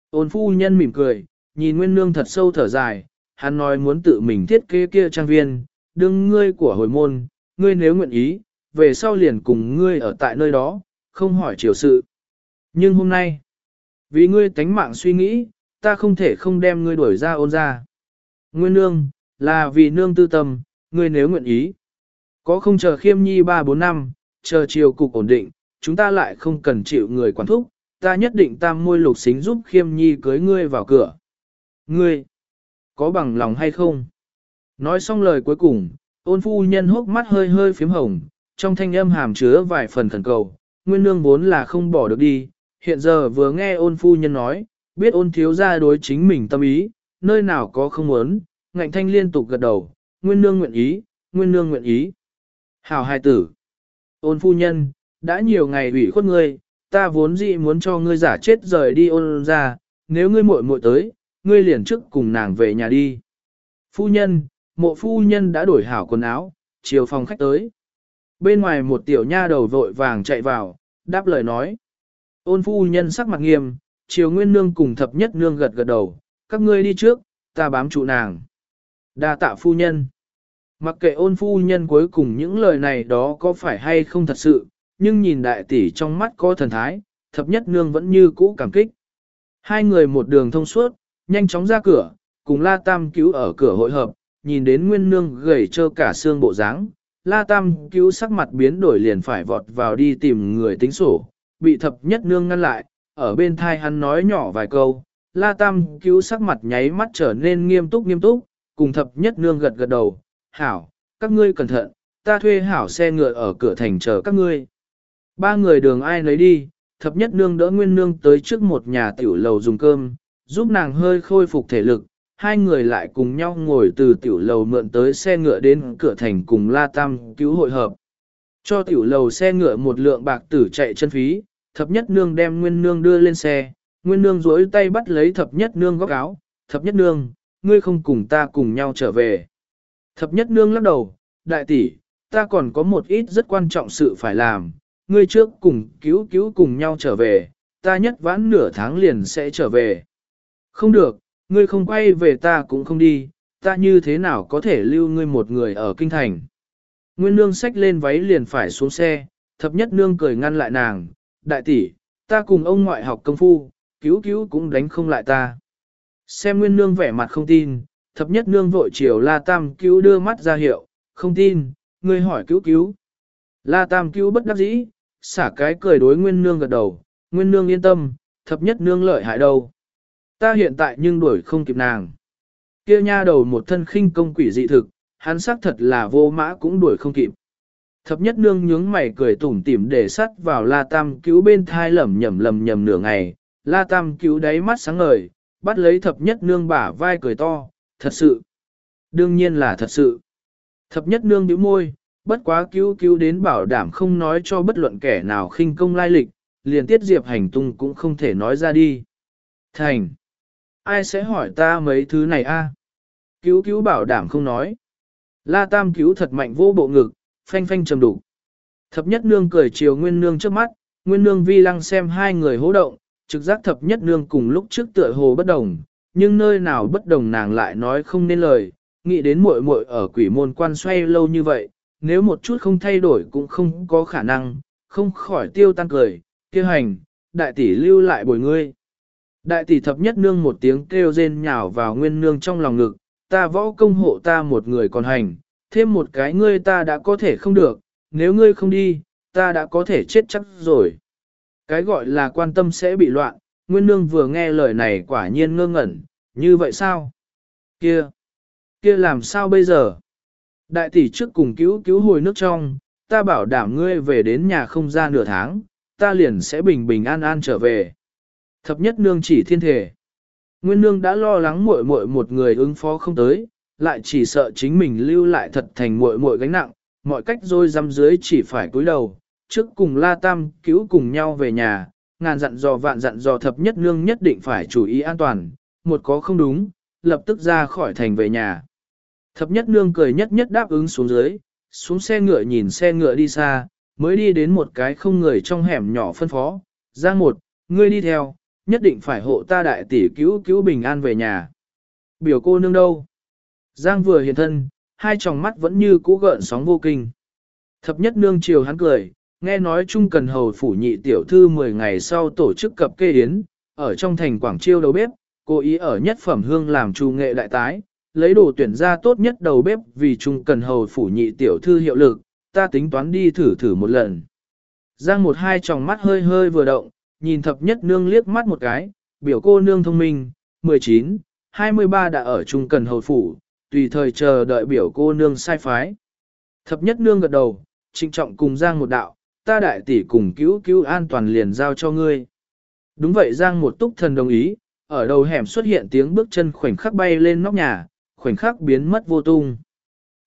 A: Ôn phu nhân mỉm cười, nhìn nguyên nương thật sâu thở dài, hắn nói muốn tự mình thiết kế kia trang viên, đương ngươi của hồi môn, ngươi nếu nguyện ý, về sau liền cùng ngươi ở tại nơi đó, không hỏi chiều sự. Nhưng hôm nay, vì ngươi tánh mạng suy nghĩ, ta không thể không đem ngươi đuổi ra ôn ra. Nguyên nương, là vì nương tư tâm, ngươi nếu nguyện ý. Có không chờ khiêm nhi 3-4 năm, chờ chiều cục ổn định, chúng ta lại không cần chịu người quản thúc, ta nhất định tam môi lục xính giúp khiêm nhi cưới ngươi vào cửa. Ngươi, có bằng lòng hay không? Nói xong lời cuối cùng, ôn phu nhân hốc mắt hơi hơi phím hồng, trong thanh âm hàm chứa vài phần khẩn cầu, nguyên nương vốn là không bỏ được đi, hiện giờ vừa nghe ôn phu nhân nói, biết ôn thiếu ra đối chính mình tâm ý, nơi nào có không muốn, ngạnh thanh liên tục gật đầu, nguyên nương nguyện ý, nguyên nương nguyện ý. Hào hài tử, ôn phu nhân, đã nhiều ngày ủy khuất ngươi, ta vốn dĩ muốn cho ngươi giả chết rời đi ôn ra, nếu ngươi muội muội tới, ngươi liền trước cùng nàng về nhà đi. Phu nhân, mộ phu nhân đã đổi hảo quần áo, chiều phòng khách tới. Bên ngoài một tiểu nha đầu vội vàng chạy vào, đáp lời nói. Ôn phu nhân sắc mặt nghiêm, chiều nguyên nương cùng thập nhất nương gật gật đầu, các ngươi đi trước, ta bám trụ nàng. đa tạ phu nhân. Mặc kệ ôn phu nhân cuối cùng những lời này đó có phải hay không thật sự, nhưng nhìn đại tỷ trong mắt có thần thái, thập nhất nương vẫn như cũ cảm kích. Hai người một đường thông suốt, nhanh chóng ra cửa, cùng La Tam cứu ở cửa hội hợp, nhìn đến nguyên nương gầy trơ cả xương bộ dáng, La Tam cứu sắc mặt biến đổi liền phải vọt vào đi tìm người tính sổ, bị thập nhất nương ngăn lại, ở bên thai hắn nói nhỏ vài câu, La Tam cứu sắc mặt nháy mắt trở nên nghiêm túc nghiêm túc, cùng thập nhất nương gật gật đầu, hảo, các ngươi cẩn thận, ta thuê hảo xe ngựa ở cửa thành chờ các ngươi. Ba người đường ai nấy đi, thập nhất nương đỡ nguyên nương tới trước một nhà tiểu lầu dùng cơm, giúp nàng hơi khôi phục thể lực, hai người lại cùng nhau ngồi từ tiểu lầu mượn tới xe ngựa đến cửa thành cùng La Tam cứu hội hợp. Cho tiểu lầu xe ngựa một lượng bạc tử chạy chân phí, thập nhất nương đem nguyên nương đưa lên xe, nguyên nương duỗi tay bắt lấy thập nhất nương góc áo, thập nhất nương, ngươi không cùng ta cùng nhau trở về. Thập nhất nương lắc đầu, đại tỷ, ta còn có một ít rất quan trọng sự phải làm, ngươi trước cùng cứu cứu cùng nhau trở về, ta nhất vãn nửa tháng liền sẽ trở về. Không được, ngươi không quay về ta cũng không đi, ta như thế nào có thể lưu ngươi một người ở kinh thành. Nguyên nương xách lên váy liền phải xuống xe, thập nhất nương cười ngăn lại nàng, đại tỷ, ta cùng ông ngoại học công phu, cứu cứu cũng đánh không lại ta. Xem nguyên nương vẻ mặt không tin, thập nhất nương vội chiều la tam cứu đưa mắt ra hiệu, không tin, ngươi hỏi cứu cứu. La tam cứu bất đắc dĩ, xả cái cười đối nguyên nương gật đầu, nguyên nương yên tâm, thập nhất nương lợi hại đâu. Ta hiện tại nhưng đuổi không kịp nàng. Kia nha đầu một thân khinh công quỷ dị thực, hắn xác thật là vô mã cũng đuổi không kịp. Thập nhất nương nhướng mày cười tủm tỉm để sắt vào la tam cứu bên thai lẩm nhẩm lầm nhầm nửa ngày, la tam cứu đáy mắt sáng ngời, bắt lấy thập nhất nương bả vai cười to, thật sự. Đương nhiên là thật sự. Thập nhất nương nhíu môi, bất quá cứu cứu đến bảo đảm không nói cho bất luận kẻ nào khinh công lai lịch, liền tiết diệp hành tung cũng không thể nói ra đi. Thành! Ai sẽ hỏi ta mấy thứ này a? Cứu cứu bảo đảm không nói. La tam cứu thật mạnh vô bộ ngực, phanh phanh trầm đủ. Thập nhất nương cười chiều nguyên nương trước mắt, nguyên nương vi lăng xem hai người hố động, trực giác thập nhất nương cùng lúc trước tựa hồ bất đồng, nhưng nơi nào bất đồng nàng lại nói không nên lời, nghĩ đến muội muội ở quỷ môn quan xoay lâu như vậy, nếu một chút không thay đổi cũng không có khả năng, không khỏi tiêu tan cười, kia hành, đại tỷ lưu lại bồi ngươi. Đại tỷ thập nhất nương một tiếng kêu rên nhào vào nguyên nương trong lòng ngực, ta võ công hộ ta một người còn hành, thêm một cái ngươi ta đã có thể không được, nếu ngươi không đi, ta đã có thể chết chắc rồi. Cái gọi là quan tâm sẽ bị loạn, nguyên nương vừa nghe lời này quả nhiên ngơ ngẩn, như vậy sao? Kia! Kia làm sao bây giờ? Đại tỷ trước cùng cứu cứu hồi nước trong, ta bảo đảm ngươi về đến nhà không ra nửa tháng, ta liền sẽ bình bình an an trở về. Thập nhất nương chỉ thiên thể. Nguyên nương đã lo lắng muội muội một người ứng phó không tới, lại chỉ sợ chính mình lưu lại thật thành muội muội gánh nặng, mọi cách rồi dăm dưới chỉ phải cúi đầu, trước cùng la tam cứu cùng nhau về nhà, ngàn dặn dò vạn dặn dò thập nhất nương nhất định phải chú ý an toàn, một có không đúng, lập tức ra khỏi thành về nhà. Thập nhất nương cười nhất nhất đáp ứng xuống dưới, xuống xe ngựa nhìn xe ngựa đi xa, mới đi đến một cái không người trong hẻm nhỏ phân phó, Giang một, ngươi đi theo, nhất định phải hộ ta đại tỷ cứu cứu bình an về nhà. Biểu cô nương đâu? Giang vừa hiện thân, hai tròng mắt vẫn như cũ gợn sóng vô kinh. Thập nhất nương chiều hắn cười, nghe nói chung cần hầu phủ nhị tiểu thư 10 ngày sau tổ chức cập kê yến, ở trong thành Quảng Chiêu đầu bếp, cố ý ở nhất phẩm hương làm trù nghệ đại tái, lấy đồ tuyển ra tốt nhất đầu bếp vì chung cần hầu phủ nhị tiểu thư hiệu lực, ta tính toán đi thử thử một lần. Giang một hai tròng mắt hơi hơi vừa động, nhìn thập nhất nương liếc mắt một cái, biểu cô nương thông minh, 19, 23 đã ở chung cần hầu phủ, tùy thời chờ đợi biểu cô nương sai phái. Thập nhất nương gật đầu, trinh trọng cùng Giang một đạo, ta đại tỷ cùng cứu cứu an toàn liền giao cho ngươi. Đúng vậy Giang một túc thần đồng ý, ở đầu hẻm xuất hiện tiếng bước chân khoảnh khắc bay lên nóc nhà, khoảnh khắc biến mất vô tung.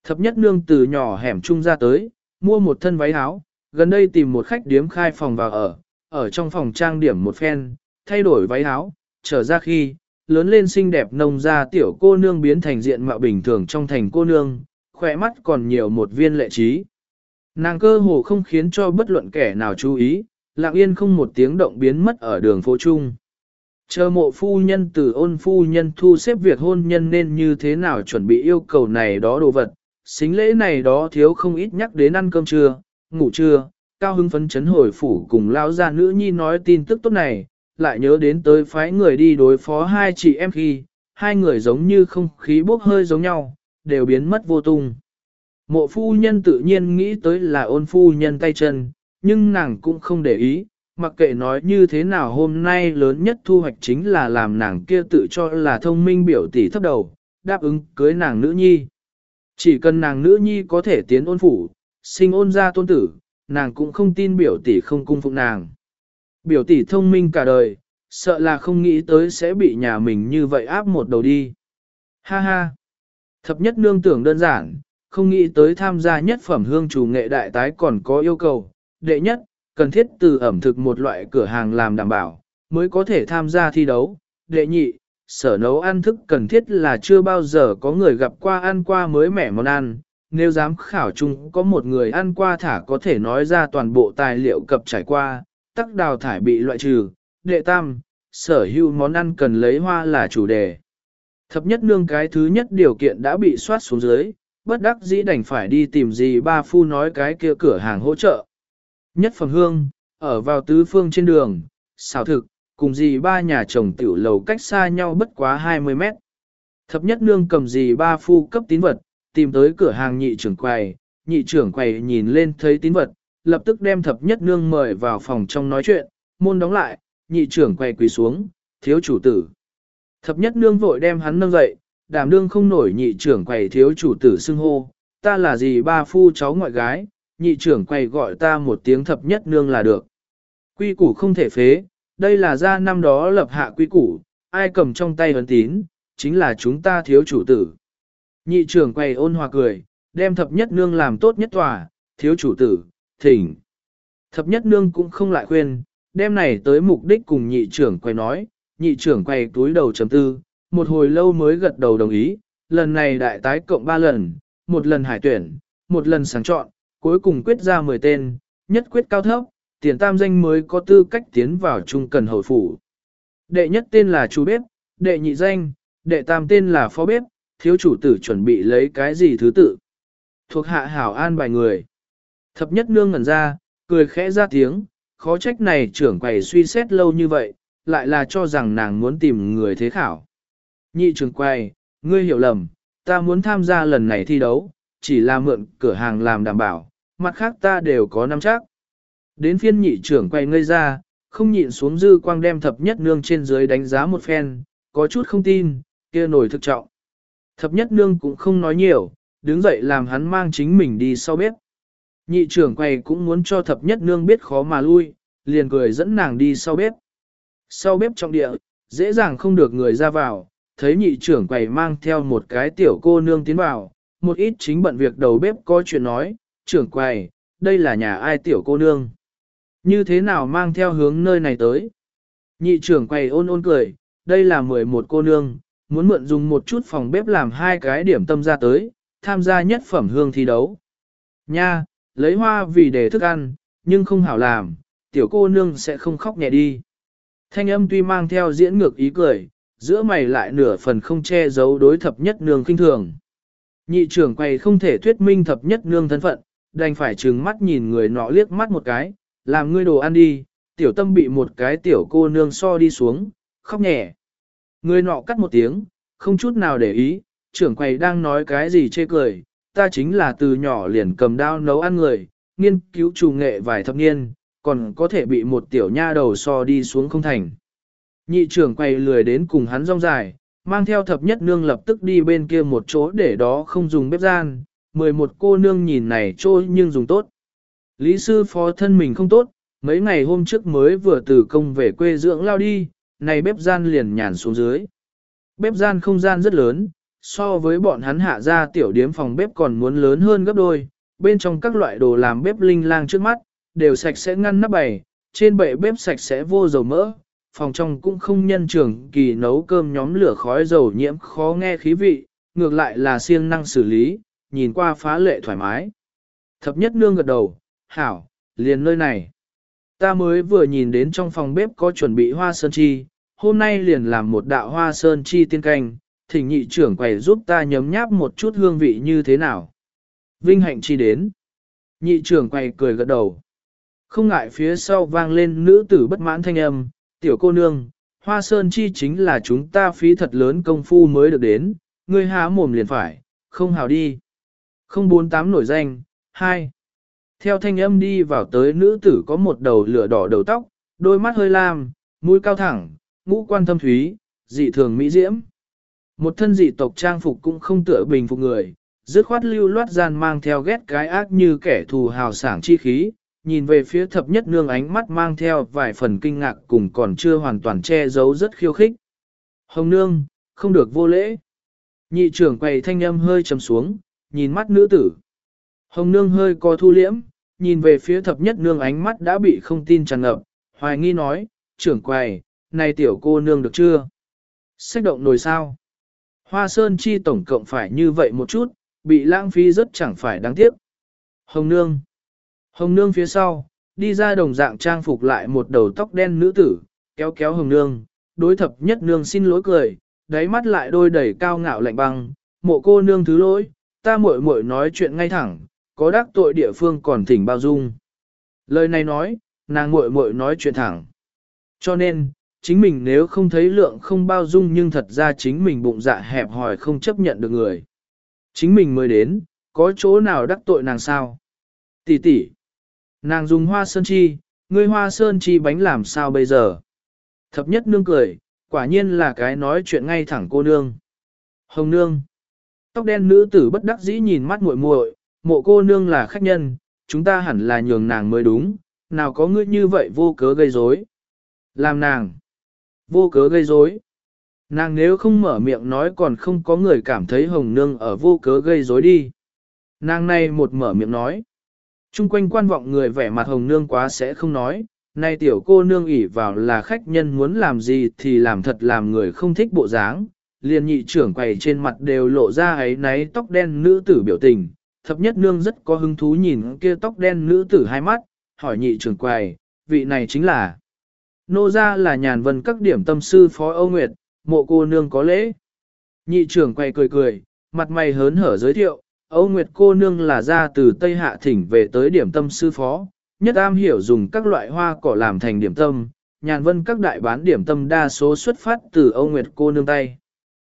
A: Thập nhất nương từ nhỏ hẻm trung ra tới, mua một thân váy áo, gần đây tìm một khách điếm khai phòng vào ở, ở trong phòng trang điểm một phen, thay đổi váy áo, trở ra khi, lớn lên xinh đẹp nông ra tiểu cô nương biến thành diện mạo bình thường trong thành cô nương, khỏe mắt còn nhiều một viên lệ trí. Nàng cơ hồ không khiến cho bất luận kẻ nào chú ý, lặng yên không một tiếng động biến mất ở đường phố chung. Chờ mộ phu nhân từ ôn phu nhân thu xếp việc hôn nhân nên như thế nào chuẩn bị yêu cầu này đó đồ vật, xính lễ này đó thiếu không ít nhắc đến ăn cơm trưa, ngủ trưa, cao hưng phấn chấn hồi phủ cùng lao ra nữ nhi nói tin tức tốt này, lại nhớ đến tới phái người đi đối phó hai chị em khi, hai người giống như không khí bốc hơi giống nhau, đều biến mất vô tung. Mộ phu nhân tự nhiên nghĩ tới là ôn phu nhân tay chân, nhưng nàng cũng không để ý, mặc kệ nói như thế nào hôm nay lớn nhất thu hoạch chính là làm nàng kia tự cho là thông minh biểu tỷ thấp đầu, đáp ứng cưới nàng nữ nhi. Chỉ cần nàng nữ nhi có thể tiến ôn phủ, sinh ôn ra tôn tử, nàng cũng không tin biểu tỷ không cung phụng nàng. Biểu tỷ thông minh cả đời, sợ là không nghĩ tới sẽ bị nhà mình như vậy áp một đầu đi. Ha ha! Thập nhất nương tưởng đơn giản, không nghĩ tới tham gia nhất phẩm hương chủ nghệ đại tái còn có yêu cầu. Đệ nhất, cần thiết từ ẩm thực một loại cửa hàng làm đảm bảo, mới có thể tham gia thi đấu. Đệ nhị, sở nấu ăn thức cần thiết là chưa bao giờ có người gặp qua ăn qua mới mẻ món ăn. Nếu dám khảo chung có một người ăn qua thả có thể nói ra toàn bộ tài liệu cập trải qua, tắc đào thải bị loại trừ. Đệ tam, sở hữu món ăn cần lấy hoa là chủ đề. Thập nhất nương cái thứ nhất điều kiện đã bị soát xuống dưới, bất đắc dĩ đành phải đi tìm gì ba phu nói cái kia cửa hàng hỗ trợ. Nhất phẩm hương, ở vào tứ phương trên đường, xào thực, cùng gì ba nhà chồng tiểu lầu cách xa nhau bất quá 20 mét. Thập nhất nương cầm gì ba phu cấp tín vật, tìm tới cửa hàng nhị trưởng quầy, nhị trưởng quầy nhìn lên thấy tín vật, lập tức đem thập nhất nương mời vào phòng trong nói chuyện, môn đóng lại, nhị trưởng quầy quỳ xuống, thiếu chủ tử. Thập nhất nương vội đem hắn nâng dậy, đảm đương không nổi nhị trưởng quầy thiếu chủ tử xưng hô, ta là gì ba phu cháu ngoại gái, nhị trưởng quầy gọi ta một tiếng thập nhất nương là được. Quy củ không thể phế, đây là ra năm đó lập hạ quy củ, ai cầm trong tay ấn tín, chính là chúng ta thiếu chủ tử. Nhị trưởng quầy ôn hòa cười, đem thập nhất nương làm tốt nhất tòa, thiếu chủ tử, thỉnh. Thập nhất nương cũng không lại khuyên, đem này tới mục đích cùng nhị trưởng quầy nói, nhị trưởng quầy túi đầu chấm tư, một hồi lâu mới gật đầu đồng ý, lần này đại tái cộng 3 lần, một lần hải tuyển, một lần sáng chọn, cuối cùng quyết ra 10 tên, nhất quyết cao thấp, tiền tam danh mới có tư cách tiến vào trung cần hậu phủ. Đệ nhất tên là chú bếp, đệ nhị danh, đệ tam tên là phó bếp, thiếu chủ tử chuẩn bị lấy cái gì thứ tự. Thuộc hạ hảo an bài người. Thập nhất nương ngẩn ra, cười khẽ ra tiếng, khó trách này trưởng quầy suy xét lâu như vậy, lại là cho rằng nàng muốn tìm người thế khảo. Nhị trưởng quay, ngươi hiểu lầm, ta muốn tham gia lần này thi đấu, chỉ là mượn cửa hàng làm đảm bảo, mặt khác ta đều có nắm chắc. Đến phiên nhị trưởng quay ngây ra, không nhịn xuống dư quang đem thập nhất nương trên dưới đánh giá một phen, có chút không tin, kia nổi thực trọng. Thập nhất nương cũng không nói nhiều, đứng dậy làm hắn mang chính mình đi sau bếp. Nhị trưởng quay cũng muốn cho thập nhất nương biết khó mà lui, liền cười dẫn nàng đi sau bếp. Sau bếp trong địa, dễ dàng không được người ra vào, thấy nhị trưởng quầy mang theo một cái tiểu cô nương tiến vào, một ít chính bận việc đầu bếp có chuyện nói, trưởng quầy, đây là nhà ai tiểu cô nương. Như thế nào mang theo hướng nơi này tới? Nhị trưởng quầy ôn ôn cười, đây là 11 cô nương, muốn mượn dùng một chút phòng bếp làm hai cái điểm tâm ra tới, tham gia nhất phẩm hương thi đấu. Nha, lấy hoa vì để thức ăn, nhưng không hảo làm, tiểu cô nương sẽ không khóc nhẹ đi. Thanh âm tuy mang theo diễn ngược ý cười, giữa mày lại nửa phần không che giấu đối thập nhất nương kinh thường. Nhị trưởng quầy không thể thuyết minh thập nhất nương thân phận, đành phải trừng mắt nhìn người nọ liếc mắt một cái, làm ngươi đồ ăn đi, tiểu tâm bị một cái tiểu cô nương so đi xuống, khóc nhẹ. Người nọ cắt một tiếng, không chút nào để ý, trưởng quầy đang nói cái gì chê cười, ta chính là từ nhỏ liền cầm đao nấu ăn người, nghiên cứu trù nghệ vài thập niên, còn có thể bị một tiểu nha đầu so đi xuống không thành. Nhị trưởng quay lười đến cùng hắn rong dài, mang theo thập nhất nương lập tức đi bên kia một chỗ để đó không dùng bếp gian, 11 cô nương nhìn này trôi nhưng dùng tốt. Lý sư phó thân mình không tốt, mấy ngày hôm trước mới vừa từ công về quê dưỡng lao đi, này bếp gian liền nhàn xuống dưới. Bếp gian không gian rất lớn, so với bọn hắn hạ ra tiểu điếm phòng bếp còn muốn lớn hơn gấp đôi, bên trong các loại đồ làm bếp linh lang trước mắt, đều sạch sẽ ngăn nắp bày, trên bệ bếp sạch sẽ vô dầu mỡ, phòng trong cũng không nhân trường kỳ nấu cơm nhóm lửa khói dầu nhiễm khó nghe khí vị, ngược lại là siêng năng xử lý, nhìn qua phá lệ thoải mái. Thập nhất nương gật đầu, hảo, liền nơi này. Ta mới vừa nhìn đến trong phòng bếp có chuẩn bị hoa sơn chi, hôm nay liền làm một đạo hoa sơn chi tiên canh, thỉnh nhị trưởng quầy giúp ta nhấm nháp một chút hương vị như thế nào. Vinh hạnh chi đến. Nhị trưởng quầy cười gật đầu. Không ngại phía sau vang lên nữ tử bất mãn thanh âm, tiểu cô nương, hoa sơn chi chính là chúng ta phí thật lớn công phu mới được đến, ngươi há mồm liền phải, không hào đi. Không bốn tám nổi danh, 2. Theo thanh âm đi vào tới nữ tử có một đầu lửa đỏ đầu tóc, đôi mắt hơi lam, mũi cao thẳng, ngũ quan thâm thúy, dị thường mỹ diễm. Một thân dị tộc trang phục cũng không tựa bình phục người, dứt khoát lưu loát gian mang theo ghét cái ác như kẻ thù hào sảng chi khí, nhìn về phía thập nhất nương ánh mắt mang theo vài phần kinh ngạc cùng còn chưa hoàn toàn che giấu rất khiêu khích. Hồng nương, không được vô lễ. Nhị trưởng quầy thanh âm hơi trầm xuống, nhìn mắt nữ tử. Hồng nương hơi co thu liễm, nhìn về phía thập nhất nương ánh mắt đã bị không tin tràn ngập, hoài nghi nói, trưởng quầy, này tiểu cô nương được chưa? Xách động nồi sao? Hoa sơn chi tổng cộng phải như vậy một chút, bị lãng phí rất chẳng phải đáng tiếc. Hồng nương. Hồng nương phía sau, đi ra đồng dạng trang phục lại một đầu tóc đen nữ tử, kéo kéo hồng nương, đối thập nhất nương xin lỗi cười, đáy mắt lại đôi đầy cao ngạo lạnh băng, mộ cô nương thứ lỗi, ta muội muội nói chuyện ngay thẳng, có đắc tội địa phương còn thỉnh bao dung. Lời này nói, nàng muội muội nói chuyện thẳng. Cho nên, chính mình nếu không thấy lượng không bao dung nhưng thật ra chính mình bụng dạ hẹp hòi không chấp nhận được người. Chính mình mới đến, có chỗ nào đắc tội nàng sao? Tỷ tỷ, nàng dùng hoa sơn chi, ngươi hoa sơn chi bánh làm sao bây giờ? Thập nhất nương cười, quả nhiên là cái nói chuyện ngay thẳng cô nương. Hồng nương, tóc đen nữ tử bất đắc dĩ nhìn mắt muội muội, mộ cô nương là khách nhân, chúng ta hẳn là nhường nàng mới đúng, nào có ngươi như vậy vô cớ gây rối. Làm nàng, vô cớ gây rối. Nàng nếu không mở miệng nói còn không có người cảm thấy hồng nương ở vô cớ gây rối đi. Nàng này một mở miệng nói. Trung quanh quan vọng người vẻ mặt hồng nương quá sẽ không nói, nay tiểu cô nương ỉ vào là khách nhân muốn làm gì thì làm thật làm người không thích bộ dáng, liền nhị trưởng quầy trên mặt đều lộ ra ấy náy tóc đen nữ tử biểu tình, thập nhất nương rất có hứng thú nhìn kia tóc đen nữ tử hai mắt, hỏi nhị trưởng quầy, vị này chính là Nô ra là nhàn vân các điểm tâm sư phó Âu Nguyệt, mộ cô nương có lễ. Nhị trưởng quay cười cười, mặt mày hớn hở giới thiệu, Âu Nguyệt cô nương là ra từ Tây Hạ thỉnh về tới điểm tâm sư phó, nhất am hiểu dùng các loại hoa cỏ làm thành điểm tâm, nhàn vân các đại bán điểm tâm đa số xuất phát từ Âu Nguyệt cô nương tay.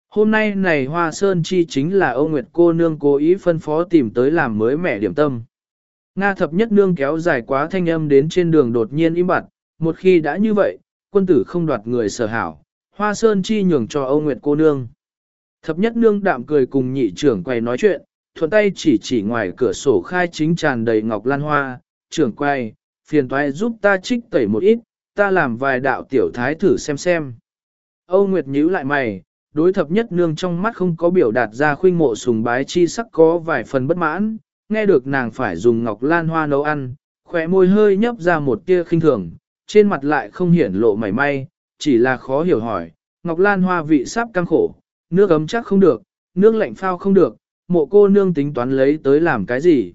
A: Hôm nay này hoa sơn chi chính là Âu Nguyệt cô nương cố ý phân phó tìm tới làm mới mẻ điểm tâm. Nga thập nhất nương kéo dài quá thanh âm đến trên đường đột nhiên im bặt, một khi đã như vậy, quân tử không đoạt người sở hảo, hoa sơn chi nhường cho Âu Nguyệt cô nương. Thập nhất nương đạm cười cùng nhị trưởng quay nói chuyện, thuận tay chỉ chỉ ngoài cửa sổ khai chính tràn đầy ngọc lan hoa, trưởng quay, phiền toái giúp ta trích tẩy một ít, ta làm vài đạo tiểu thái thử xem xem. Âu Nguyệt nhíu lại mày, đối thập nhất nương trong mắt không có biểu đạt ra khuynh mộ sùng bái chi sắc có vài phần bất mãn, nghe được nàng phải dùng ngọc lan hoa nấu ăn, khỏe môi hơi nhấp ra một tia khinh thường, trên mặt lại không hiển lộ mảy may, chỉ là khó hiểu hỏi, ngọc lan hoa vị sắp căng khổ, nước ấm chắc không được, nước lạnh phao không được, mộ cô nương tính toán lấy tới làm cái gì.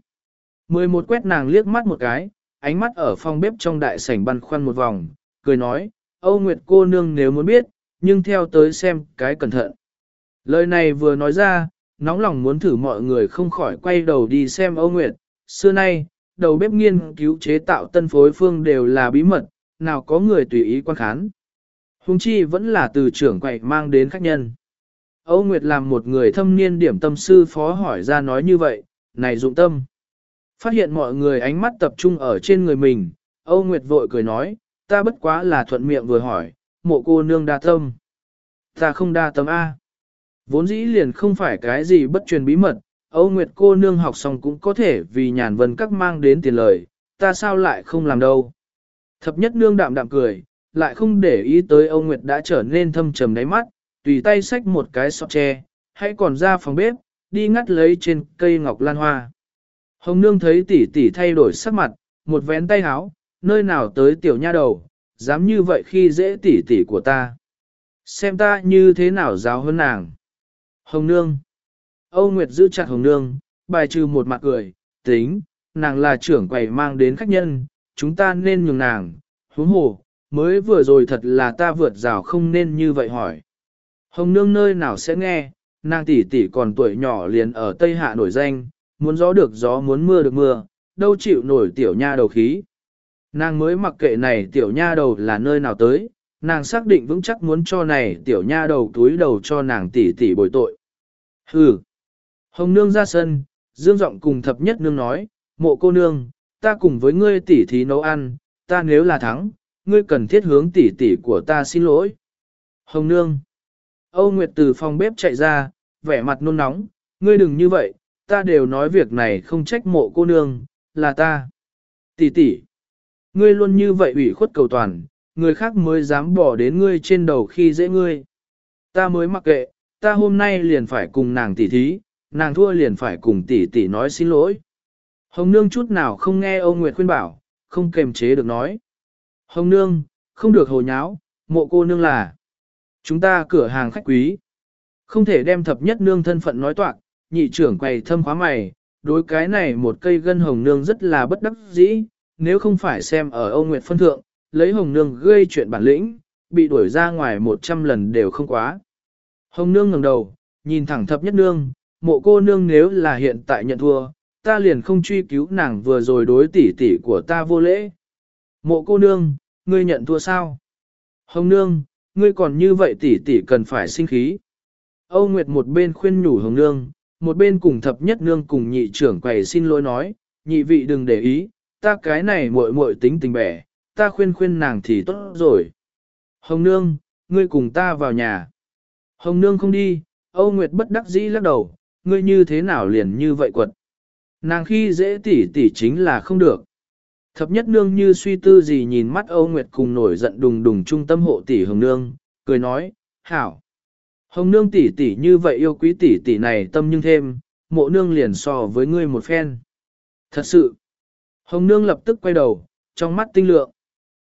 A: Mười một quét nàng liếc mắt một cái, ánh mắt ở phòng bếp trong đại sảnh băn khoăn một vòng, cười nói, Âu Nguyệt cô nương nếu muốn biết, nhưng theo tới xem cái cẩn thận. Lời này vừa nói ra, nóng lòng muốn thử mọi người không khỏi quay đầu đi xem Âu Nguyệt. Xưa nay, đầu bếp nghiên cứu chế tạo tân phối phương đều là bí mật, nào có người tùy ý quan khán. Hùng chi vẫn là từ trưởng quậy mang đến khách nhân. Âu Nguyệt làm một người thâm niên điểm tâm sư phó hỏi ra nói như vậy, này dụng tâm. Phát hiện mọi người ánh mắt tập trung ở trên người mình, Âu Nguyệt vội cười nói, ta bất quá là thuận miệng vừa hỏi, mộ cô nương đa tâm. Ta không đa tâm A. Vốn dĩ liền không phải cái gì bất truyền bí mật, Âu Nguyệt cô nương học xong cũng có thể vì nhàn vân các mang đến tiền lời, ta sao lại không làm đâu. Thập nhất nương đạm đạm cười, lại không để ý tới Âu Nguyệt đã trở nên thâm trầm đáy mắt, tùy tay xách một cái sọt tre, hãy còn ra phòng bếp, đi ngắt lấy trên cây ngọc lan hoa. Hồng nương thấy tỷ tỷ thay đổi sắc mặt, một vén tay háo, nơi nào tới tiểu nha đầu, dám như vậy khi dễ tỷ tỷ của ta. Xem ta như thế nào giáo hơn nàng. Hồng nương. Âu Nguyệt giữ chặt hồng nương, bài trừ một mặt cười, tính, nàng là trưởng quầy mang đến khách nhân, chúng ta nên nhường nàng, huống hồ, mới vừa rồi thật là ta vượt rào không nên như vậy hỏi. Hồng nương nơi nào sẽ nghe, nàng tỷ tỷ còn tuổi nhỏ liền ở Tây Hạ nổi danh, muốn gió được gió muốn mưa được mưa, đâu chịu nổi tiểu nha đầu khí. Nàng mới mặc kệ này tiểu nha đầu là nơi nào tới, nàng xác định vững chắc muốn cho này tiểu nha đầu túi đầu cho nàng tỷ tỷ bồi tội. Hừ. Hồng nương ra sân, dương giọng cùng thập nhất nương nói, mộ cô nương, ta cùng với ngươi tỷ thí nấu ăn, ta nếu là thắng, ngươi cần thiết hướng tỷ tỷ của ta xin lỗi. Hồng nương. Âu Nguyệt từ phòng bếp chạy ra, vẻ mặt nôn nóng, ngươi đừng như vậy, ta đều nói việc này không trách mộ cô nương, là ta. Tỷ tỷ. Ngươi luôn như vậy ủy khuất cầu toàn, người khác mới dám bỏ đến ngươi trên đầu khi dễ ngươi. Ta mới mặc kệ, ta hôm nay liền phải cùng nàng tỷ thí, nàng thua liền phải cùng tỷ tỷ nói xin lỗi. Hồng Nương chút nào không nghe Âu Nguyệt khuyên bảo, không kềm chế được nói. Hồng Nương, không được hồ nháo, mộ cô nương là. Chúng ta cửa hàng khách quý. Không thể đem thập nhất nương thân phận nói toạc, nhị trưởng quầy thâm khóa mày, đối cái này một cây gân hồng nương rất là bất đắc dĩ, nếu không phải xem ở ông Nguyệt phân thượng, lấy hồng nương gây chuyện bản lĩnh, bị đuổi ra ngoài một trăm lần đều không quá. Hồng nương ngẩng đầu, nhìn thẳng thập nhất nương, mộ cô nương nếu là hiện tại nhận thua, ta liền không truy cứu nàng vừa rồi đối tỷ tỷ của ta vô lễ. Mộ cô nương, ngươi nhận thua sao? Hồng nương, ngươi còn như vậy tỷ tỷ cần phải sinh khí. Âu Nguyệt một bên khuyên nhủ Hồng nương, một bên cùng thập nhất nương cùng nhị trưởng quầy xin lỗi nói, nhị vị đừng để ý, ta cái này muội muội tính tình bẻ, ta khuyên khuyên nàng thì tốt rồi. Hồng nương, ngươi cùng ta vào nhà. Hồng nương không đi, Âu Nguyệt bất đắc dĩ lắc đầu, ngươi như thế nào liền như vậy quật. Nàng khi dễ tỉ tỉ chính là không được. Thập nhất nương như suy tư gì nhìn mắt Âu Nguyệt cùng nổi giận đùng đùng trung tâm hộ tỷ Hồng Nương, cười nói, hảo. Hồng Nương tỷ tỷ như vậy yêu quý tỷ tỷ này tâm nhưng thêm, mộ nương liền so với ngươi một phen. Thật sự. Hồng Nương lập tức quay đầu, trong mắt tinh lượng.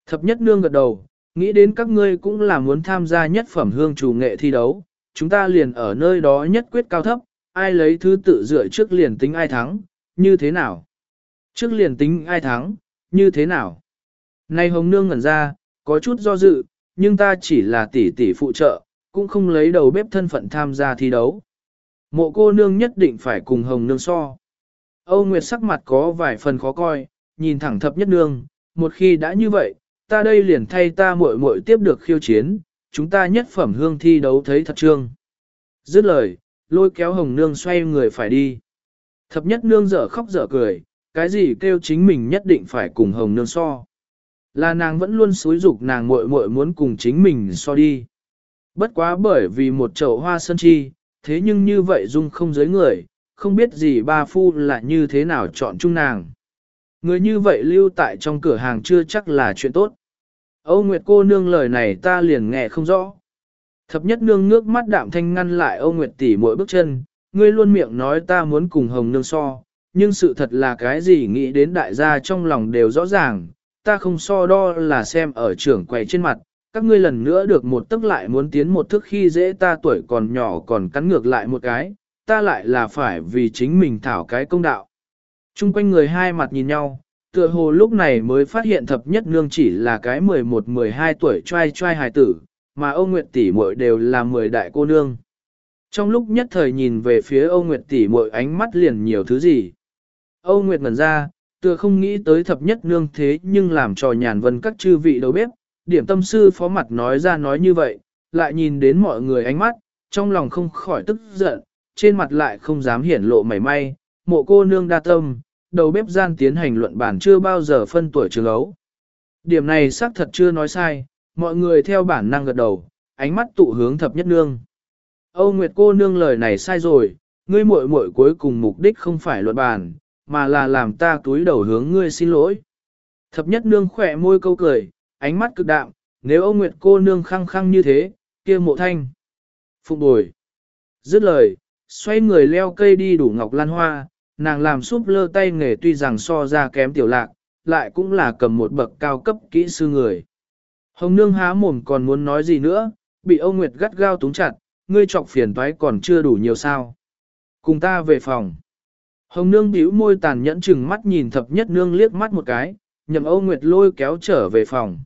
A: Thập nhất nương gật đầu, nghĩ đến các ngươi cũng là muốn tham gia nhất phẩm hương chủ nghệ thi đấu, chúng ta liền ở nơi đó nhất quyết cao thấp, ai lấy thứ tự dựa trước liền tính ai thắng, như thế nào? Trước liền tính ai thắng, như thế nào? nay Hồng Nương ngẩn ra, có chút do dự, nhưng ta chỉ là tỷ tỷ phụ trợ, cũng không lấy đầu bếp thân phận tham gia thi đấu. Mộ cô nương nhất định phải cùng Hồng Nương so. Âu Nguyệt sắc mặt có vài phần khó coi, nhìn thẳng thập nhất nương, một khi đã như vậy, ta đây liền thay ta muội muội tiếp được khiêu chiến, chúng ta nhất phẩm hương thi đấu thấy thật trương. Dứt lời, lôi kéo hồng nương xoay người phải đi. Thập nhất nương dở khóc dở cười, cái gì kêu chính mình nhất định phải cùng hồng nương so. Là nàng vẫn luôn xúi dục nàng muội muội muốn cùng chính mình so đi. Bất quá bởi vì một chậu hoa sơn chi, thế nhưng như vậy dung không giới người, không biết gì ba phu là như thế nào chọn chung nàng. Người như vậy lưu tại trong cửa hàng chưa chắc là chuyện tốt. Âu Nguyệt cô nương lời này ta liền nghe không rõ. Thập nhất nương ngước mắt đạm thanh ngăn lại Âu Nguyệt tỷ mỗi bước chân, ngươi luôn miệng nói ta muốn cùng hồng nương so, nhưng sự thật là cái gì nghĩ đến đại gia trong lòng đều rõ ràng, ta không so đo là xem ở trưởng quầy trên mặt, các ngươi lần nữa được một tức lại muốn tiến một thức khi dễ ta tuổi còn nhỏ còn cắn ngược lại một cái, ta lại là phải vì chính mình thảo cái công đạo. Trung quanh người hai mặt nhìn nhau, tựa hồ lúc này mới phát hiện thập nhất nương chỉ là cái 11-12 tuổi trai trai hài tử, mà Âu Nguyệt tỷ muội đều là 10 đại cô nương. Trong lúc nhất thời nhìn về phía Âu Nguyệt tỷ muội ánh mắt liền nhiều thứ gì. Âu Nguyệt ngẩn ra, tựa không nghĩ tới thập nhất nương thế nhưng làm trò nhàn vân các chư vị đầu bếp, điểm tâm sư phó mặt nói ra nói như vậy, lại nhìn đến mọi người ánh mắt, trong lòng không khỏi tức giận, trên mặt lại không dám hiển lộ mảy may, mộ cô nương đa tâm, đầu bếp gian tiến hành luận bản chưa bao giờ phân tuổi trường ấu. Điểm này xác thật chưa nói sai, mọi người theo bản năng gật đầu, ánh mắt tụ hướng thập nhất nương. Âu Nguyệt cô nương lời này sai rồi, ngươi muội muội cuối cùng mục đích không phải luận bàn, mà là làm ta túi đầu hướng ngươi xin lỗi. Thập nhất nương khỏe môi câu cười, ánh mắt cực đạm, nếu Âu Nguyệt cô nương khăng khăng như thế, kia mộ thanh. Phục bồi. Dứt lời, xoay người leo cây đi đủ ngọc lan hoa, nàng làm súp lơ tay nghề tuy rằng so ra kém tiểu lạc, lại cũng là cầm một bậc cao cấp kỹ sư người. Hồng nương há mồm còn muốn nói gì nữa, bị ông Nguyệt gắt gao túng chặt, ngươi trọc phiền toái còn chưa đủ nhiều sao. Cùng ta về phòng. Hồng nương bĩu môi tàn nhẫn chừng mắt nhìn thập nhất nương liếc mắt một cái, nhậm Âu Nguyệt lôi kéo trở về phòng.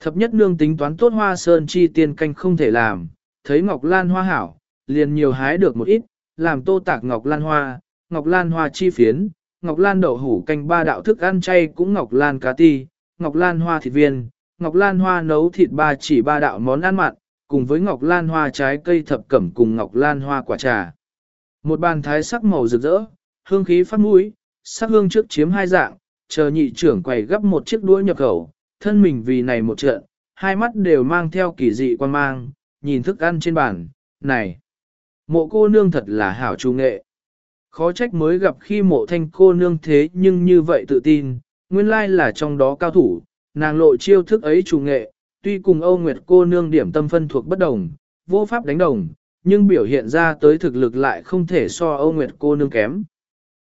A: Thập nhất nương tính toán tốt hoa sơn chi tiên canh không thể làm, thấy ngọc lan hoa hảo, liền nhiều hái được một ít, làm tô tạc ngọc lan hoa, ngọc lan hoa chi phiến, ngọc lan đậu hủ canh ba đạo thức ăn chay cũng ngọc lan cá ti, ngọc lan hoa thịt viên, ngọc lan hoa nấu thịt ba chỉ ba đạo món ăn mặn, cùng với ngọc lan hoa trái cây thập cẩm cùng ngọc lan hoa quả trà. Một bàn thái sắc màu rực rỡ, hương khí phát mũi, sắc hương trước chiếm hai dạng, chờ nhị trưởng quầy gấp một chiếc đuôi nhập khẩu, thân mình vì này một trận, hai mắt đều mang theo kỳ dị quan mang, nhìn thức ăn trên bàn, này, mộ cô nương thật là hảo trung nghệ. Khó trách mới gặp khi mộ thanh cô nương thế nhưng như vậy tự tin, nguyên lai là trong đó cao thủ, nàng lộ chiêu thức ấy chủ nghệ, tuy cùng Âu Nguyệt cô nương điểm tâm phân thuộc bất đồng, vô pháp đánh đồng, nhưng biểu hiện ra tới thực lực lại không thể so Âu Nguyệt cô nương kém.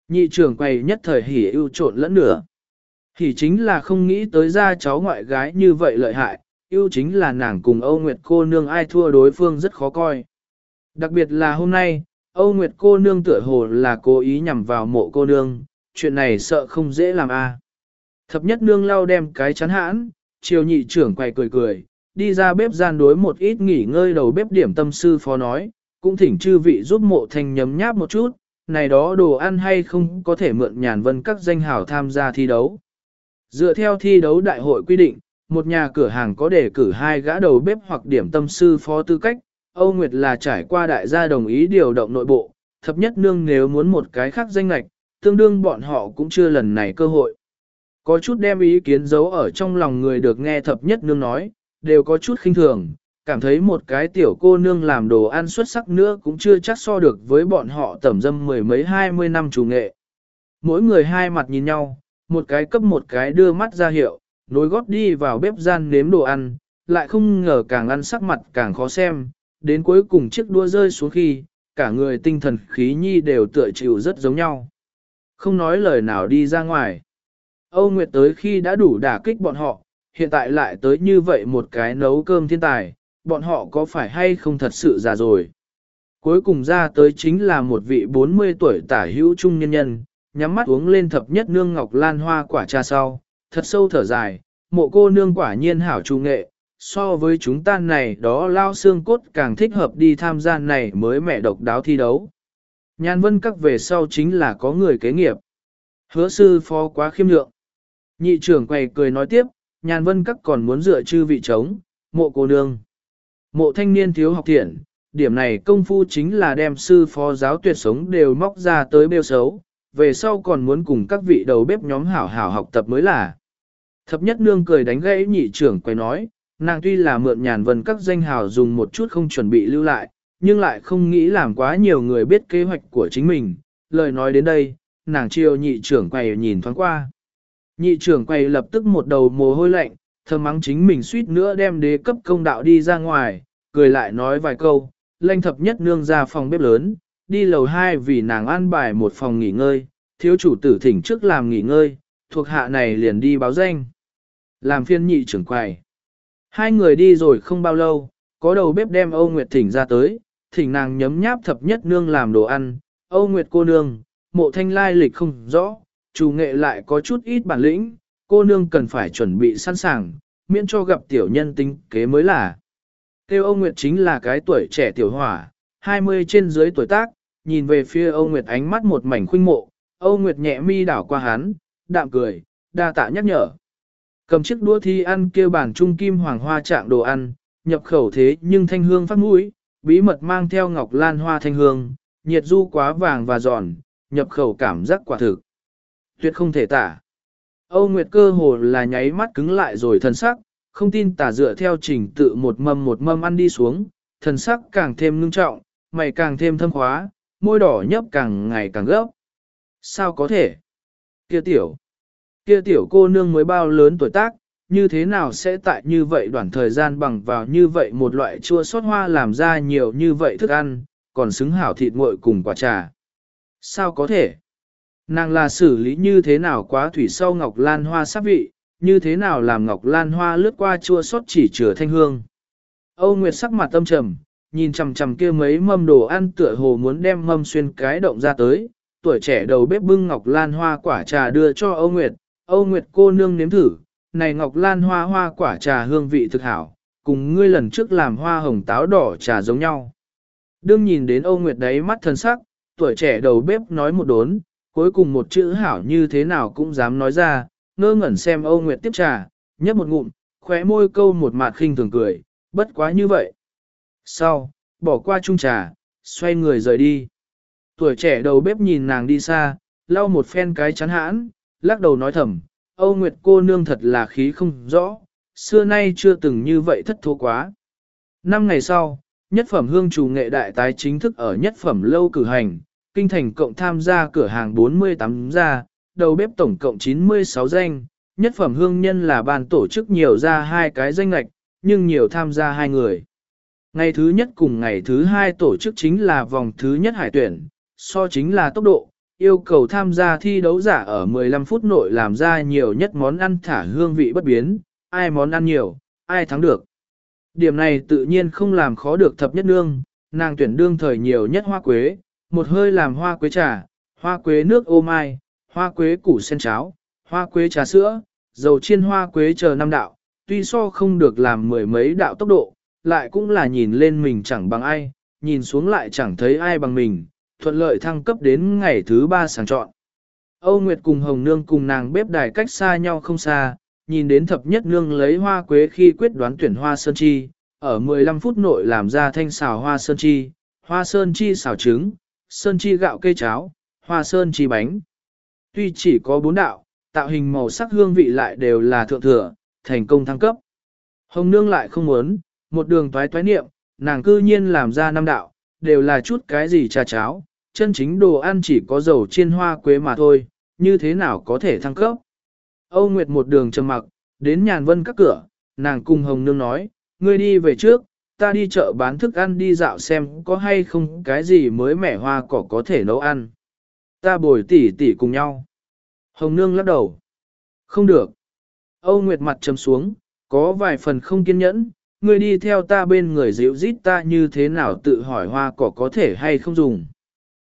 A: Nhị trưởng quầy nhất thời hỉ ưu trộn lẫn nửa. Hỉ chính là không nghĩ tới ra cháu ngoại gái như vậy lợi hại, ưu chính là nàng cùng Âu Nguyệt cô nương ai thua đối phương rất khó coi. Đặc biệt là hôm nay, Âu Nguyệt cô nương tựa hồ là cố ý nhằm vào mộ cô nương, chuyện này sợ không dễ làm a. Thập nhất nương lau đem cái chắn hãn, chiều nhị trưởng quay cười cười, đi ra bếp gian đối một ít nghỉ ngơi đầu bếp điểm tâm sư phó nói, cũng thỉnh chư vị giúp mộ thanh nhấm nháp một chút, này đó đồ ăn hay không có thể mượn nhàn vân các danh hào tham gia thi đấu. Dựa theo thi đấu đại hội quy định, một nhà cửa hàng có để cử hai gã đầu bếp hoặc điểm tâm sư phó tư cách, Âu Nguyệt là trải qua đại gia đồng ý điều động nội bộ, thập nhất nương nếu muốn một cái khác danh lạch, tương đương bọn họ cũng chưa lần này cơ hội. Có chút đem ý kiến giấu ở trong lòng người được nghe thập nhất nương nói, đều có chút khinh thường, cảm thấy một cái tiểu cô nương làm đồ ăn xuất sắc nữa cũng chưa chắc so được với bọn họ tẩm dâm mười mấy hai mươi năm chủ nghệ. Mỗi người hai mặt nhìn nhau, một cái cấp một cái đưa mắt ra hiệu, nối gót đi vào bếp gian nếm đồ ăn, lại không ngờ càng ăn sắc mặt càng khó xem, đến cuối cùng chiếc đua rơi xuống khi, cả người tinh thần khí nhi đều tựa chịu rất giống nhau. Không nói lời nào đi ra ngoài. Âu Nguyệt tới khi đã đủ đả kích bọn họ, hiện tại lại tới như vậy một cái nấu cơm thiên tài, bọn họ có phải hay không thật sự già rồi. Cuối cùng ra tới chính là một vị 40 tuổi tả hữu trung nhân nhân, nhắm mắt uống lên thập nhất nương ngọc lan hoa quả trà sau, thật sâu thở dài, mộ cô nương quả nhiên hảo trung nghệ, so với chúng ta này đó lao xương cốt càng thích hợp đi tham gia này mới mẹ độc đáo thi đấu. nhàn vân các về sau chính là có người kế nghiệp. Hứa sư phó quá khiêm lượng. Nhị trưởng quầy cười nói tiếp, nhàn vân các còn muốn dựa chư vị trống, mộ cô nương. Mộ thanh niên thiếu học thiện, điểm này công phu chính là đem sư phó giáo tuyệt sống đều móc ra tới bêu xấu, về sau còn muốn cùng các vị đầu bếp nhóm hảo hảo học tập mới là. Thập nhất nương cười đánh gãy nhị trưởng quay nói, nàng tuy là mượn nhàn vân các danh hào dùng một chút không chuẩn bị lưu lại, nhưng lại không nghĩ làm quá nhiều người biết kế hoạch của chính mình. Lời nói đến đây, nàng chiều nhị trưởng quay nhìn thoáng qua. Nhị trưởng quay lập tức một đầu mồ hôi lạnh, thầm mắng chính mình suýt nữa đem đế cấp công đạo đi ra ngoài, cười lại nói vài câu, lanh thập nhất nương ra phòng bếp lớn, đi lầu 2 vì nàng an bài một phòng nghỉ ngơi, thiếu chủ tử thỉnh trước làm nghỉ ngơi, thuộc hạ này liền đi báo danh. Làm phiên nhị trưởng quầy. Hai người đi rồi không bao lâu, có đầu bếp đem Âu Nguyệt thỉnh ra tới, thỉnh nàng nhấm nháp thập nhất nương làm đồ ăn, Âu Nguyệt cô nương, mộ thanh lai lịch không rõ, chủ nghệ lại có chút ít bản lĩnh, cô nương cần phải chuẩn bị sẵn sàng, miễn cho gặp tiểu nhân tính kế mới là. Kêu Âu Nguyệt chính là cái tuổi trẻ tiểu hỏa, 20 trên dưới tuổi tác, nhìn về phía Âu Nguyệt ánh mắt một mảnh khuynh mộ, Âu Nguyệt nhẹ mi đảo qua hắn, đạm cười, đa tạ nhắc nhở. Cầm chiếc đũa thi ăn kêu bản trung kim hoàng hoa trạng đồ ăn, nhập khẩu thế nhưng thanh hương phát mũi, bí mật mang theo ngọc lan hoa thanh hương, nhiệt du quá vàng và giòn, nhập khẩu cảm giác quả thực. Tuyệt không thể tả. Âu Nguyệt cơ hồ là nháy mắt cứng lại rồi thần sắc, không tin tả dựa theo trình tự một mâm một mâm ăn đi xuống, thần sắc càng thêm ngưng trọng, mày càng thêm thâm khóa, môi đỏ nhấp càng ngày càng gấp. Sao có thể? Kia tiểu, kia tiểu cô nương mới bao lớn tuổi tác, như thế nào sẽ tại như vậy đoạn thời gian bằng vào như vậy một loại chua sót hoa làm ra nhiều như vậy thức ăn, còn xứng hảo thịt nguội cùng quả trà. Sao có thể? Nàng là xử lý như thế nào quá thủy sau ngọc lan hoa sắp vị, như thế nào làm ngọc lan hoa lướt qua chua sót chỉ chừa thanh hương. Âu Nguyệt sắc mặt tâm trầm, nhìn chằm chằm kia mấy mâm đồ ăn tựa hồ muốn đem mâm xuyên cái động ra tới, tuổi trẻ đầu bếp bưng ngọc lan hoa quả trà đưa cho Âu Nguyệt, Âu Nguyệt cô nương nếm thử, này ngọc lan hoa hoa quả trà hương vị thực hảo, cùng ngươi lần trước làm hoa hồng táo đỏ trà giống nhau. Đương nhìn đến Âu Nguyệt đấy mắt thân sắc, tuổi trẻ đầu bếp nói một đốn, cuối cùng một chữ hảo như thế nào cũng dám nói ra, ngơ ngẩn xem Âu Nguyệt tiếp trà, nhấp một ngụm, khóe môi câu một mạt khinh thường cười, bất quá như vậy. Sau, bỏ qua chung trà, xoay người rời đi. Tuổi trẻ đầu bếp nhìn nàng đi xa, lau một phen cái chán hãn, lắc đầu nói thầm, Âu Nguyệt cô nương thật là khí không rõ, xưa nay chưa từng như vậy thất thố quá. Năm ngày sau, nhất phẩm hương chủ nghệ đại tái chính thức ở nhất phẩm lâu cử hành, kinh thành cộng tham gia cửa hàng 48 gia, đầu bếp tổng cộng 96 danh, nhất phẩm hương nhân là ban tổ chức nhiều ra hai cái danh lạch, nhưng nhiều tham gia hai người. Ngày thứ nhất cùng ngày thứ hai tổ chức chính là vòng thứ nhất hải tuyển, so chính là tốc độ, yêu cầu tham gia thi đấu giả ở 15 phút nội làm ra nhiều nhất món ăn thả hương vị bất biến, ai món ăn nhiều, ai thắng được. Điểm này tự nhiên không làm khó được thập nhất nương, nàng tuyển đương thời nhiều nhất hoa quế, một hơi làm hoa quế trà, hoa quế nước ô mai, hoa quế củ sen cháo, hoa quế trà sữa, dầu chiên hoa quế chờ năm đạo, tuy so không được làm mười mấy đạo tốc độ, lại cũng là nhìn lên mình chẳng bằng ai, nhìn xuống lại chẳng thấy ai bằng mình, thuận lợi thăng cấp đến ngày thứ ba sàng chọn. Âu Nguyệt cùng Hồng Nương cùng nàng bếp đài cách xa nhau không xa, nhìn đến thập nhất nương lấy hoa quế khi quyết đoán tuyển hoa sơn chi, ở 15 phút nội làm ra thanh xào hoa sơn chi, hoa sơn chi xào trứng, sơn chi gạo cây cháo, hoa sơn chi bánh. Tuy chỉ có bốn đạo, tạo hình màu sắc hương vị lại đều là thượng thừa, thành công thăng cấp. Hồng Nương lại không muốn, một đường toái toái niệm, nàng cư nhiên làm ra năm đạo, đều là chút cái gì trà cháo, chân chính đồ ăn chỉ có dầu chiên hoa quế mà thôi, như thế nào có thể thăng cấp. Âu Nguyệt một đường trầm mặc, đến nhàn vân các cửa, nàng cùng Hồng Nương nói, ngươi đi về trước, ta đi chợ bán thức ăn đi dạo xem có hay không cái gì mới mẻ hoa cỏ có thể nấu ăn. Ta bồi tỉ tỉ cùng nhau. Hồng Nương lắc đầu. Không được. Âu Nguyệt mặt trầm xuống, có vài phần không kiên nhẫn, ngươi đi theo ta bên người dịu rít ta như thế nào tự hỏi hoa cỏ có thể hay không dùng.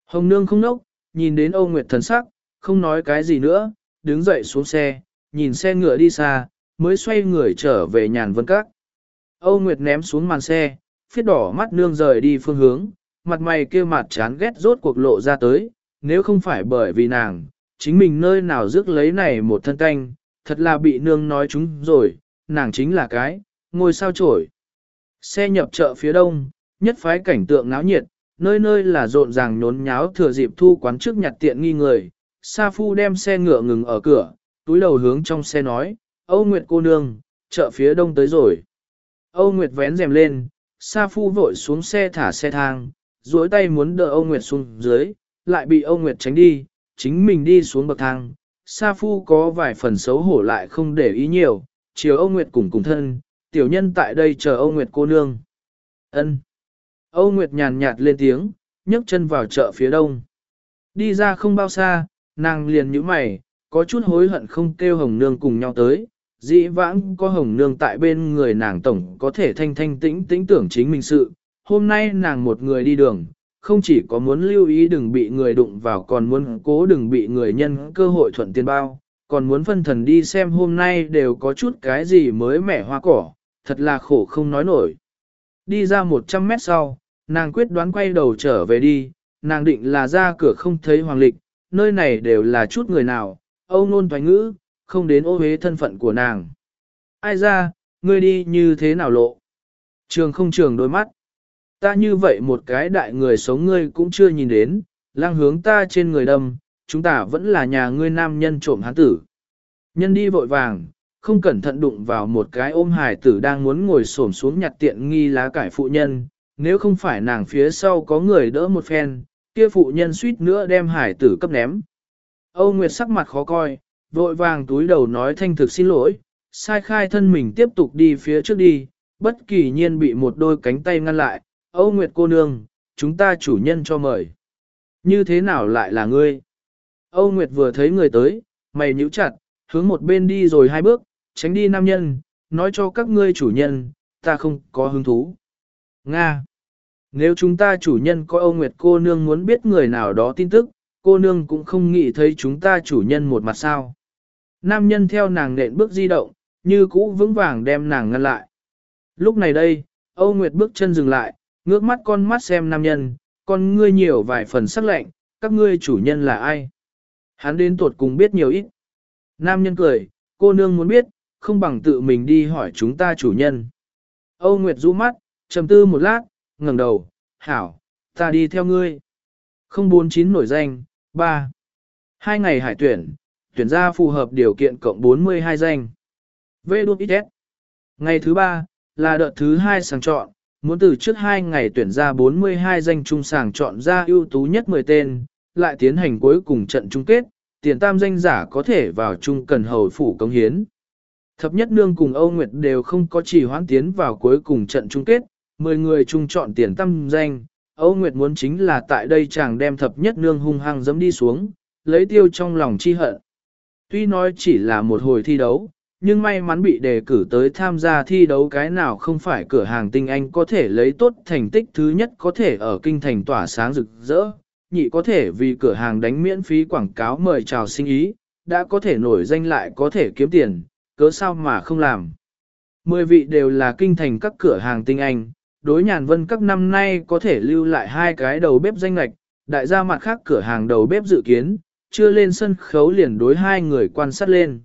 A: Hồng Nương không nốc, nhìn đến Âu Nguyệt thần sắc, không nói cái gì nữa, đứng dậy xuống xe, nhìn xe ngựa đi xa, mới xoay người trở về nhàn vân các. Âu Nguyệt ném xuống màn xe, phiết đỏ mắt nương rời đi phương hướng, mặt mày kia mặt chán ghét rốt cuộc lộ ra tới, nếu không phải bởi vì nàng, chính mình nơi nào rước lấy này một thân canh, thật là bị nương nói chúng rồi, nàng chính là cái, ngôi sao trổi. Xe nhập chợ phía đông, nhất phái cảnh tượng náo nhiệt, nơi nơi là rộn ràng nhốn nháo thừa dịp thu quán trước nhặt tiện nghi người. Sa Phu đem xe ngựa ngừng ở cửa, túi đầu hướng trong xe nói, Âu Nguyệt cô nương, chợ phía đông tới rồi. Âu Nguyệt vén rèm lên, Sa Phu vội xuống xe thả xe thang, duỗi tay muốn đỡ Âu Nguyệt xuống dưới, lại bị Âu Nguyệt tránh đi, chính mình đi xuống bậc thang. Sa Phu có vài phần xấu hổ lại không để ý nhiều, chiều Âu Nguyệt cùng cùng thân, tiểu nhân tại đây chờ Âu Nguyệt cô nương. Ân. Âu Nguyệt nhàn nhạt lên tiếng, nhấc chân vào chợ phía đông. Đi ra không bao xa, nàng liền nhíu mày, có chút hối hận không kêu hồng nương cùng nhau tới. Dĩ vãng có hồng nương tại bên người nàng tổng có thể thanh thanh tĩnh tĩnh tưởng chính mình sự. Hôm nay nàng một người đi đường, không chỉ có muốn lưu ý đừng bị người đụng vào còn muốn cố đừng bị người nhân cơ hội thuận tiền bao, còn muốn phân thần đi xem hôm nay đều có chút cái gì mới mẻ hoa cỏ, thật là khổ không nói nổi. Đi ra 100 mét sau, nàng quyết đoán quay đầu trở về đi, nàng định là ra cửa không thấy hoàng lịch, nơi này đều là chút người nào, âu nôn thoái ngữ, không đến ô hế thân phận của nàng. Ai ra, ngươi đi như thế nào lộ? Trường không trường đôi mắt. Ta như vậy một cái đại người sống ngươi cũng chưa nhìn đến, lang hướng ta trên người đâm, chúng ta vẫn là nhà ngươi nam nhân trộm hán tử. Nhân đi vội vàng, không cẩn thận đụng vào một cái ôm hải tử đang muốn ngồi xổm xuống nhặt tiện nghi lá cải phụ nhân, nếu không phải nàng phía sau có người đỡ một phen, kia phụ nhân suýt nữa đem hải tử cấp ném. Âu Nguyệt sắc mặt khó coi, vội vàng túi đầu nói thanh thực xin lỗi, sai khai thân mình tiếp tục đi phía trước đi, bất kỳ nhiên bị một đôi cánh tay ngăn lại, Âu Nguyệt cô nương, chúng ta chủ nhân cho mời. Như thế nào lại là ngươi? Âu Nguyệt vừa thấy người tới, mày nhíu chặt, hướng một bên đi rồi hai bước, tránh đi nam nhân, nói cho các ngươi chủ nhân, ta không có hứng thú. Nga. Nếu chúng ta chủ nhân có Âu Nguyệt cô nương muốn biết người nào đó tin tức, cô nương cũng không nghĩ thấy chúng ta chủ nhân một mặt sao. Nam nhân theo nàng nện bước di động, như cũ vững vàng đem nàng ngăn lại. Lúc này đây, Âu Nguyệt bước chân dừng lại, ngước mắt con mắt xem nam nhân, con ngươi nhiều vài phần sắc lệnh, các ngươi chủ nhân là ai? Hắn đến tuột cùng biết nhiều ít. Nam nhân cười, cô nương muốn biết, không bằng tự mình đi hỏi chúng ta chủ nhân. Âu Nguyệt rũ mắt, trầm tư một lát, ngẩng đầu, hảo, ta đi theo ngươi. 049 nổi danh, 3. Hai ngày hải tuyển, tuyển ra phù hợp điều kiện cộng 42 danh. V đuốc ít Ngày thứ ba, là đợt thứ hai sàng chọn, muốn từ trước hai ngày tuyển ra 42 danh trung sàng chọn ra ưu tú nhất 10 tên, lại tiến hành cuối cùng trận chung kết, tiền tam danh giả có thể vào chung cần hầu phủ công hiến. Thập nhất nương cùng Âu Nguyệt đều không có chỉ hoãn tiến vào cuối cùng trận chung kết, 10 người chung chọn tiền tam danh, Âu Nguyệt muốn chính là tại đây chàng đem thập nhất nương hung hăng dẫm đi xuống, lấy tiêu trong lòng chi hận. Tuy nói chỉ là một hồi thi đấu, nhưng may mắn bị đề cử tới tham gia thi đấu cái nào không phải cửa hàng tinh anh có thể lấy tốt thành tích thứ nhất có thể ở kinh thành tỏa sáng rực rỡ, nhị có thể vì cửa hàng đánh miễn phí quảng cáo mời chào sinh ý, đã có thể nổi danh lại có thể kiếm tiền, cớ sao mà không làm. Mười vị đều là kinh thành các cửa hàng tinh anh, đối nhàn vân các năm nay có thể lưu lại hai cái đầu bếp danh lạch, đại gia mặt khác cửa hàng đầu bếp dự kiến, chưa lên sân khấu liền đối hai người quan sát lên.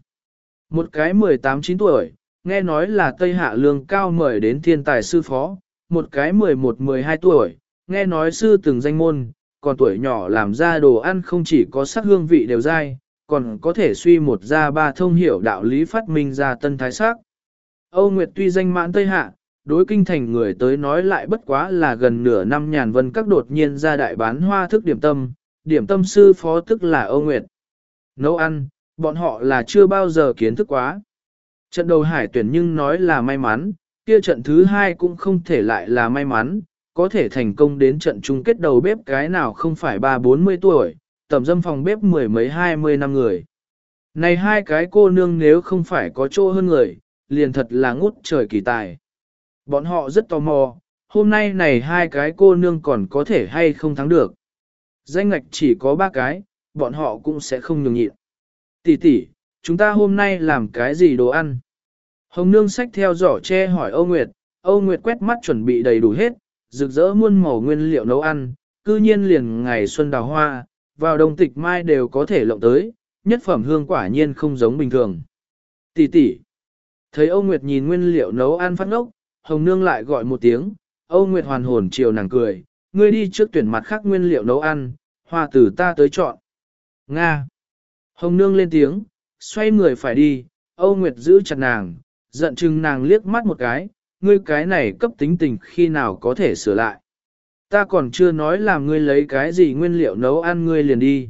A: Một cái 18-9 tuổi, nghe nói là Tây Hạ Lương cao mời đến thiên tài sư phó, một cái 11-12 tuổi, nghe nói sư từng danh môn, còn tuổi nhỏ làm ra đồ ăn không chỉ có sắc hương vị đều dai, còn có thể suy một ra ba thông hiểu đạo lý phát minh ra tân thái sắc. Âu Nguyệt tuy danh mãn Tây Hạ, đối kinh thành người tới nói lại bất quá là gần nửa năm nhàn vân các đột nhiên ra đại bán hoa thức điểm tâm, điểm tâm sư phó tức là Âu Nguyệt. Nấu ăn, bọn họ là chưa bao giờ kiến thức quá. Trận đầu hải tuyển nhưng nói là may mắn, kia trận thứ hai cũng không thể lại là may mắn, có thể thành công đến trận chung kết đầu bếp cái nào không phải ba bốn mươi tuổi, tầm dâm phòng bếp mười mấy hai mươi năm người. Này hai cái cô nương nếu không phải có chỗ hơn người, liền thật là ngút trời kỳ tài. Bọn họ rất tò mò, hôm nay này hai cái cô nương còn có thể hay không thắng được. Danh ngạch chỉ có ba cái, bọn họ cũng sẽ không nhường nhịn. Tỷ tỷ, chúng ta hôm nay làm cái gì đồ ăn? Hồng nương sách theo giỏ che hỏi Âu Nguyệt, Âu Nguyệt quét mắt chuẩn bị đầy đủ hết, rực rỡ muôn màu nguyên liệu nấu ăn, cư nhiên liền ngày xuân đào hoa, vào đông tịch mai đều có thể lộng tới, nhất phẩm hương quả nhiên không giống bình thường. Tỷ tỷ, thấy Âu Nguyệt nhìn nguyên liệu nấu ăn phát ngốc, Hồng Nương lại gọi một tiếng, Âu Nguyệt hoàn hồn chiều nàng cười, ngươi đi trước tuyển mặt khác nguyên liệu nấu ăn, hoa Tử ta tới chọn. Nga. Hồng Nương lên tiếng, xoay người phải đi, Âu Nguyệt giữ chặt nàng, giận chừng nàng liếc mắt một cái, ngươi cái này cấp tính tình khi nào có thể sửa lại. Ta còn chưa nói là ngươi lấy cái gì nguyên liệu nấu ăn ngươi liền đi.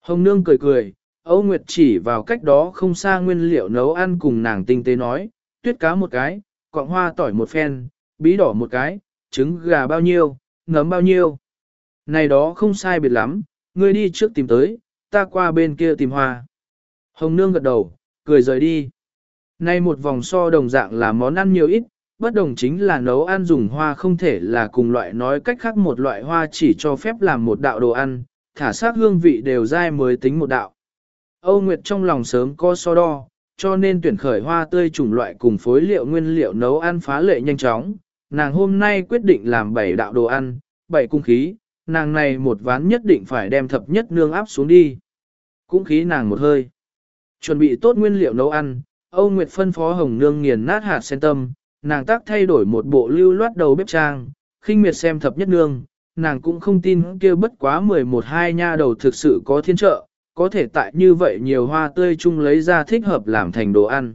A: Hồng Nương cười cười, Âu Nguyệt chỉ vào cách đó không xa nguyên liệu nấu ăn cùng nàng tinh tế nói, tuyết cá một cái, cọng hoa tỏi một phen, bí đỏ một cái, trứng gà bao nhiêu, nấm bao nhiêu. Này đó không sai biệt lắm, ngươi đi trước tìm tới, ta qua bên kia tìm hoa. Hồng Nương gật đầu, cười rời đi. Nay một vòng so đồng dạng là món ăn nhiều ít, bất đồng chính là nấu ăn dùng hoa không thể là cùng loại nói cách khác một loại hoa chỉ cho phép làm một đạo đồ ăn, thả sát hương vị đều dai mới tính một đạo. Âu Nguyệt trong lòng sớm có so đo, cho nên tuyển khởi hoa tươi chủng loại cùng phối liệu nguyên liệu nấu ăn phá lệ nhanh chóng. Nàng hôm nay quyết định làm bảy đạo đồ ăn, bảy cung khí, nàng này một ván nhất định phải đem thập nhất nương áp xuống đi. cũng khí nàng một hơi. Chuẩn bị tốt nguyên liệu nấu ăn, Âu Nguyệt phân phó Hồng Nương nghiền nát hạt sen tâm, nàng tác thay đổi một bộ lưu loát đầu bếp trang, khinh miệt xem thập nhất nương, nàng cũng không tin kia bất quá 11 hai nha đầu thực sự có thiên trợ, có thể tại như vậy nhiều hoa tươi chung lấy ra thích hợp làm thành đồ ăn.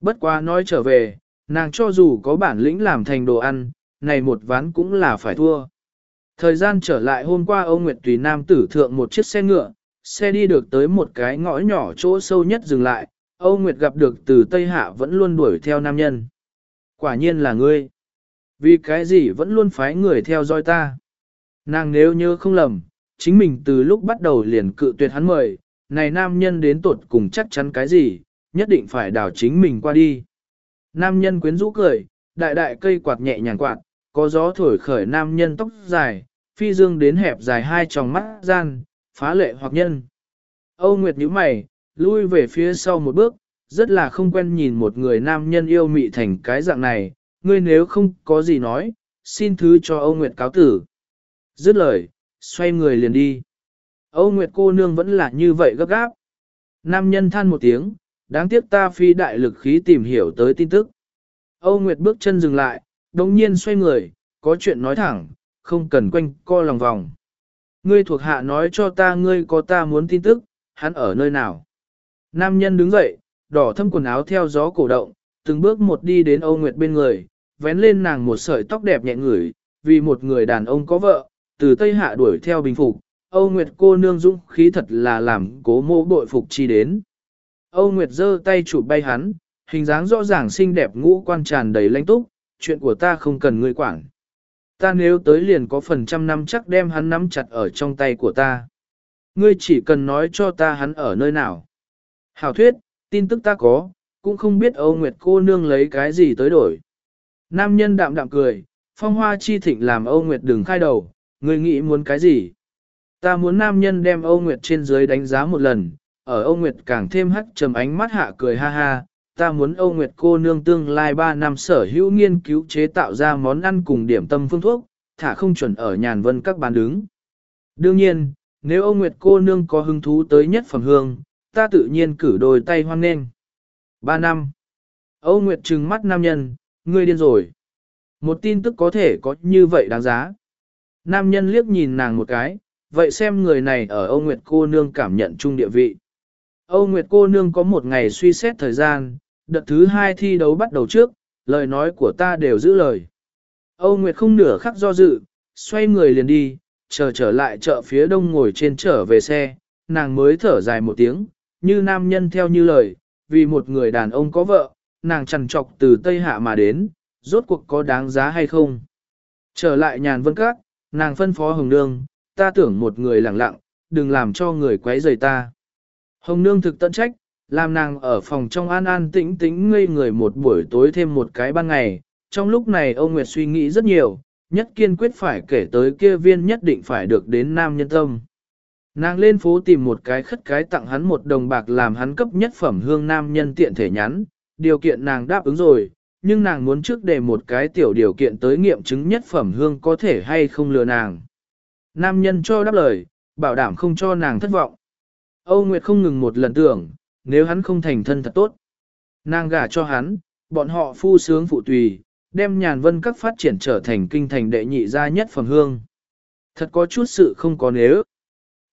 A: Bất quá nói trở về, nàng cho dù có bản lĩnh làm thành đồ ăn, này một ván cũng là phải thua. Thời gian trở lại hôm qua ông Nguyệt Tùy Nam tử thượng một chiếc xe ngựa, xe đi được tới một cái ngõ nhỏ chỗ sâu nhất dừng lại, Âu Nguyệt gặp được từ Tây Hạ vẫn luôn đuổi theo nam nhân. Quả nhiên là ngươi. Vì cái gì vẫn luôn phái người theo dõi ta. Nàng nếu nhớ không lầm, chính mình từ lúc bắt đầu liền cự tuyệt hắn mời, này nam nhân đến tột cùng chắc chắn cái gì, nhất định phải đảo chính mình qua đi. Nam nhân quyến rũ cười, đại đại cây quạt nhẹ nhàng quạt, có gió thổi khởi nam nhân tóc dài, phi dương đến hẹp dài hai tròng mắt gian, phá lệ hoặc nhân. Âu Nguyệt nhíu mày, lui về phía sau một bước, rất là không quen nhìn một người nam nhân yêu mị thành cái dạng này, ngươi nếu không có gì nói, xin thứ cho Âu Nguyệt cáo tử. Dứt lời, xoay người liền đi. Âu Nguyệt cô nương vẫn là như vậy gấp gáp. Nam nhân than một tiếng, đáng tiếc ta phi đại lực khí tìm hiểu tới tin tức. Âu Nguyệt bước chân dừng lại, đồng nhiên xoay người, có chuyện nói thẳng, không cần quanh co lòng vòng. Ngươi thuộc hạ nói cho ta ngươi có ta muốn tin tức, hắn ở nơi nào. Nam nhân đứng dậy, đỏ thâm quần áo theo gió cổ động, từng bước một đi đến Âu Nguyệt bên người, vén lên nàng một sợi tóc đẹp nhẹ ngửi, vì một người đàn ông có vợ, từ Tây Hạ đuổi theo bình phục, Âu Nguyệt cô nương dũng khí thật là làm cố mô bội phục chi đến. Âu Nguyệt giơ tay chụp bay hắn, hình dáng rõ ràng xinh đẹp ngũ quan tràn đầy lãnh túc, chuyện của ta không cần ngươi quản. Ta nếu tới liền có phần trăm năm chắc đem hắn nắm chặt ở trong tay của ta. Ngươi chỉ cần nói cho ta hắn ở nơi nào. Hảo thuyết, tin tức ta có, cũng không biết Âu Nguyệt cô nương lấy cái gì tới đổi. Nam nhân đạm đạm cười, phong hoa chi thịnh làm Âu Nguyệt đừng khai đầu, ngươi nghĩ muốn cái gì? Ta muốn nam nhân đem Âu Nguyệt trên dưới đánh giá một lần, ở Âu Nguyệt càng thêm hắt trầm ánh mắt hạ cười ha ha, ta muốn Âu Nguyệt cô nương tương lai 3 năm sở hữu nghiên cứu chế tạo ra món ăn cùng điểm tâm phương thuốc, thả không chuẩn ở nhàn vân các bàn đứng. Đương nhiên, nếu Âu Nguyệt cô nương có hứng thú tới nhất phẩm hương, ta tự nhiên cử đôi tay hoan nghênh. 3 năm. Âu Nguyệt trừng mắt nam nhân, ngươi điên rồi. Một tin tức có thể có như vậy đáng giá. Nam nhân liếc nhìn nàng một cái, vậy xem người này ở Âu Nguyệt cô nương cảm nhận chung địa vị. Âu Nguyệt cô nương có một ngày suy xét thời gian, đợt thứ hai thi đấu bắt đầu trước, lời nói của ta đều giữ lời. Âu Nguyệt không nửa khắc do dự, xoay người liền đi, chờ trở lại chợ phía đông ngồi trên trở về xe, nàng mới thở dài một tiếng, như nam nhân theo như lời, vì một người đàn ông có vợ, nàng chằn trọc từ Tây Hạ mà đến, rốt cuộc có đáng giá hay không. Trở lại nhàn vân các, nàng phân phó Hồng Nương, ta tưởng một người lặng lặng, đừng làm cho người quấy rầy ta. Hồng Nương thực tận trách, làm nàng ở phòng trong an an tĩnh tĩnh ngây người một buổi tối thêm một cái ban ngày. Trong lúc này ông Nguyệt suy nghĩ rất nhiều, nhất kiên quyết phải kể tới kia viên nhất định phải được đến nam nhân tâm. Nàng lên phố tìm một cái khất cái tặng hắn một đồng bạc làm hắn cấp nhất phẩm hương nam nhân tiện thể nhắn, điều kiện nàng đáp ứng rồi, nhưng nàng muốn trước để một cái tiểu điều kiện tới nghiệm chứng nhất phẩm hương có thể hay không lừa nàng. Nam nhân cho đáp lời, bảo đảm không cho nàng thất vọng. Âu Nguyệt không ngừng một lần tưởng, nếu hắn không thành thân thật tốt. Nàng gả cho hắn, bọn họ phu sướng phụ tùy, đem nhàn vân các phát triển trở thành kinh thành đệ nhị gia nhất phẩm hương. Thật có chút sự không có nếu.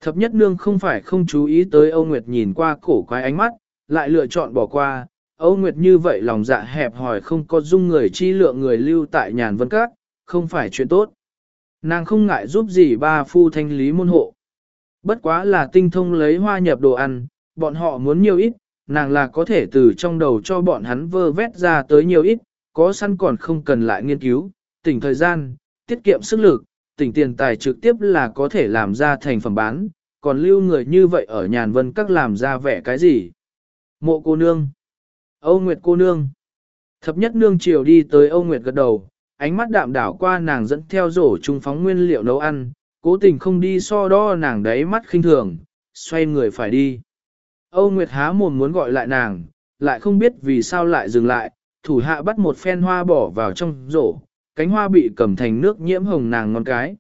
A: Thập nhất nương không phải không chú ý tới Âu Nguyệt nhìn qua cổ quái ánh mắt, lại lựa chọn bỏ qua. Âu Nguyệt như vậy lòng dạ hẹp hòi không có dung người chi lượng người lưu tại nhàn vân các, không phải chuyện tốt. Nàng không ngại giúp gì ba phu thanh lý môn hộ. Bất quá là tinh thông lấy hoa nhập đồ ăn, bọn họ muốn nhiều ít, nàng là có thể từ trong đầu cho bọn hắn vơ vét ra tới nhiều ít, có săn còn không cần lại nghiên cứu, tỉnh thời gian, tiết kiệm sức lực, tỉnh tiền tài trực tiếp là có thể làm ra thành phẩm bán, còn lưu người như vậy ở nhàn vân các làm ra vẻ cái gì. Mộ cô nương, Âu Nguyệt cô nương, thập nhất nương chiều đi tới Âu Nguyệt gật đầu, ánh mắt đạm đảo qua nàng dẫn theo rổ trung phóng nguyên liệu nấu ăn, cố tình không đi so đo nàng đấy mắt khinh thường, xoay người phải đi. Âu Nguyệt há mồm muốn gọi lại nàng, lại không biết vì sao lại dừng lại, thủ hạ bắt một phen hoa bỏ vào trong rổ, cánh hoa bị cầm thành nước nhiễm hồng nàng ngón cái.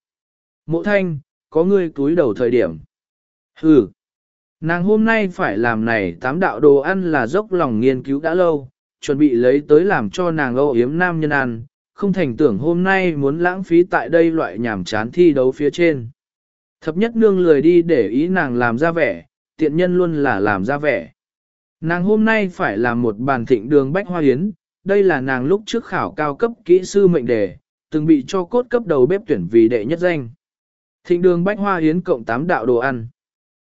A: Mộ thanh, có ngươi túi đầu thời điểm. Hừ, nàng hôm nay phải làm này tám đạo đồ ăn là dốc lòng nghiên cứu đã lâu, chuẩn bị lấy tới làm cho nàng âu yếm nam nhân ăn, không thành tưởng hôm nay muốn lãng phí tại đây loại nhảm chán thi đấu phía trên. Thập nhất nương lười đi để ý nàng làm ra vẻ, tiện nhân luôn là làm ra vẻ. Nàng hôm nay phải làm một bàn thịnh đường bách hoa yến. đây là nàng lúc trước khảo cao cấp kỹ sư mệnh đề, từng bị cho cốt cấp đầu bếp tuyển vì đệ nhất danh. Thịnh đường bách hoa yến cộng 8 đạo đồ ăn.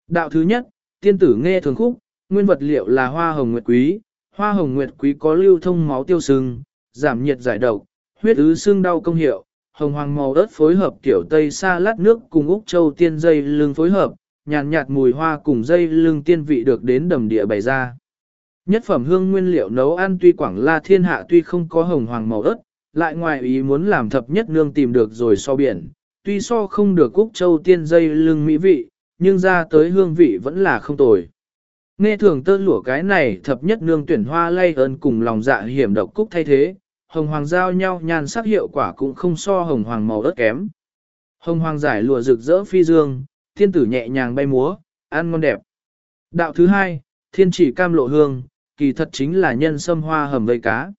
A: Đạo thứ nhất, tiên tử nghe thường khúc, nguyên vật liệu là hoa hồng nguyệt quý, hoa hồng nguyệt quý có lưu thông máu tiêu sưng, giảm nhiệt giải độc, huyết ứ xương đau công hiệu, hồng hoàng màu ớt phối hợp tiểu tây sa lát nước cùng Úc Châu tiên dây lương phối hợp, nhàn nhạt, mùi hoa cùng dây lưng tiên vị được đến đầm địa bày ra. Nhất phẩm hương nguyên liệu nấu ăn tuy quảng la thiên hạ tuy không có hồng hoàng màu ớt, lại ngoài ý muốn làm thập nhất nương tìm được rồi so biển, tuy so không được Úc Châu tiên dây lưng mỹ vị, nhưng ra tới hương vị vẫn là không tồi. Nghe thường tơ lụa cái này thập nhất nương tuyển hoa lay ơn cùng lòng dạ hiểm độc cúc thay thế, hồng hoàng giao nhau nhan sắc hiệu quả cũng không so hồng hoàng màu ớt kém. Hồng hoàng giải lụa rực rỡ phi dương, thiên tử nhẹ nhàng bay múa, ăn ngon đẹp. Đạo thứ hai, thiên chỉ cam lộ hương, kỳ thật chính là nhân sâm hoa hầm vây cá.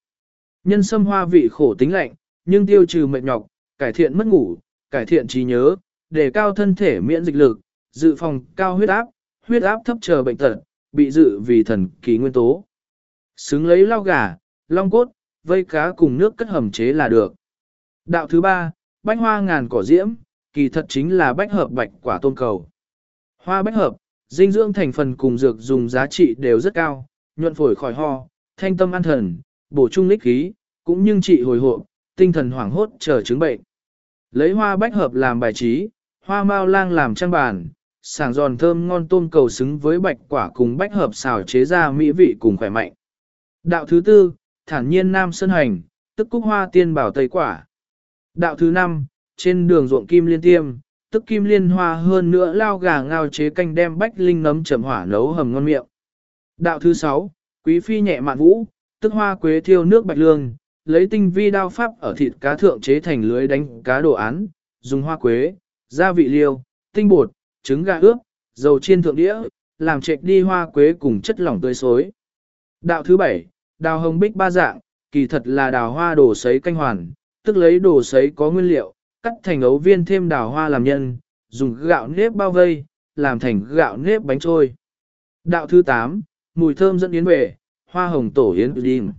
A: Nhân sâm hoa vị khổ tính lạnh, nhưng tiêu trừ mệt nhọc, cải thiện mất ngủ, cải thiện trí nhớ, đề cao thân thể miễn dịch lực, dự phòng cao huyết áp, huyết áp thấp chờ bệnh tật, bị dự vì thần kỳ nguyên tố. Xứng lấy lao gà, long cốt, vây cá cùng nước cất hầm chế là được. Đạo thứ ba, bách hoa ngàn cỏ diễm, kỳ thật chính là bách hợp bạch quả tôn cầu. Hoa bách hợp, dinh dưỡng thành phần cùng dược dùng giá trị đều rất cao, nhuận phổi khỏi ho, thanh tâm an thần, bổ trung lích khí, cũng nhưng trị hồi hộp, tinh thần hoảng hốt chờ chứng bệnh. Lấy hoa bách hợp làm bài trí, hoa mao lang làm trang bàn, sảng giòn thơm ngon tôm cầu xứng với bạch quả cùng bách hợp xào chế ra mỹ vị cùng khỏe mạnh. Đạo thứ tư, thản nhiên nam sơn hành, tức cúc hoa tiên bảo tây quả. Đạo thứ năm, trên đường ruộng kim liên tiêm, tức kim liên hoa hơn nữa lao gà ngao chế canh đem bách linh nấm chậm hỏa nấu hầm ngon miệng. Đạo thứ sáu, quý phi nhẹ mạn vũ, tức hoa quế thiêu nước bạch lương, lấy tinh vi đao pháp ở thịt cá thượng chế thành lưới đánh cá đồ án, dùng hoa quế, gia vị liêu, tinh bột, trứng gà ướp, dầu chiên thượng đĩa, làm trệch đi hoa quế cùng chất lỏng tươi xối. Đạo thứ bảy, đào hồng bích ba dạng, kỳ thật là đào hoa đồ sấy canh hoàn, tức lấy đồ sấy có nguyên liệu, cắt thành ấu viên thêm đào hoa làm nhân, dùng gạo nếp bao vây, làm thành gạo nếp bánh trôi. Đạo thứ 8, mùi thơm dẫn yến về, hoa hồng tổ yến đinh.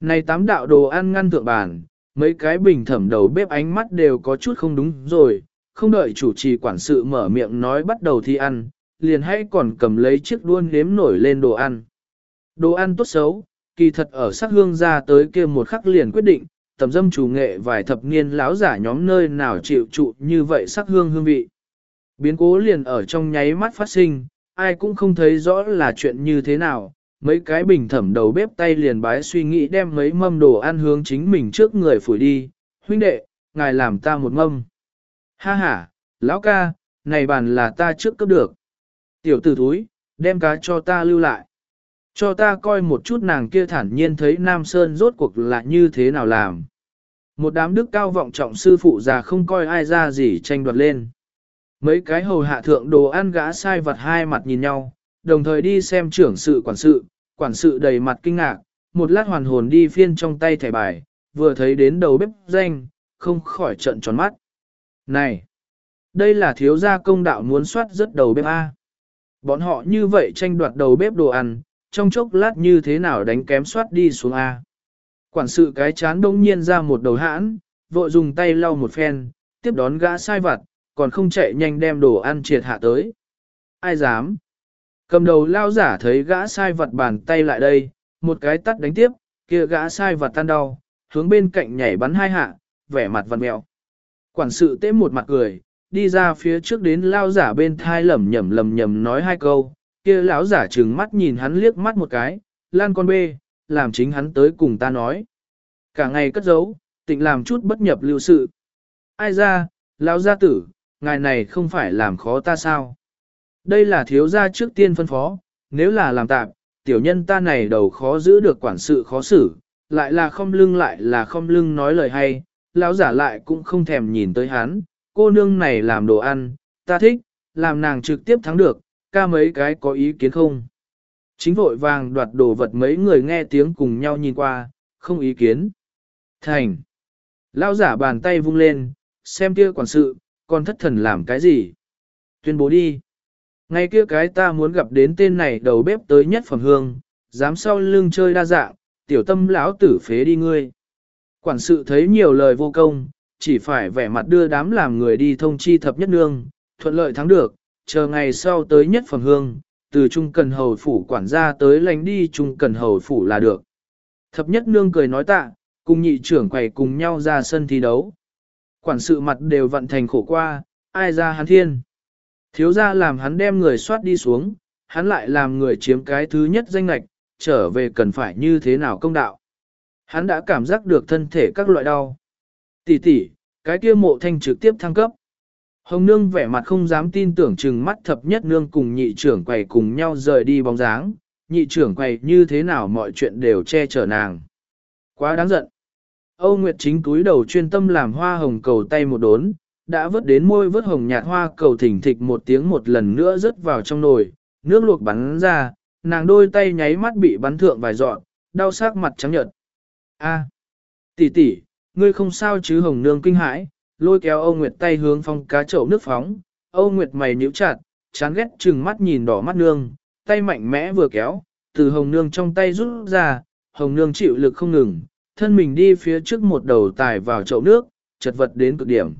A: Này tám đạo đồ ăn ngăn thượng bàn, mấy cái bình thẩm đầu bếp ánh mắt đều có chút không đúng rồi, không đợi chủ trì quản sự mở miệng nói bắt đầu thi ăn, liền hay còn cầm lấy chiếc đuôn nếm nổi lên đồ ăn. Đồ ăn tốt xấu, kỳ thật ở sắc hương ra tới kia một khắc liền quyết định, tầm dâm chủ nghệ vài thập niên lão giả nhóm nơi nào chịu trụ như vậy sắc hương hương vị. Biến cố liền ở trong nháy mắt phát sinh, ai cũng không thấy rõ là chuyện như thế nào, mấy cái bình thẩm đầu bếp tay liền bái suy nghĩ đem mấy mâm đồ ăn hướng chính mình trước người phủi đi, huynh đệ, ngài làm ta một mâm. Ha ha, lão ca, này bàn là ta trước cấp được. Tiểu tử thúi, đem cá cho ta lưu lại. Cho ta coi một chút nàng kia thản nhiên thấy Nam Sơn rốt cuộc là như thế nào làm. Một đám đức cao vọng trọng sư phụ già không coi ai ra gì tranh đoạt lên. Mấy cái hầu hạ thượng đồ ăn gã sai vật hai mặt nhìn nhau, đồng thời đi xem trưởng sự quản sự, quản sự đầy mặt kinh ngạc, một lát hoàn hồn đi phiên trong tay thẻ bài, vừa thấy đến đầu bếp danh, không khỏi trận tròn mắt. Này! Đây là thiếu gia công đạo muốn soát rất đầu bếp A. Bọn họ như vậy tranh đoạt đầu bếp đồ ăn, trong chốc lát như thế nào đánh kém soát đi xuống A. Quản sự cái chán đông nhiên ra một đầu hãn, vội dùng tay lau một phen, tiếp đón gã sai vặt, còn không chạy nhanh đem đồ ăn triệt hạ tới. Ai dám? Cầm đầu lao giả thấy gã sai vặt bàn tay lại đây, một cái tắt đánh tiếp, kia gã sai vặt tan đau, hướng bên cạnh nhảy bắn hai hạ, vẻ mặt vằn mẹo. Quản sự tế một mặt cười, đi ra phía trước đến lao giả bên thai lẩm nhẩm lầm nhầm nói hai câu, kia lão giả trừng mắt nhìn hắn liếc mắt một cái, lan con bê, làm chính hắn tới cùng ta nói. Cả ngày cất giấu, tịnh làm chút bất nhập lưu sự. Ai ra, lão gia tử, ngài này không phải làm khó ta sao? Đây là thiếu gia trước tiên phân phó, nếu là làm tạm, tiểu nhân ta này đầu khó giữ được quản sự khó xử, lại là không lưng lại là không lưng nói lời hay, lão giả lại cũng không thèm nhìn tới hắn, cô nương này làm đồ ăn, ta thích, làm nàng trực tiếp thắng được, ca mấy cái có ý kiến không? Chính vội vàng đoạt đồ vật mấy người nghe tiếng cùng nhau nhìn qua, không ý kiến. Thành. Lão giả bàn tay vung lên, xem kia quản sự, còn thất thần làm cái gì? Tuyên bố đi. Ngay kia cái ta muốn gặp đến tên này đầu bếp tới nhất phẩm hương, dám sau lưng chơi đa dạng, tiểu tâm lão tử phế đi ngươi. Quản sự thấy nhiều lời vô công, chỉ phải vẻ mặt đưa đám làm người đi thông chi thập nhất nương, thuận lợi thắng được, chờ ngày sau tới nhất phẩm hương, từ trung cần hầu phủ quản gia tới lánh đi trung cần hầu phủ là được. Thập nhất nương cười nói tạ, cùng nhị trưởng quầy cùng nhau ra sân thi đấu. Quản sự mặt đều vận thành khổ qua, ai ra hắn thiên. Thiếu ra làm hắn đem người soát đi xuống, hắn lại làm người chiếm cái thứ nhất danh lạch, trở về cần phải như thế nào công đạo. Hắn đã cảm giác được thân thể các loại đau. Tỷ tỷ, cái kia mộ thanh trực tiếp thăng cấp. Hồng nương vẻ mặt không dám tin tưởng chừng mắt thập nhất nương cùng nhị trưởng quầy cùng nhau rời đi bóng dáng, nhị trưởng quầy như thế nào mọi chuyện đều che chở nàng. Quá đáng giận. Âu Nguyệt chính túi đầu chuyên tâm làm hoa hồng cầu tay một đốn, đã vớt đến môi vớt hồng nhạt hoa cầu thỉnh thịch một tiếng một lần nữa rớt vào trong nồi, nước luộc bắn ra, nàng đôi tay nháy mắt bị bắn thượng vài dọn, đau sắc mặt trắng nhợt. A, tỷ tỷ, ngươi không sao chứ hồng nương kinh hãi, lôi kéo Âu Nguyệt tay hướng phong cá chậu nước phóng, Âu Nguyệt mày nhíu chặt, chán ghét chừng mắt nhìn đỏ mắt nương, tay mạnh mẽ vừa kéo, từ hồng nương trong tay rút ra, hồng nương chịu lực không ngừng, thân mình đi phía trước một đầu tài vào chậu nước, chật vật đến cực điểm.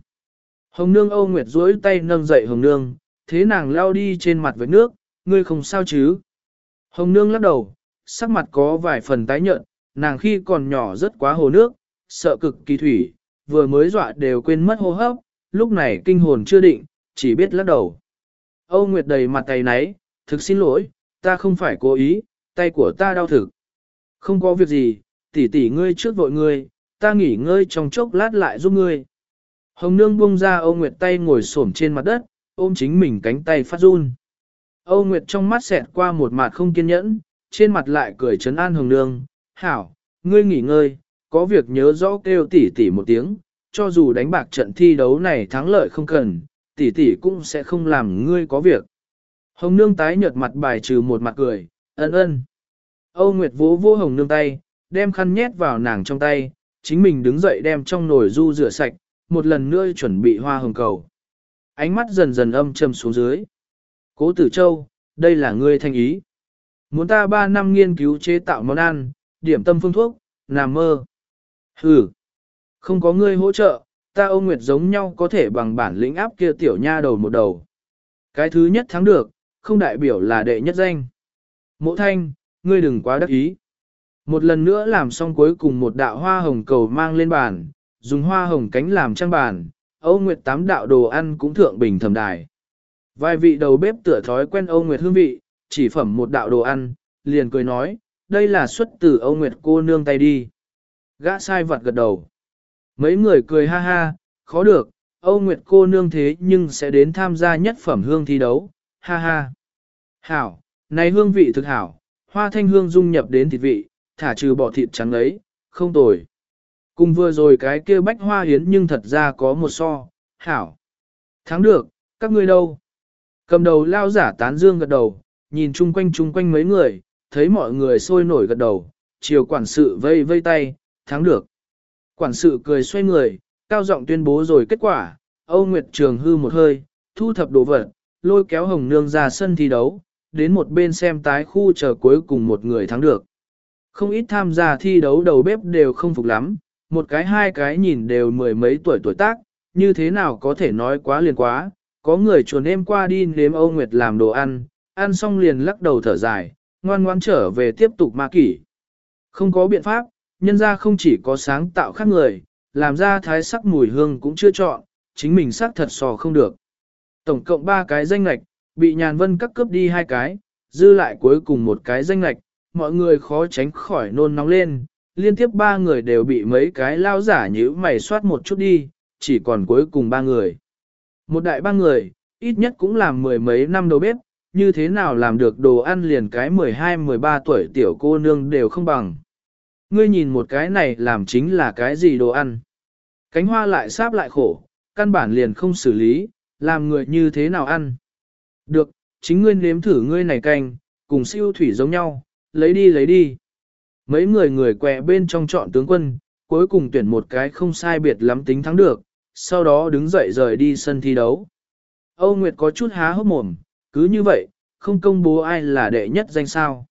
A: Hồng nương Âu Nguyệt duỗi tay nâng dậy hồng nương, thế nàng lao đi trên mặt với nước, ngươi không sao chứ. Hồng nương lắc đầu, sắc mặt có vài phần tái nhợt, nàng khi còn nhỏ rất quá hồ nước, sợ cực kỳ thủy, vừa mới dọa đều quên mất hô hấp, lúc này kinh hồn chưa định, chỉ biết lắc đầu. Âu Nguyệt đầy mặt tay náy, thực xin lỗi, ta không phải cố ý, tay của ta đau thực. Không có việc gì, tỷ tỷ ngươi trước vội ngươi, ta nghỉ ngơi trong chốc lát lại giúp ngươi. Hồng nương buông ra Âu Nguyệt tay ngồi xổm trên mặt đất, ôm chính mình cánh tay phát run. Âu Nguyệt trong mắt xẹt qua một mặt không kiên nhẫn, trên mặt lại cười trấn an Hồng nương, hảo, ngươi nghỉ ngơi, có việc nhớ rõ kêu tỷ tỷ một tiếng, cho dù đánh bạc trận thi đấu này thắng lợi không cần, tỷ tỷ cũng sẽ không làm ngươi có việc. Hồng nương tái nhợt mặt bài trừ một mặt cười, ân ân. Âu Nguyệt vỗ vỗ hồng nương tay, đem khăn nhét vào nàng trong tay, chính mình đứng dậy đem trong nồi du rửa sạch, một lần nữa chuẩn bị hoa hồng cầu. Ánh mắt dần dần âm trầm xuống dưới. Cố tử châu, đây là ngươi thanh ý. Muốn ta ba năm nghiên cứu chế tạo món ăn, điểm tâm phương thuốc, nằm mơ. Hừ, không có ngươi hỗ trợ, ta Âu Nguyệt giống nhau có thể bằng bản lĩnh áp kia tiểu nha đầu một đầu. Cái thứ nhất thắng được, không đại biểu là đệ nhất danh. Mộ thanh, ngươi đừng quá đắc ý. Một lần nữa làm xong cuối cùng một đạo hoa hồng cầu mang lên bàn, dùng hoa hồng cánh làm trang bàn, Âu Nguyệt tám đạo đồ ăn cũng thượng bình thầm đài. Vài vị đầu bếp tựa thói quen Âu Nguyệt hương vị, chỉ phẩm một đạo đồ ăn, liền cười nói, đây là xuất từ Âu Nguyệt cô nương tay đi. Gã sai vặt gật đầu. Mấy người cười ha ha, khó được, Âu Nguyệt cô nương thế nhưng sẽ đến tham gia nhất phẩm hương thi đấu, ha ha. Hảo, này hương vị thực hảo, hoa thanh hương dung nhập đến thịt vị, thả trừ bỏ thịt trắng ấy, không tồi. Cùng vừa rồi cái kia bách hoa hiến nhưng thật ra có một so, hảo. Thắng được, các ngươi đâu? Cầm đầu lao giả tán dương gật đầu, nhìn chung quanh chung quanh mấy người, thấy mọi người sôi nổi gật đầu, chiều quản sự vây vây tay, thắng được. Quản sự cười xoay người, cao giọng tuyên bố rồi kết quả, Âu Nguyệt Trường hư một hơi, thu thập đồ vật, lôi kéo Hồng Nương ra sân thi đấu, đến một bên xem tái khu chờ cuối cùng một người thắng được. Không ít tham gia thi đấu đầu bếp đều không phục lắm, một cái hai cái nhìn đều mười mấy tuổi tuổi tác, như thế nào có thể nói quá liền quá, có người chuồn em qua đi nếm Âu Nguyệt làm đồ ăn, ăn xong liền lắc đầu thở dài, ngoan ngoan trở về tiếp tục ma kỷ. Không có biện pháp, nhân ra không chỉ có sáng tạo khác người, làm ra thái sắc mùi hương cũng chưa chọn, chính mình sắc thật sò không được. Tổng cộng 3 cái danh lạch, bị nhàn vân cắt cướp đi hai cái, dư lại cuối cùng một cái danh lạch, mọi người khó tránh khỏi nôn nóng lên, liên tiếp ba người đều bị mấy cái lao giả nhữ mày soát một chút đi, chỉ còn cuối cùng ba người. Một đại ba người, ít nhất cũng làm mười mấy năm đầu bếp, như thế nào làm được đồ ăn liền cái 12-13 tuổi tiểu cô nương đều không bằng. Ngươi nhìn một cái này làm chính là cái gì đồ ăn. Cánh hoa lại sáp lại khổ, căn bản liền không xử lý, làm người như thế nào ăn. Được, chính ngươi nếm thử ngươi này canh, cùng siêu thủy giống nhau, lấy đi lấy đi. Mấy người người quẹ bên trong chọn tướng quân, cuối cùng tuyển một cái không sai biệt lắm tính thắng được, sau đó đứng dậy rời đi sân thi đấu. Âu Nguyệt có chút há hốc mồm, cứ như vậy, không công bố ai là đệ nhất danh sao.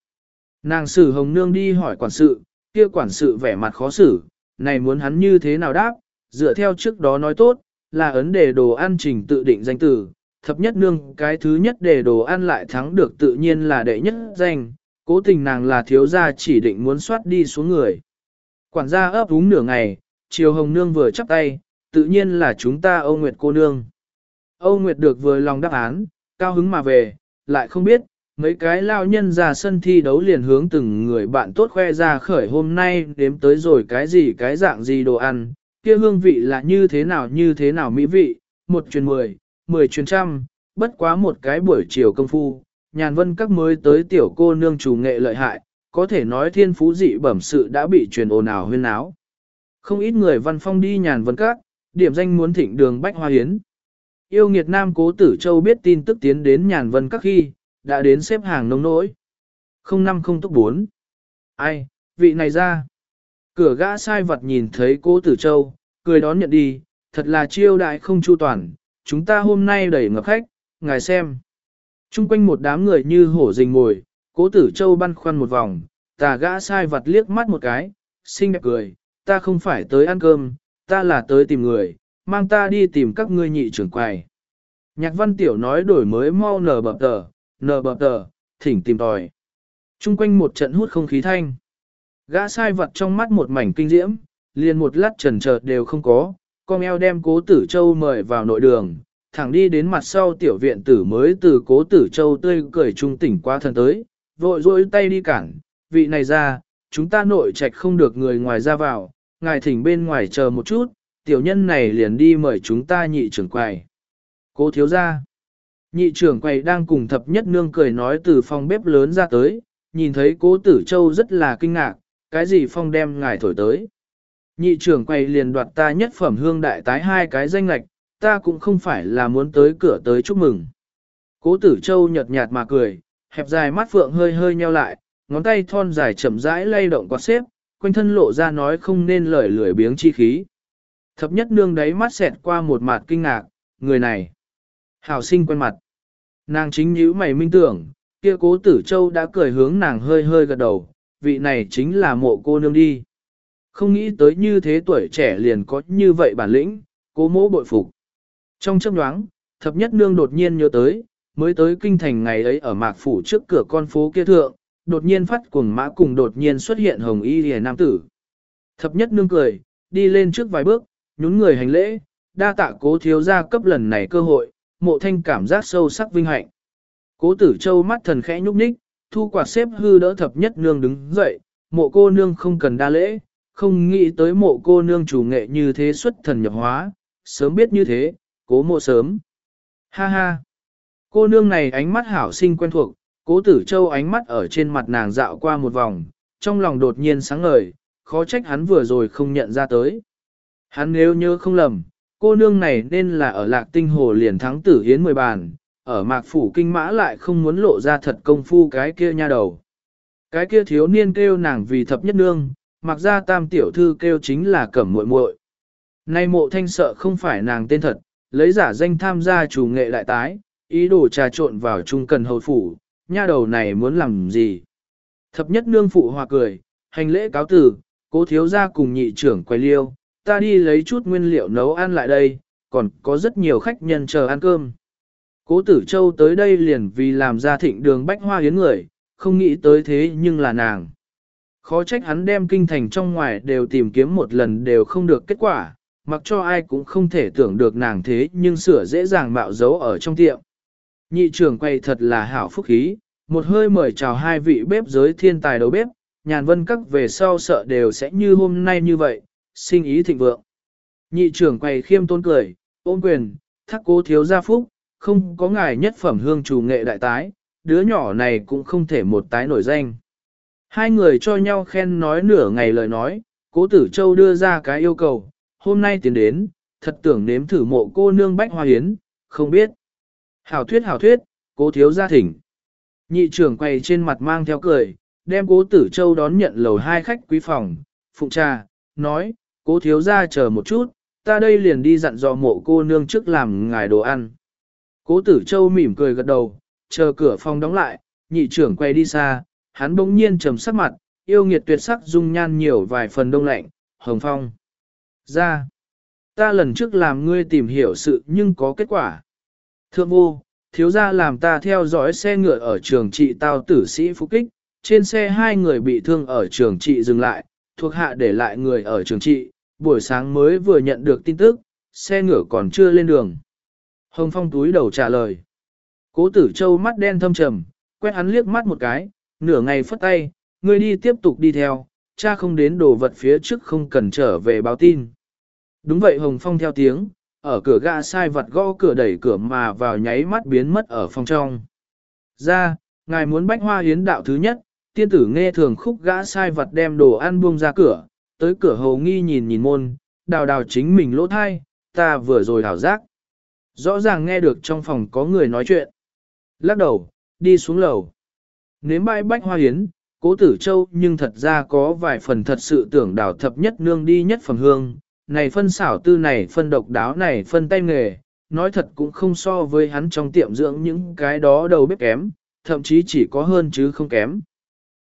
A: Nàng sử hồng nương đi hỏi quản sự, kia quản sự vẻ mặt khó xử, này muốn hắn như thế nào đáp, dựa theo trước đó nói tốt, là ấn đề đồ ăn trình tự định danh từ, thập nhất nương cái thứ nhất đề đồ ăn lại thắng được tự nhiên là đệ nhất danh, cố tình nàng là thiếu gia chỉ định muốn soát đi xuống người. Quản gia ấp úng nửa ngày, chiều hồng nương vừa chắp tay, tự nhiên là chúng ta Âu Nguyệt cô nương. Âu Nguyệt được vừa lòng đáp án, cao hứng mà về, lại không biết, mấy cái lao nhân ra sân thi đấu liền hướng từng người bạn tốt khoe ra khởi hôm nay đếm tới rồi cái gì cái dạng gì đồ ăn, kia hương vị là như thế nào như thế nào mỹ vị, một truyền mười, mười truyền trăm, bất quá một cái buổi chiều công phu, nhàn vân các mới tới tiểu cô nương chủ nghệ lợi hại, có thể nói thiên phú dị bẩm sự đã bị truyền ồn ào huyên áo. Không ít người văn phong đi nhàn vân các, điểm danh muốn thịnh đường Bách Hoa Hiến. Yêu nghiệt nam cố tử châu biết tin tức tiến đến nhàn vân các khi, đã đến xếp hàng nông nỗi. Không năm không túc bốn. Ai, vị này ra. Cửa gã sai vật nhìn thấy cố tử châu, cười đón nhận đi, thật là chiêu đại không chu toàn, chúng ta hôm nay đẩy ngập khách, ngài xem. Trung quanh một đám người như hổ rình ngồi, cố tử châu băn khoăn một vòng, tà gã sai vật liếc mắt một cái, xinh đẹp cười, ta không phải tới ăn cơm, ta là tới tìm người, mang ta đi tìm các ngươi nhị trưởng quầy. Nhạc văn tiểu nói đổi mới mau nở bập tờ, nờ bờ tờ, thỉnh tìm tòi. Trung quanh một trận hút không khí thanh. Gã sai vật trong mắt một mảnh kinh diễm, liền một lát trần chờ đều không có, con eo đem cố tử châu mời vào nội đường, thẳng đi đến mặt sau tiểu viện tử mới từ cố tử châu tươi cười trung tỉnh qua thần tới, vội rôi tay đi cản, vị này ra, chúng ta nội trạch không được người ngoài ra vào, ngài thỉnh bên ngoài chờ một chút, tiểu nhân này liền đi mời chúng ta nhị trưởng quầy. Cố thiếu ra, nhị trưởng quầy đang cùng thập nhất nương cười nói từ phòng bếp lớn ra tới, nhìn thấy cố tử châu rất là kinh ngạc, cái gì phong đem ngài thổi tới. Nhị trưởng quầy liền đoạt ta nhất phẩm hương đại tái hai cái danh lạch, ta cũng không phải là muốn tới cửa tới chúc mừng. Cố tử châu nhợt nhạt mà cười, hẹp dài mắt phượng hơi hơi nheo lại, ngón tay thon dài chậm rãi lay động quạt xếp, quanh thân lộ ra nói không nên lời lười biếng chi khí. Thập nhất nương đấy mắt xẹt qua một mặt kinh ngạc, người này. Hảo sinh quen mặt. Nàng chính nhíu mày minh tưởng, kia cố tử châu đã cười hướng nàng hơi hơi gật đầu, vị này chính là mộ cô nương đi. Không nghĩ tới như thế tuổi trẻ liền có như vậy bản lĩnh, cố mỗ bội phục. Trong chấp nhoáng, thập nhất nương đột nhiên nhớ tới, mới tới kinh thành ngày ấy ở mạc phủ trước cửa con phố kia thượng, đột nhiên phát cuồng mã cùng đột nhiên xuất hiện hồng y hề nam tử. Thập nhất nương cười, đi lên trước vài bước, nhún người hành lễ, đa tạ cố thiếu gia cấp lần này cơ hội, mộ thanh cảm giác sâu sắc vinh hạnh. Cố tử châu mắt thần khẽ nhúc nhích, thu quạt xếp hư đỡ thập nhất nương đứng dậy, mộ cô nương không cần đa lễ, không nghĩ tới mộ cô nương chủ nghệ như thế xuất thần nhập hóa, sớm biết như thế, cố mộ sớm. Ha ha! Cô nương này ánh mắt hảo sinh quen thuộc, cố tử châu ánh mắt ở trên mặt nàng dạo qua một vòng, trong lòng đột nhiên sáng ngời, khó trách hắn vừa rồi không nhận ra tới. Hắn nếu nhớ không lầm, cô nương này nên là ở lạc tinh hồ liền thắng tử hiến mười bàn, ở mạc phủ kinh mã lại không muốn lộ ra thật công phu cái kia nha đầu. Cái kia thiếu niên kêu nàng vì thập nhất nương, mặc ra tam tiểu thư kêu chính là cẩm muội muội. Nay mộ thanh sợ không phải nàng tên thật, lấy giả danh tham gia chủ nghệ đại tái, ý đồ trà trộn vào trung cần hầu phủ, nha đầu này muốn làm gì. Thập nhất nương phụ hòa cười, hành lễ cáo tử, cố thiếu ra cùng nhị trưởng quay liêu, ta đi lấy chút nguyên liệu nấu ăn lại đây, còn có rất nhiều khách nhân chờ ăn cơm. Cố tử châu tới đây liền vì làm ra thịnh đường bách hoa hiến người, không nghĩ tới thế nhưng là nàng. Khó trách hắn đem kinh thành trong ngoài đều tìm kiếm một lần đều không được kết quả, mặc cho ai cũng không thể tưởng được nàng thế nhưng sửa dễ dàng mạo dấu ở trong tiệm. Nhị trưởng quay thật là hảo phúc khí, một hơi mời chào hai vị bếp giới thiên tài đầu bếp, nhàn vân các về sau sợ đều sẽ như hôm nay như vậy, sinh ý thịnh vượng. Nhị trưởng quầy khiêm tôn cười, ôm quyền, thắc cố thiếu gia phúc, không có ngài nhất phẩm hương chủ nghệ đại tái, đứa nhỏ này cũng không thể một tái nổi danh. Hai người cho nhau khen nói nửa ngày lời nói, cố tử châu đưa ra cái yêu cầu, hôm nay tiến đến, thật tưởng nếm thử mộ cô nương bách hoa hiến, không biết. Hảo thuyết hảo thuyết, cố thiếu gia thỉnh. Nhị trưởng quay trên mặt mang theo cười, đem cố tử châu đón nhận lầu hai khách quý phòng, phụng trà, nói, cố thiếu gia chờ một chút, ta đây liền đi dặn dò mộ cô nương trước làm ngài đồ ăn. Cố tử châu mỉm cười gật đầu, chờ cửa phòng đóng lại, nhị trưởng quay đi xa, hắn bỗng nhiên trầm sắc mặt, yêu nghiệt tuyệt sắc dung nhan nhiều vài phần đông lạnh, hồng phong. Ra, ta lần trước làm ngươi tìm hiểu sự nhưng có kết quả. Thượng vô, thiếu gia làm ta theo dõi xe ngựa ở trường trị tao tử sĩ phục kích, trên xe hai người bị thương ở trường trị dừng lại, thuộc hạ để lại người ở trường trị, buổi sáng mới vừa nhận được tin tức, xe ngựa còn chưa lên đường. Hồng Phong túi đầu trả lời. Cố tử châu mắt đen thâm trầm, quét hắn liếc mắt một cái, nửa ngày phất tay, ngươi đi tiếp tục đi theo, cha không đến đồ vật phía trước không cần trở về báo tin. Đúng vậy Hồng Phong theo tiếng, ở cửa gã sai vật gõ cửa đẩy cửa mà vào nháy mắt biến mất ở phòng trong. Ra, ngài muốn bách hoa hiến đạo thứ nhất, tiên tử nghe thường khúc gã sai vật đem đồ ăn buông ra cửa, tới cửa hầu nghi nhìn nhìn môn, đào đào chính mình lỗ thai, ta vừa rồi hảo giác. Rõ ràng nghe được trong phòng có người nói chuyện. Lắc đầu, đi xuống lầu. Nếm bãi bách hoa hiến, cố tử châu nhưng thật ra có vài phần thật sự tưởng đào thập nhất nương đi nhất phẩm hương. Này phân xảo tư này phân độc đáo này phân tay nghề, nói thật cũng không so với hắn trong tiệm dưỡng những cái đó đầu bếp kém, thậm chí chỉ có hơn chứ không kém.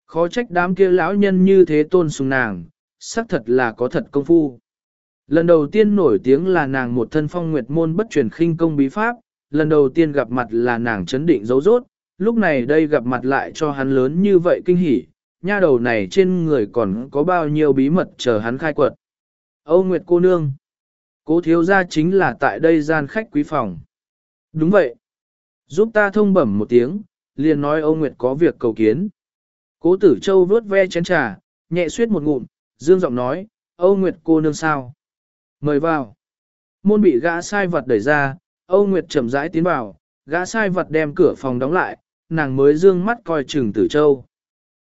A: Khó trách đám kia lão nhân như thế tôn sùng nàng, xác thật là có thật công phu. Lần đầu tiên nổi tiếng là nàng một thân phong nguyệt môn bất truyền khinh công bí pháp, lần đầu tiên gặp mặt là nàng chấn định dấu rốt, lúc này đây gặp mặt lại cho hắn lớn như vậy kinh hỉ, nha đầu này trên người còn có bao nhiêu bí mật chờ hắn khai quật. Âu Nguyệt cô nương. Cố thiếu gia chính là tại đây gian khách quý phòng. Đúng vậy. Giúp ta thông bẩm một tiếng, liền nói Âu Nguyệt có việc cầu kiến. Cố tử châu vớt ve chén trà, nhẹ suyết một ngụm, dương giọng nói, Âu Nguyệt cô nương sao? Mời vào. Môn bị gã sai vật đẩy ra, Âu Nguyệt chậm rãi tiến vào, gã sai vật đem cửa phòng đóng lại, nàng mới dương mắt coi chừng tử châu.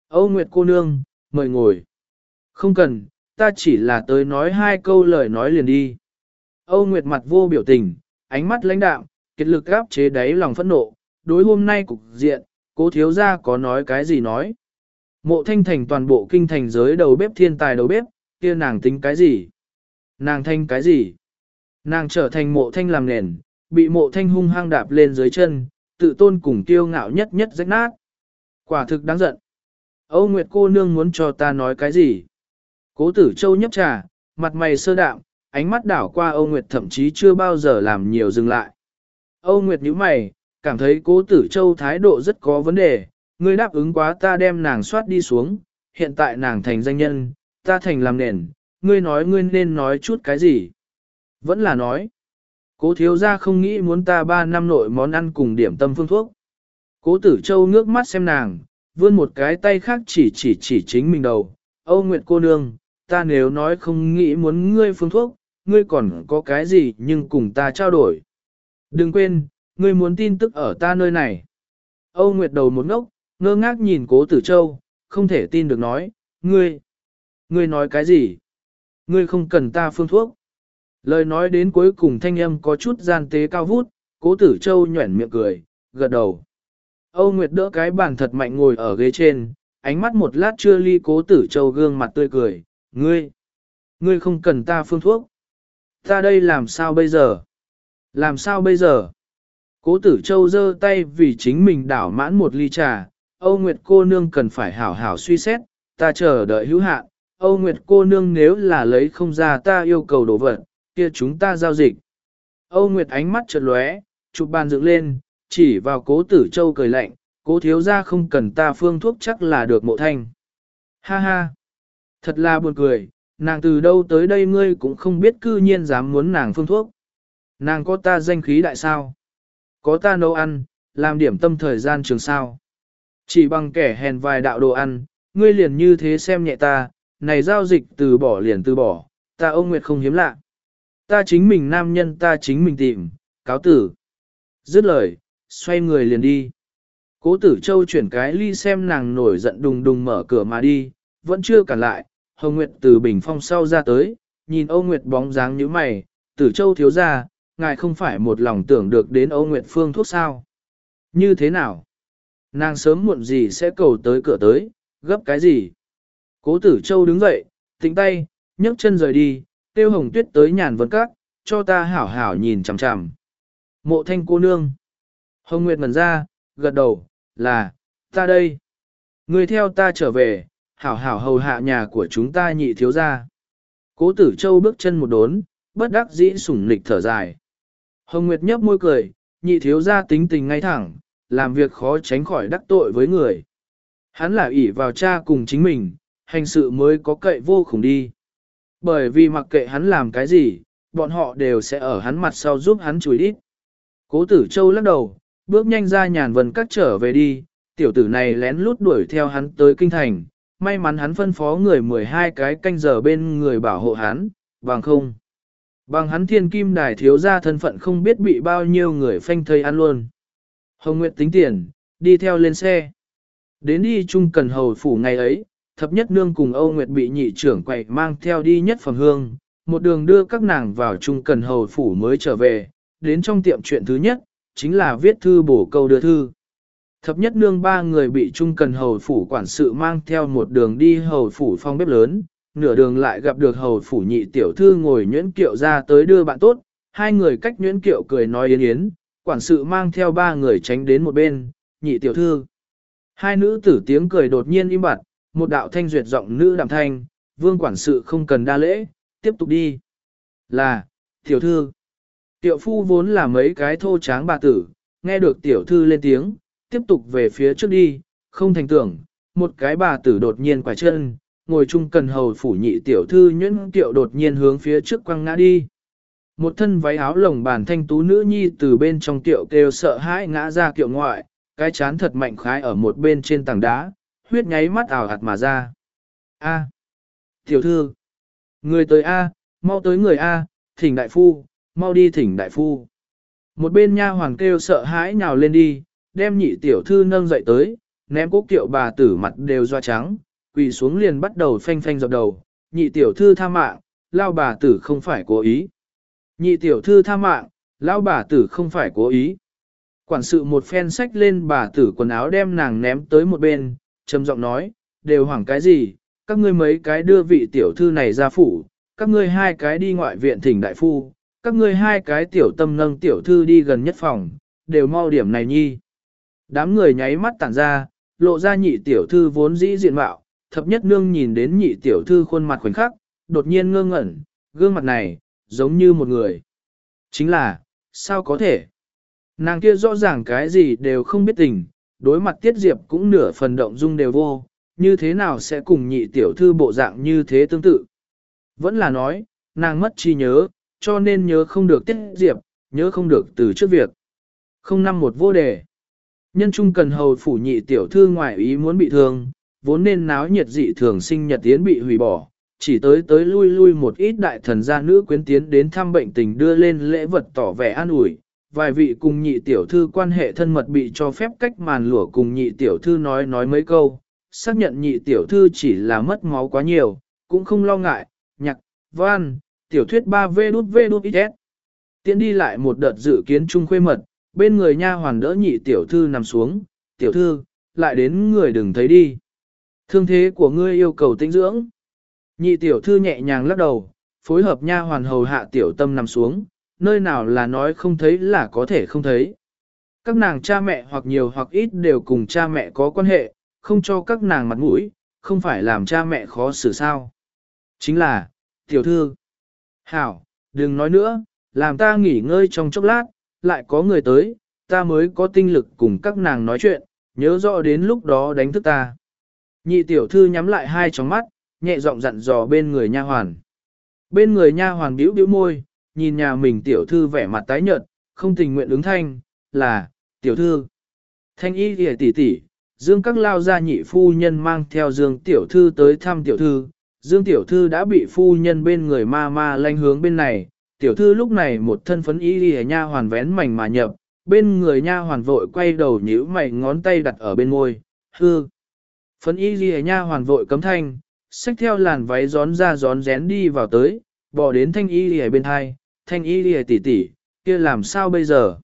A: Âu Nguyệt cô nương, mời ngồi. Không cần, ta chỉ là tới nói hai câu lời nói liền đi. Âu Nguyệt mặt vô biểu tình, ánh mắt lãnh đạm, kết lực gáp chế đáy lòng phẫn nộ, đối hôm nay cục diện, cố thiếu gia có nói cái gì nói. Mộ thanh thành toàn bộ kinh thành giới đầu bếp thiên tài đầu bếp, kia nàng tính cái gì? Nàng thanh cái gì? Nàng trở thành mộ thanh làm nền, bị mộ thanh hung hăng đạp lên dưới chân, tự tôn cùng kiêu ngạo nhất nhất rách nát. Quả thực đáng giận. Âu Nguyệt cô nương muốn cho ta nói cái gì? Cố tử châu nhấp trà, mặt mày sơ đạm, ánh mắt đảo qua Âu Nguyệt thậm chí chưa bao giờ làm nhiều dừng lại. Âu Nguyệt nhíu mày, cảm thấy cố tử châu thái độ rất có vấn đề, ngươi đáp ứng quá ta đem nàng soát đi xuống, hiện tại nàng thành danh nhân, ta thành làm nền, ngươi nói ngươi nên nói chút cái gì? Vẫn là nói, cố thiếu gia không nghĩ muốn ta ba năm nội món ăn cùng điểm tâm phương thuốc. Cố tử châu ngước mắt xem nàng, vươn một cái tay khác chỉ chỉ chỉ chính mình đầu, Âu Nguyệt cô nương, ta nếu nói không nghĩ muốn ngươi phương thuốc, ngươi còn có cái gì nhưng cùng ta trao đổi. Đừng quên, ngươi muốn tin tức ở ta nơi này. Âu Nguyệt đầu một ngốc, ngơ ngác nhìn cố tử châu, không thể tin được nói, ngươi, ngươi nói cái gì? Ngươi không cần ta phương thuốc. Lời nói đến cuối cùng thanh âm có chút gian tế cao vút, cố tử châu nhuẩn miệng cười, gật đầu. Âu Nguyệt đỡ cái bàn thật mạnh ngồi ở ghế trên, ánh mắt một lát chưa ly cố tử châu gương mặt tươi cười, ngươi, ngươi không cần ta phương thuốc. Ta đây làm sao bây giờ? Làm sao bây giờ? Cố tử châu giơ tay vì chính mình đảo mãn một ly trà, Âu Nguyệt cô nương cần phải hảo hảo suy xét, ta chờ đợi hữu hạn. Âu Nguyệt cô nương nếu là lấy không ra ta yêu cầu đồ vật, kia chúng ta giao dịch. Âu Nguyệt ánh mắt chợt lóe, chụp bàn dựng lên, chỉ vào cố tử châu cười lạnh, cố thiếu ra không cần ta phương thuốc chắc là được mộ thanh. Ha ha! Thật là buồn cười, nàng từ đâu tới đây ngươi cũng không biết cư nhiên dám muốn nàng phương thuốc. Nàng có ta danh khí đại sao? Có ta nấu ăn, làm điểm tâm thời gian trường sao? Chỉ bằng kẻ hèn vài đạo đồ ăn, ngươi liền như thế xem nhẹ ta, này giao dịch từ bỏ liền từ bỏ, ta ông Nguyệt không hiếm lạ. Ta chính mình nam nhân ta chính mình tìm, cáo tử. Dứt lời, xoay người liền đi. Cố tử châu chuyển cái ly xem nàng nổi giận đùng đùng mở cửa mà đi, vẫn chưa cản lại, Hồng Nguyệt từ bình phong sau ra tới, nhìn Âu Nguyệt bóng dáng như mày, tử châu thiếu ra, ngài không phải một lòng tưởng được đến Âu Nguyệt phương thuốc sao. Như thế nào? Nàng sớm muộn gì sẽ cầu tới cửa tới, gấp cái gì? Cố tử châu đứng dậy, tính tay, nhấc chân rời đi, tiêu hồng tuyết tới nhàn vấn các, cho ta hảo hảo nhìn chằm chằm. Mộ thanh cô nương. Hồng Nguyệt ngần ra, gật đầu, là, ta đây. Người theo ta trở về, hảo hảo hầu hạ nhà của chúng ta nhị thiếu ra. Cố tử châu bước chân một đốn, bất đắc dĩ sủng nịch thở dài. Hồng Nguyệt nhấp môi cười, nhị thiếu ra tính tình ngay thẳng, làm việc khó tránh khỏi đắc tội với người. Hắn là ỷ vào cha cùng chính mình, hành sự mới có cậy vô khủng đi. Bởi vì mặc kệ hắn làm cái gì, bọn họ đều sẽ ở hắn mặt sau giúp hắn chùi đít. Cố tử châu lắc đầu, bước nhanh ra nhàn vần cắt trở về đi, tiểu tử này lén lút đuổi theo hắn tới kinh thành, may mắn hắn phân phó người 12 cái canh giờ bên người bảo hộ hắn, bằng không. Bằng hắn thiên kim đài thiếu ra thân phận không biết bị bao nhiêu người phanh thây ăn luôn. Hồng Nguyệt tính tiền, đi theo lên xe. Đến đi chung cần hầu phủ ngày ấy, thập nhất nương cùng Âu Nguyệt bị nhị trưởng quậy mang theo đi nhất phẩm hương, một đường đưa các nàng vào chung cần hầu phủ mới trở về, đến trong tiệm chuyện thứ nhất, chính là viết thư bổ câu đưa thư. Thập nhất nương ba người bị chung cần hầu phủ quản sự mang theo một đường đi hầu phủ phong bếp lớn, nửa đường lại gặp được hầu phủ nhị tiểu thư ngồi nhuyễn kiệu ra tới đưa bạn tốt, hai người cách nhuyễn kiệu cười nói yến yến, quản sự mang theo ba người tránh đến một bên, nhị tiểu thư. Hai nữ tử tiếng cười đột nhiên im bặt, một đạo thanh duyệt giọng nữ đạm thanh, vương quản sự không cần đa lễ, tiếp tục đi. Là, tiểu thư. Tiểu phu vốn là mấy cái thô tráng bà tử, nghe được tiểu thư lên tiếng, tiếp tục về phía trước đi, không thành tưởng, một cái bà tử đột nhiên quải chân, ngồi chung cần hầu phủ nhị tiểu thư nhuyễn tiểu đột nhiên hướng phía trước quăng ngã đi. Một thân váy áo lồng bàn thanh tú nữ nhi từ bên trong tiệu kêu sợ hãi ngã ra kiệu ngoại, cái chán thật mạnh khái ở một bên trên tảng đá, huyết nháy mắt ảo hạt mà ra. A. Tiểu thư. Người tới A, mau tới người A, thỉnh đại phu, mau đi thỉnh đại phu. Một bên nha hoàng kêu sợ hãi nhào lên đi, đem nhị tiểu thư nâng dậy tới, ném cố kiệu bà tử mặt đều doa trắng, quỳ xuống liền bắt đầu phanh phanh dập đầu, nhị tiểu thư tha mạng, lao bà tử không phải cố ý. Nhị tiểu thư tha mạng, lão bà tử không phải cố ý. Quản sự một phen sách lên bà tử quần áo đem nàng ném tới một bên, trầm giọng nói, đều hoảng cái gì, các ngươi mấy cái đưa vị tiểu thư này ra phủ, các ngươi hai cái đi ngoại viện thỉnh đại phu, các ngươi hai cái tiểu tâm nâng tiểu thư đi gần nhất phòng, đều mau điểm này nhi. Đám người nháy mắt tản ra, lộ ra nhị tiểu thư vốn dĩ diện mạo, thập nhất nương nhìn đến nhị tiểu thư khuôn mặt khoảnh khắc, đột nhiên ngơ ngẩn, gương mặt này, giống như một người. Chính là, sao có thể? Nàng kia rõ ràng cái gì đều không biết tình, đối mặt tiết diệp cũng nửa phần động dung đều vô, như thế nào sẽ cùng nhị tiểu thư bộ dạng như thế tương tự. Vẫn là nói, nàng mất trí nhớ, cho nên nhớ không được tiết diệp, nhớ không được từ trước việc. Không năm một vô đề. Nhân trung cần hầu phủ nhị tiểu thư ngoại ý muốn bị thương, vốn nên náo nhiệt dị thường sinh nhật tiến bị hủy bỏ, chỉ tới tới lui lui một ít đại thần gia nữ quyến tiến đến thăm bệnh tình đưa lên lễ vật tỏ vẻ an ủi. Vài vị cùng nhị tiểu thư quan hệ thân mật bị cho phép cách màn lụa cùng nhị tiểu thư nói nói mấy câu, xác nhận nhị tiểu thư chỉ là mất máu quá nhiều, cũng không lo ngại, nhạc, văn, tiểu thuyết 3V đút V đút ít Tiến đi lại một đợt dự kiến chung khuê mật, bên người nha hoàn đỡ nhị tiểu thư nằm xuống, tiểu thư, lại đến người đừng thấy đi. Thương thế của ngươi yêu cầu tĩnh dưỡng. Nhị tiểu thư nhẹ nhàng lắc đầu, phối hợp nha hoàn hầu hạ tiểu tâm nằm xuống, nơi nào là nói không thấy là có thể không thấy. Các nàng cha mẹ hoặc nhiều hoặc ít đều cùng cha mẹ có quan hệ, không cho các nàng mặt mũi, không phải làm cha mẹ khó xử sao. Chính là, tiểu thư. Hảo, đừng nói nữa, làm ta nghỉ ngơi trong chốc lát, lại có người tới, ta mới có tinh lực cùng các nàng nói chuyện, nhớ rõ đến lúc đó đánh thức ta. Nhị tiểu thư nhắm lại hai tròng mắt, nhẹ giọng dặn dò bên người nha hoàn. Bên người nha hoàn bĩu bĩu môi, nhìn nhà mình tiểu thư vẻ mặt tái nhợt, không tình nguyện ứng thanh, là, tiểu thư. Thanh y kìa tỷ tỷ, Dương các lao gia nhị phu nhân mang theo Dương tiểu thư tới thăm tiểu thư, Dương tiểu thư đã bị phu nhân bên người ma ma lanh hướng bên này, tiểu thư lúc này một thân phấn y lìa nha hoàn vén mảnh mà nhập, bên người nha hoàn vội quay đầu nhíu mày ngón tay đặt ở bên môi, hư. Phấn y lìa nha hoàn vội cấm thanh, xách theo làn váy gión ra gión rén đi vào tới, bỏ đến thanh y lìa bên hai, thanh y lìa tỷ tỷ, kia làm sao bây giờ?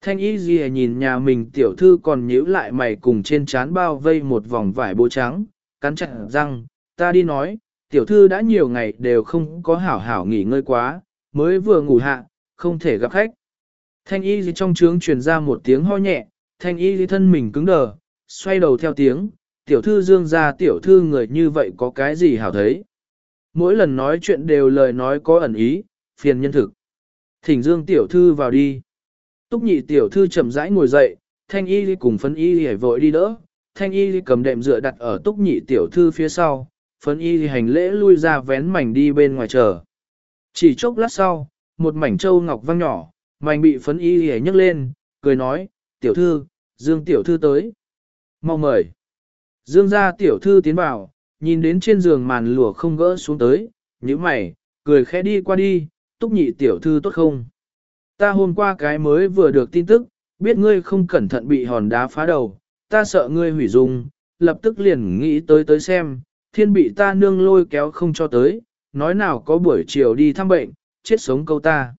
A: Thanh y lìa nhìn nhà mình tiểu thư còn nhíu lại mày cùng trên trán bao vây một vòng vải bố trắng, cắn chặt răng, ta đi nói, tiểu thư đã nhiều ngày đều không có hảo hảo nghỉ ngơi quá, mới vừa ngủ hạ, không thể gặp khách. Thanh y gì trong trướng truyền ra một tiếng ho nhẹ, thanh y gì thân mình cứng đờ, xoay đầu theo tiếng, tiểu thư dương ra tiểu thư người như vậy có cái gì hảo thấy. Mỗi lần nói chuyện đều lời nói có ẩn ý, phiền nhân thực. Thỉnh dương tiểu thư vào đi. Túc nhị tiểu thư chậm rãi ngồi dậy, thanh y cùng phấn y hãy vội đi đỡ, thanh y cầm đệm dựa đặt ở túc nhị tiểu thư phía sau, phấn y hành lễ lui ra vén mảnh đi bên ngoài chờ. Chỉ chốc lát sau, một mảnh châu ngọc văng nhỏ, mảnh bị phấn y hãy nhấc lên, cười nói, tiểu thư, dương tiểu thư tới. Mau mời. Dương gia tiểu thư tiến vào, nhìn đến trên giường màn lụa không gỡ xuống tới, nhíu mày, cười khẽ đi qua đi, túc nhị tiểu thư tốt không? Ta hôm qua cái mới vừa được tin tức, biết ngươi không cẩn thận bị hòn đá phá đầu, ta sợ ngươi hủy dung, lập tức liền nghĩ tới tới xem, thiên bị ta nương lôi kéo không cho tới, nói nào có buổi chiều đi thăm bệnh, chết sống câu ta.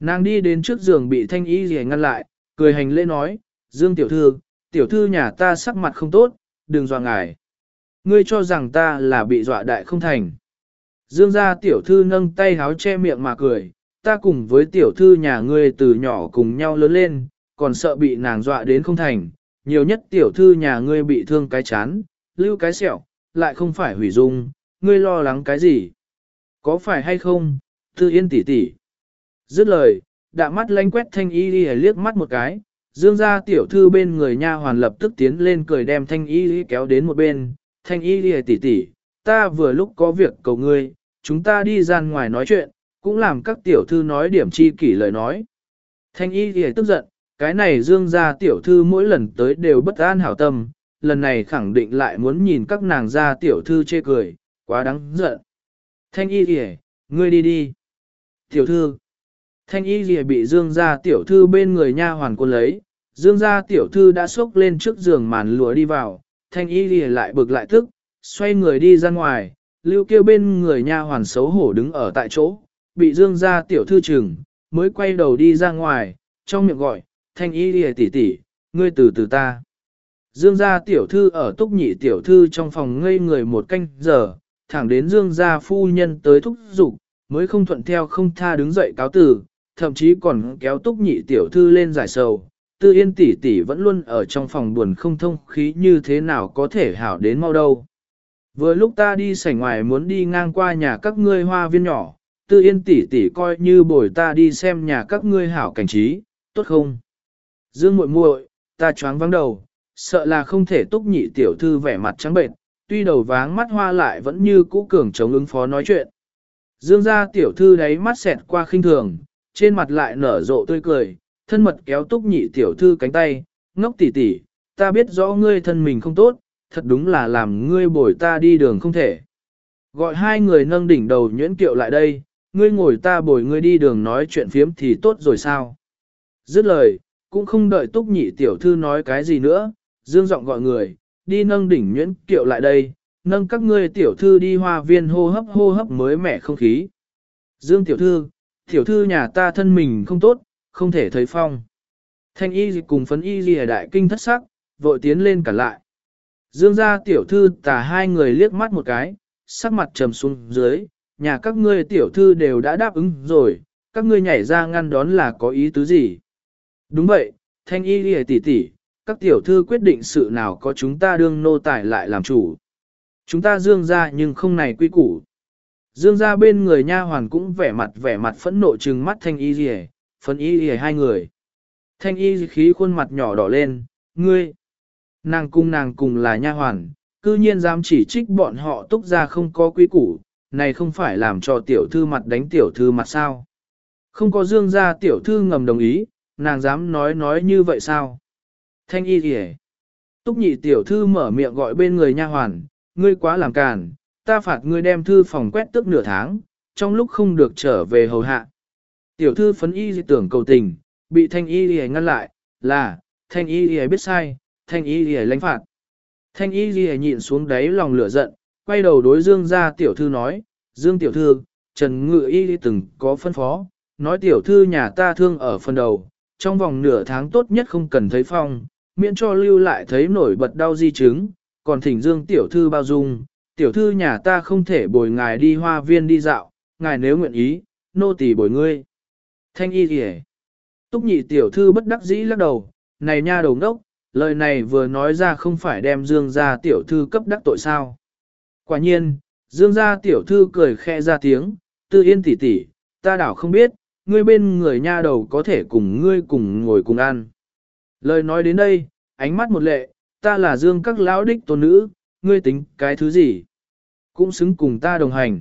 A: Nàng đi đến trước giường bị thanh y rìa ngăn lại, cười hành lễ nói, Dương tiểu thư, tiểu thư nhà ta sắc mặt không tốt, đừng dọa ngài. Ngươi cho rằng ta là bị dọa đại không thành. Dương gia tiểu thư nâng tay háo che miệng mà cười, ta cùng với tiểu thư nhà ngươi từ nhỏ cùng nhau lớn lên, còn sợ bị nàng dọa đến không thành, nhiều nhất tiểu thư nhà ngươi bị thương cái chán, lưu cái sẹo, lại không phải hủy dung, ngươi lo lắng cái gì? Có phải hay không, thư yên tỷ tỷ? Dứt lời, đạ mắt lánh quét thanh y đi liếc mắt một cái, dương gia tiểu thư bên người nha hoàn lập tức tiến lên cười đem thanh y kéo đến một bên, thanh y đi tỷ tỷ, ta vừa lúc có việc cầu ngươi, chúng ta đi ra ngoài nói chuyện, cũng làm các tiểu thư nói điểm chi kỷ lời nói. Thanh y thì tức giận, cái này dương gia tiểu thư mỗi lần tới đều bất an hảo tâm, lần này khẳng định lại muốn nhìn các nàng gia tiểu thư chê cười, quá đáng giận. Thanh y thì ngươi đi đi. Tiểu thư. Thanh y Lìa bị dương Gia tiểu thư bên người nha hoàn quân lấy, dương Gia tiểu thư đã xốc lên trước giường màn lụa đi vào, thanh y Lìa lại bực lại tức, xoay người đi ra ngoài, lưu kêu bên người nha hoàn xấu hổ đứng ở tại chỗ, bị dương Gia tiểu thư chừng, mới quay đầu đi ra ngoài, trong miệng gọi, thanh y lìa tỷ tỷ, ngươi từ từ ta. Dương gia tiểu thư ở túc nhị tiểu thư trong phòng ngây người một canh giờ, thẳng đến dương gia phu nhân tới thúc giục, mới không thuận theo không tha đứng dậy cáo từ, thậm chí còn kéo túc nhị tiểu thư lên giải sầu. Tư yên tỷ tỷ vẫn luôn ở trong phòng buồn không thông khí như thế nào có thể hảo đến mau đâu. Vừa lúc ta đi sảnh ngoài muốn đi ngang qua nhà các ngươi hoa viên nhỏ, tư yên tỷ tỷ coi như bồi ta đi xem nhà các ngươi hảo cảnh trí, tốt không? Dương muội muội, ta choáng vắng đầu, sợ là không thể túc nhị tiểu thư vẻ mặt trắng bệnh, tuy đầu váng mắt hoa lại vẫn như cũ cường chống ứng phó nói chuyện. Dương gia tiểu thư đáy mắt xẹt qua khinh thường, trên mặt lại nở rộ tươi cười, thân mật kéo túc nhị tiểu thư cánh tay, ngốc tỉ tỉ, ta biết rõ ngươi thân mình không tốt, thật đúng là làm ngươi bồi ta đi đường không thể. Gọi hai người nâng đỉnh đầu nhuyễn kiệu lại đây, ngươi ngồi ta bồi ngươi đi đường nói chuyện phiếm thì tốt rồi sao? Dứt lời, cũng không đợi túc nhị tiểu thư nói cái gì nữa, dương giọng gọi người, đi nâng đỉnh nhuyễn kiệu lại đây, nâng các ngươi tiểu thư đi hoa viên hô hấp hô hấp mới mẻ không khí. Dương tiểu thư, tiểu thư nhà ta thân mình không tốt, không thể thấy phong. Thanh y cùng phấn y gì đại kinh thất sắc, vội tiến lên cả lại. Dương gia tiểu thư tà hai người liếc mắt một cái, sắc mặt trầm xuống dưới, nhà các ngươi tiểu thư đều đã đáp ứng rồi, các ngươi nhảy ra ngăn đón là có ý tứ gì? Đúng vậy, thanh y lìa tỷ tỷ, các tiểu thư quyết định sự nào có chúng ta đương nô tài lại làm chủ. Chúng ta dương ra nhưng không này quy củ. Dương ra bên người nha hoàn cũng vẻ mặt vẻ mặt phẫn nộ trừng mắt thanh y lìa, phẫn y lìa hai người. Thanh y khí khuôn mặt nhỏ đỏ lên, ngươi. Nàng cung nàng cùng là nha hoàn, cư nhiên dám chỉ trích bọn họ túc ra không có quy củ, này không phải làm cho tiểu thư mặt đánh tiểu thư mặt sao. Không có dương ra tiểu thư ngầm đồng ý, nàng dám nói nói như vậy sao? Thanh y kìa. Túc nhị tiểu thư mở miệng gọi bên người nha hoàn, ngươi quá làm càn, ta phạt ngươi đem thư phòng quét tước nửa tháng, trong lúc không được trở về hầu hạ. Tiểu thư phấn y tưởng cầu tình, bị thanh y dị ngăn lại, là, thanh y dị biết sai, thanh y dị lãnh phạt. Thanh y dị nhịn xuống đáy lòng lửa giận, quay đầu đối dương ra tiểu thư nói, dương tiểu thư, Trần Ngự y từng có phân phó, nói tiểu thư nhà ta thương ở phần đầu, trong vòng nửa tháng tốt nhất không cần thấy phong, miễn cho lưu lại thấy nổi bật đau di chứng, còn thỉnh dương tiểu thư bao dung, tiểu thư nhà ta không thể bồi ngài đi hoa viên đi dạo, ngài nếu nguyện ý, nô tỳ bồi ngươi. Thanh y kìa. Túc nhị tiểu thư bất đắc dĩ lắc đầu, này nha đầu ngốc, lời này vừa nói ra không phải đem dương ra tiểu thư cấp đắc tội sao. Quả nhiên, dương gia tiểu thư cười khe ra tiếng, tư yên tỷ tỷ, ta đảo không biết, ngươi bên người nha đầu có thể cùng ngươi cùng ngồi cùng ăn. Lời nói đến đây, ánh mắt một lệ, ta là dương các lão đích tôn nữ, ngươi tính cái thứ gì? Cũng xứng cùng ta đồng hành.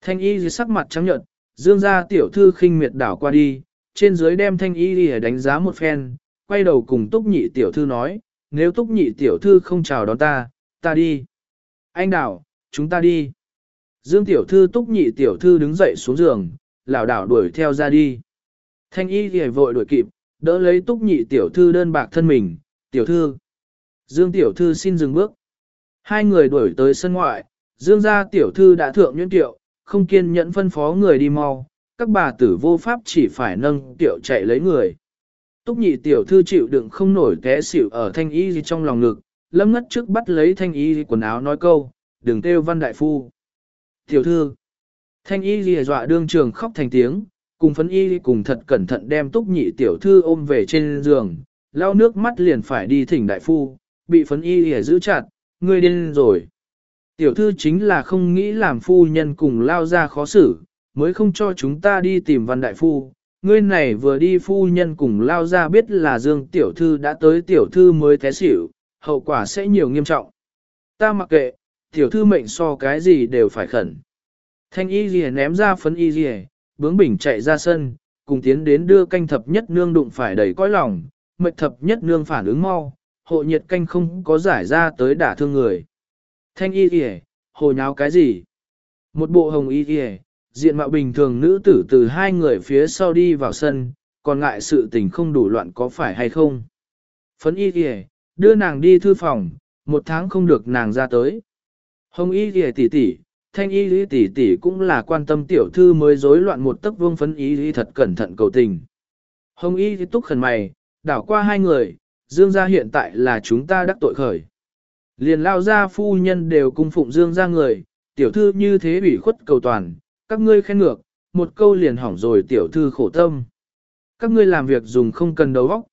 A: Thanh y dưới sắc mặt trắng nhợt, dương gia tiểu thư khinh miệt đảo qua đi, trên dưới đem thanh y đi đánh giá một phen, quay đầu cùng túc nhị tiểu thư nói, nếu túc nhị tiểu thư không chào đón ta, ta đi. Anh đảo, chúng ta đi. Dương tiểu thư túc nhị tiểu thư đứng dậy xuống giường, lảo đảo đuổi theo ra đi. Thanh y thì vội đuổi kịp, đỡ lấy túc nhị tiểu thư đơn bạc thân mình, tiểu thư. Dương tiểu thư xin dừng bước. Hai người đuổi tới sân ngoại, dương gia tiểu thư đã thượng nhuyễn tiệu, không kiên nhẫn phân phó người đi mau, các bà tử vô pháp chỉ phải nâng tiệu chạy lấy người. Túc nhị tiểu thư chịu đựng không nổi té xỉu ở thanh y gì trong lòng ngực, lâm ngất trước bắt lấy thanh y gì quần áo nói câu, đừng kêu văn đại phu. Tiểu thư, Thanh y gì dọa đương trường khóc thành tiếng, cùng phấn y cùng thật cẩn thận đem túc nhị tiểu thư ôm về trên giường, lau nước mắt liền phải đi thỉnh đại phu, bị phấn y gì giữ chặt, ngươi điên rồi. Tiểu thư chính là không nghĩ làm phu nhân cùng lao ra khó xử, mới không cho chúng ta đi tìm văn đại phu. Ngươi này vừa đi phu nhân cùng lao ra biết là dương tiểu thư đã tới tiểu thư mới té xỉu, hậu quả sẽ nhiều nghiêm trọng. Ta mặc kệ, Tiểu thư mệnh so cái gì đều phải khẩn. Thanh y gì ném ra phấn y gì, bướng bỉnh chạy ra sân, cùng tiến đến đưa canh thập nhất nương đụng phải đầy cõi lòng, mệnh thập nhất nương phản ứng mau, hộ nhiệt canh không có giải ra tới đả thương người. Thanh y kìa, hồ nháo cái gì? Một bộ hồng y kìa, diện mạo bình thường nữ tử từ hai người phía sau đi vào sân, còn ngại sự tình không đủ loạn có phải hay không. Phấn y kìa, đưa nàng đi thư phòng, một tháng không được nàng ra tới. Hồng y kìa tỷ tỷ, thanh y lý tỷ tỷ cũng là quan tâm tiểu thư mới rối loạn một tấc vương phấn y lý thật cẩn thận cầu tình. Hồng y lý túc khẩn mày, đảo qua hai người, dương gia hiện tại là chúng ta đắc tội khởi. Liền lao ra phu nhân đều cung phụng dương gia người, tiểu thư như thế bị khuất cầu toàn, các ngươi khen ngược, một câu liền hỏng rồi tiểu thư khổ tâm. Các ngươi làm việc dùng không cần đầu óc.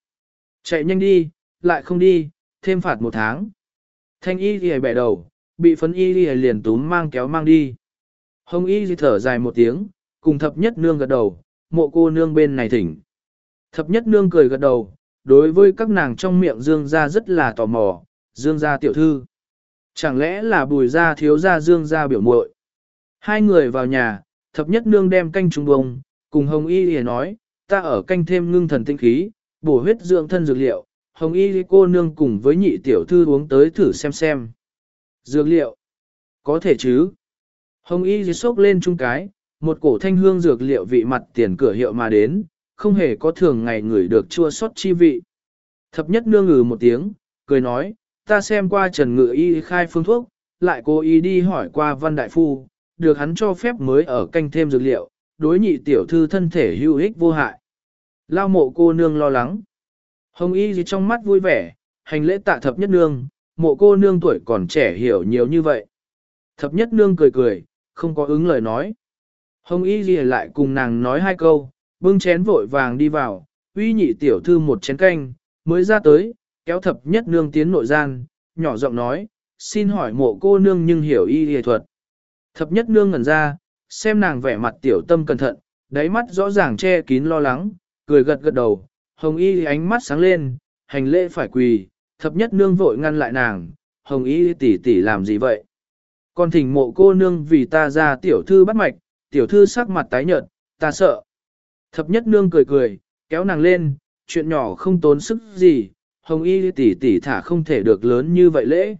A: Chạy nhanh đi, lại không đi, thêm phạt một tháng. Thanh y thì bẻ đầu, bị phấn y thì liền túm mang kéo mang đi. Hồng y thì thở dài một tiếng, cùng thập nhất nương gật đầu, mộ cô nương bên này thỉnh. Thập nhất nương cười gật đầu, đối với các nàng trong miệng dương gia rất là tò mò, dương gia tiểu thư. Chẳng lẽ là bùi gia thiếu gia dương gia biểu muội? Hai người vào nhà, thập nhất nương đem canh trung bông, cùng hồng y lìa nói, ta ở canh thêm ngưng thần tinh khí, bổ huyết dưỡng thân dược liệu, hồng y cô nương cùng với nhị tiểu thư uống tới thử xem xem. Dược liệu, có thể chứ? Hồng y sốc lên chung cái, một cổ thanh hương dược liệu vị mặt tiền cửa hiệu mà đến, không hề có thường ngày người được chua sót chi vị. Thập nhất nương ngừ một tiếng, cười nói, ta xem qua Trần Ngự Y khai phương thuốc, lại cố ý đi hỏi qua Văn Đại Phu, được hắn cho phép mới ở canh thêm dược liệu, đối nhị tiểu thư thân thể hữu ích vô hại. Lao mộ cô nương lo lắng. Hồng Y gì trong mắt vui vẻ, hành lễ tạ thập nhất nương, mộ cô nương tuổi còn trẻ hiểu nhiều như vậy. Thập nhất nương cười cười, không có ứng lời nói. Hồng Y gì lại cùng nàng nói hai câu, bưng chén vội vàng đi vào, uy nhị tiểu thư một chén canh, mới ra tới, kéo thập nhất nương tiến nội gian, nhỏ giọng nói, xin hỏi mộ cô nương nhưng hiểu y y thuật. Thập nhất nương ngẩn ra, xem nàng vẻ mặt tiểu tâm cẩn thận, đáy mắt rõ ràng che kín lo lắng, cười gật gật đầu, hồng y ánh mắt sáng lên, hành lễ phải quỳ, thập nhất nương vội ngăn lại nàng, hồng y tỷ tỷ làm gì vậy? Còn thỉnh mộ cô nương vì ta ra tiểu thư bắt mạch, tiểu thư sắc mặt tái nhợt, ta sợ. Thập nhất nương cười cười, kéo nàng lên, chuyện nhỏ không tốn sức gì, hồng y tỷ tỷ thả không thể được lớn như vậy lễ.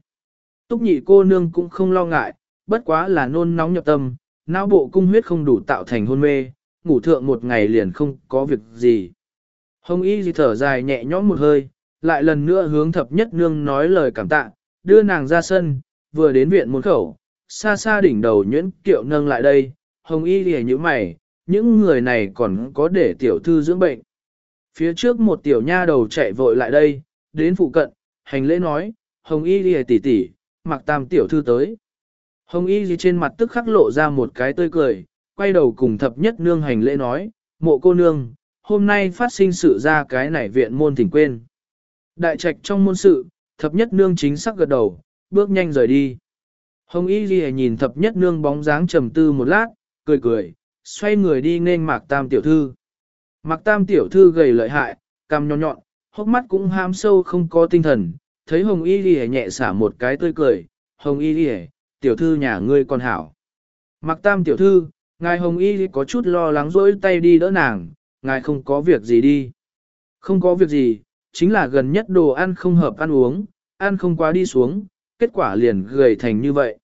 A: Túc nhị cô nương cũng không lo ngại, bất quá là nôn nóng nhập tâm, não bộ cung huyết không đủ tạo thành hôn mê, ngủ thượng một ngày liền không có việc gì. Hồng y thì thở dài nhẹ nhõm một hơi, lại lần nữa hướng thập nhất nương nói lời cảm tạ, đưa nàng ra sân, vừa đến viện môn khẩu, xa xa đỉnh đầu nhuyễn kiệu nâng lại đây, hồng y thì như mày, những người này còn có để tiểu thư dưỡng bệnh. Phía trước một tiểu nha đầu chạy vội lại đây, đến phụ cận, hành lễ nói, hồng y Ghi tỷ tỷ, mặc tam tiểu thư tới. Hồng y Ghi trên mặt tức khắc lộ ra một cái tươi cười, quay đầu cùng thập nhất nương hành lễ nói, mộ cô nương, hôm nay phát sinh sự ra cái này viện môn thỉnh quên. Đại trạch trong môn sự, thập nhất nương chính xác gật đầu, bước nhanh rời đi. Hồng y Ghi nhìn thập nhất nương bóng dáng trầm tư một lát, cười cười, xoay người đi nên mạc tam tiểu thư. Mạc tam tiểu thư gầy lợi hại, cằm nhọn nhọn, hốc mắt cũng ham sâu không có tinh thần, thấy hồng y Lì nhẹ xả một cái tươi cười, hồng y Lì, tiểu thư nhà ngươi còn hảo. mặc tam tiểu thư, ngài hồng y có chút lo lắng rỗi tay đi đỡ nàng, ngài không có việc gì đi. Không có việc gì, chính là gần nhất đồ ăn không hợp ăn uống, ăn không quá đi xuống, kết quả liền gầy thành như vậy.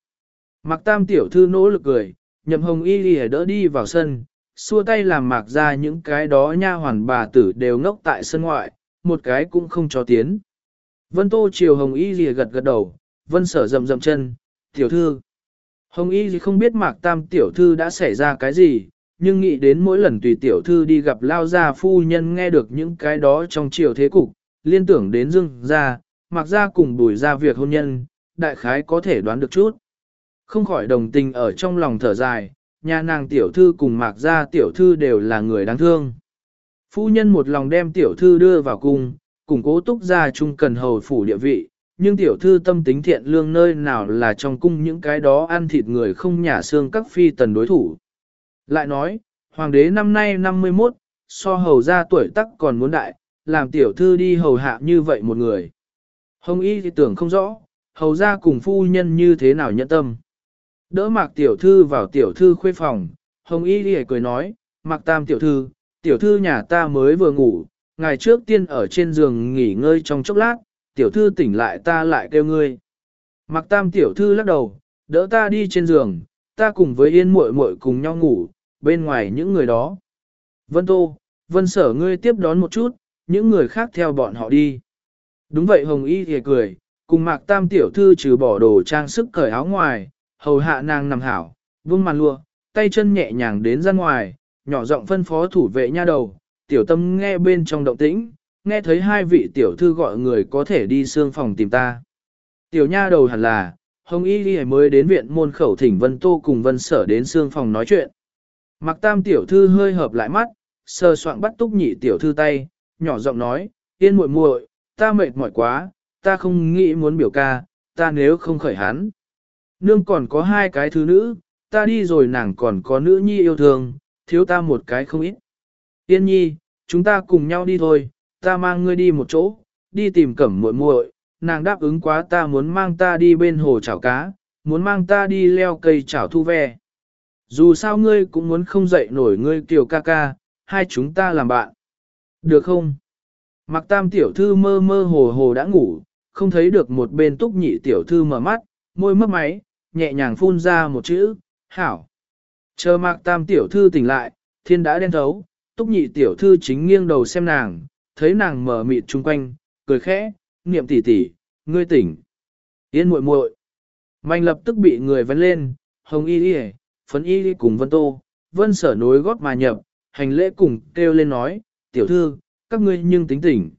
A: Mạc tam tiểu thư nỗ lực cười, nhậm hồng y đi đỡ đi vào sân, xua tay làm mạc ra những cái đó nha hoàn bà tử đều ngốc tại sân ngoại, một cái cũng không cho tiến. Vân tô chiều hồng y lìa gật gật đầu, vân sở rầm rầm chân, tiểu thư. Hồng y gì không biết mạc tam tiểu thư đã xảy ra cái gì, nhưng nghĩ đến mỗi lần tùy tiểu thư đi gặp lao gia phu nhân nghe được những cái đó trong chiều thế cục, liên tưởng đến dương gia, mặc gia cùng bùi ra việc hôn nhân, đại khái có thể đoán được chút. Không khỏi đồng tình ở trong lòng thở dài, nhà nàng tiểu thư cùng mạc gia tiểu thư đều là người đáng thương. Phu nhân một lòng đem tiểu thư đưa vào cung, củng cố túc gia chung cần hầu phủ địa vị, nhưng tiểu thư tâm tính thiện lương nơi nào là trong cung những cái đó ăn thịt người không nhả xương các phi tần đối thủ. Lại nói, hoàng đế năm nay 51, so hầu ra tuổi tắc còn muốn đại, làm tiểu thư đi hầu hạ như vậy một người. Hồng y thì tưởng không rõ, hầu ra cùng phu nhân như thế nào nhẫn tâm. Đỡ mạc tiểu thư vào tiểu thư khuê phòng, hồng y thì cười nói, mạc tam tiểu thư, tiểu thư nhà ta mới vừa ngủ, ngày trước tiên ở trên giường nghỉ ngơi trong chốc lát, tiểu thư tỉnh lại ta lại kêu ngươi. Mặc tam tiểu thư lắc đầu, đỡ ta đi trên giường, ta cùng với yên muội muội cùng nhau ngủ, bên ngoài những người đó. Vân Tô, Vân Sở ngươi tiếp đón một chút, những người khác theo bọn họ đi. Đúng vậy Hồng Y thì cười, cùng Mạc Tam tiểu thư trừ bỏ đồ trang sức cởi áo ngoài, hầu hạ nàng nằm hảo, vương màn lụa, tay chân nhẹ nhàng đến ra ngoài, nhỏ giọng phân phó thủ vệ nha đầu, tiểu tâm nghe bên trong động tĩnh, nghe thấy hai vị tiểu thư gọi người có thể đi xương phòng tìm ta. Tiểu nha đầu hẳn là, Hồng Y Ghi mới đến viện môn khẩu thỉnh Vân Tô cùng Vân Sở đến xương phòng nói chuyện. Mặc tam tiểu thư hơi hợp lại mắt, sờ soạn bắt túc nhị tiểu thư tay, nhỏ giọng nói, yên muội muội, ta mệt mỏi quá, ta không nghĩ muốn biểu ca, ta nếu không khởi hắn. Nương còn có hai cái thứ nữ, ta đi rồi nàng còn có nữ nhi yêu thương, thiếu ta một cái không ít. tiên nhi, chúng ta cùng nhau đi thôi, ta mang ngươi đi một chỗ, đi tìm cẩm muội muội, nàng đáp ứng quá ta muốn mang ta đi bên hồ chảo cá, muốn mang ta đi leo cây chảo thu ve. Dù sao ngươi cũng muốn không dậy nổi ngươi kiều ca ca, hai chúng ta làm bạn. Được không? Mặc tam tiểu thư mơ mơ hồ hồ đã ngủ, không thấy được một bên túc nhị tiểu thư mở mắt, môi mấp máy, nhẹ nhàng phun ra một chữ, hảo. Chờ mạc tam tiểu thư tỉnh lại, thiên đã đen thấu, túc nhị tiểu thư chính nghiêng đầu xem nàng, thấy nàng mở mịt chung quanh, cười khẽ, niệm tỷ tỷ, ngươi tỉnh. Yên muội muội. Mạnh lập tức bị người vấn lên, hồng y đi phấn y đi cùng vân tô, vân sở nối gót mà nhập, hành lễ cùng kêu lên nói, tiểu thư, các ngươi nhưng tính tỉnh.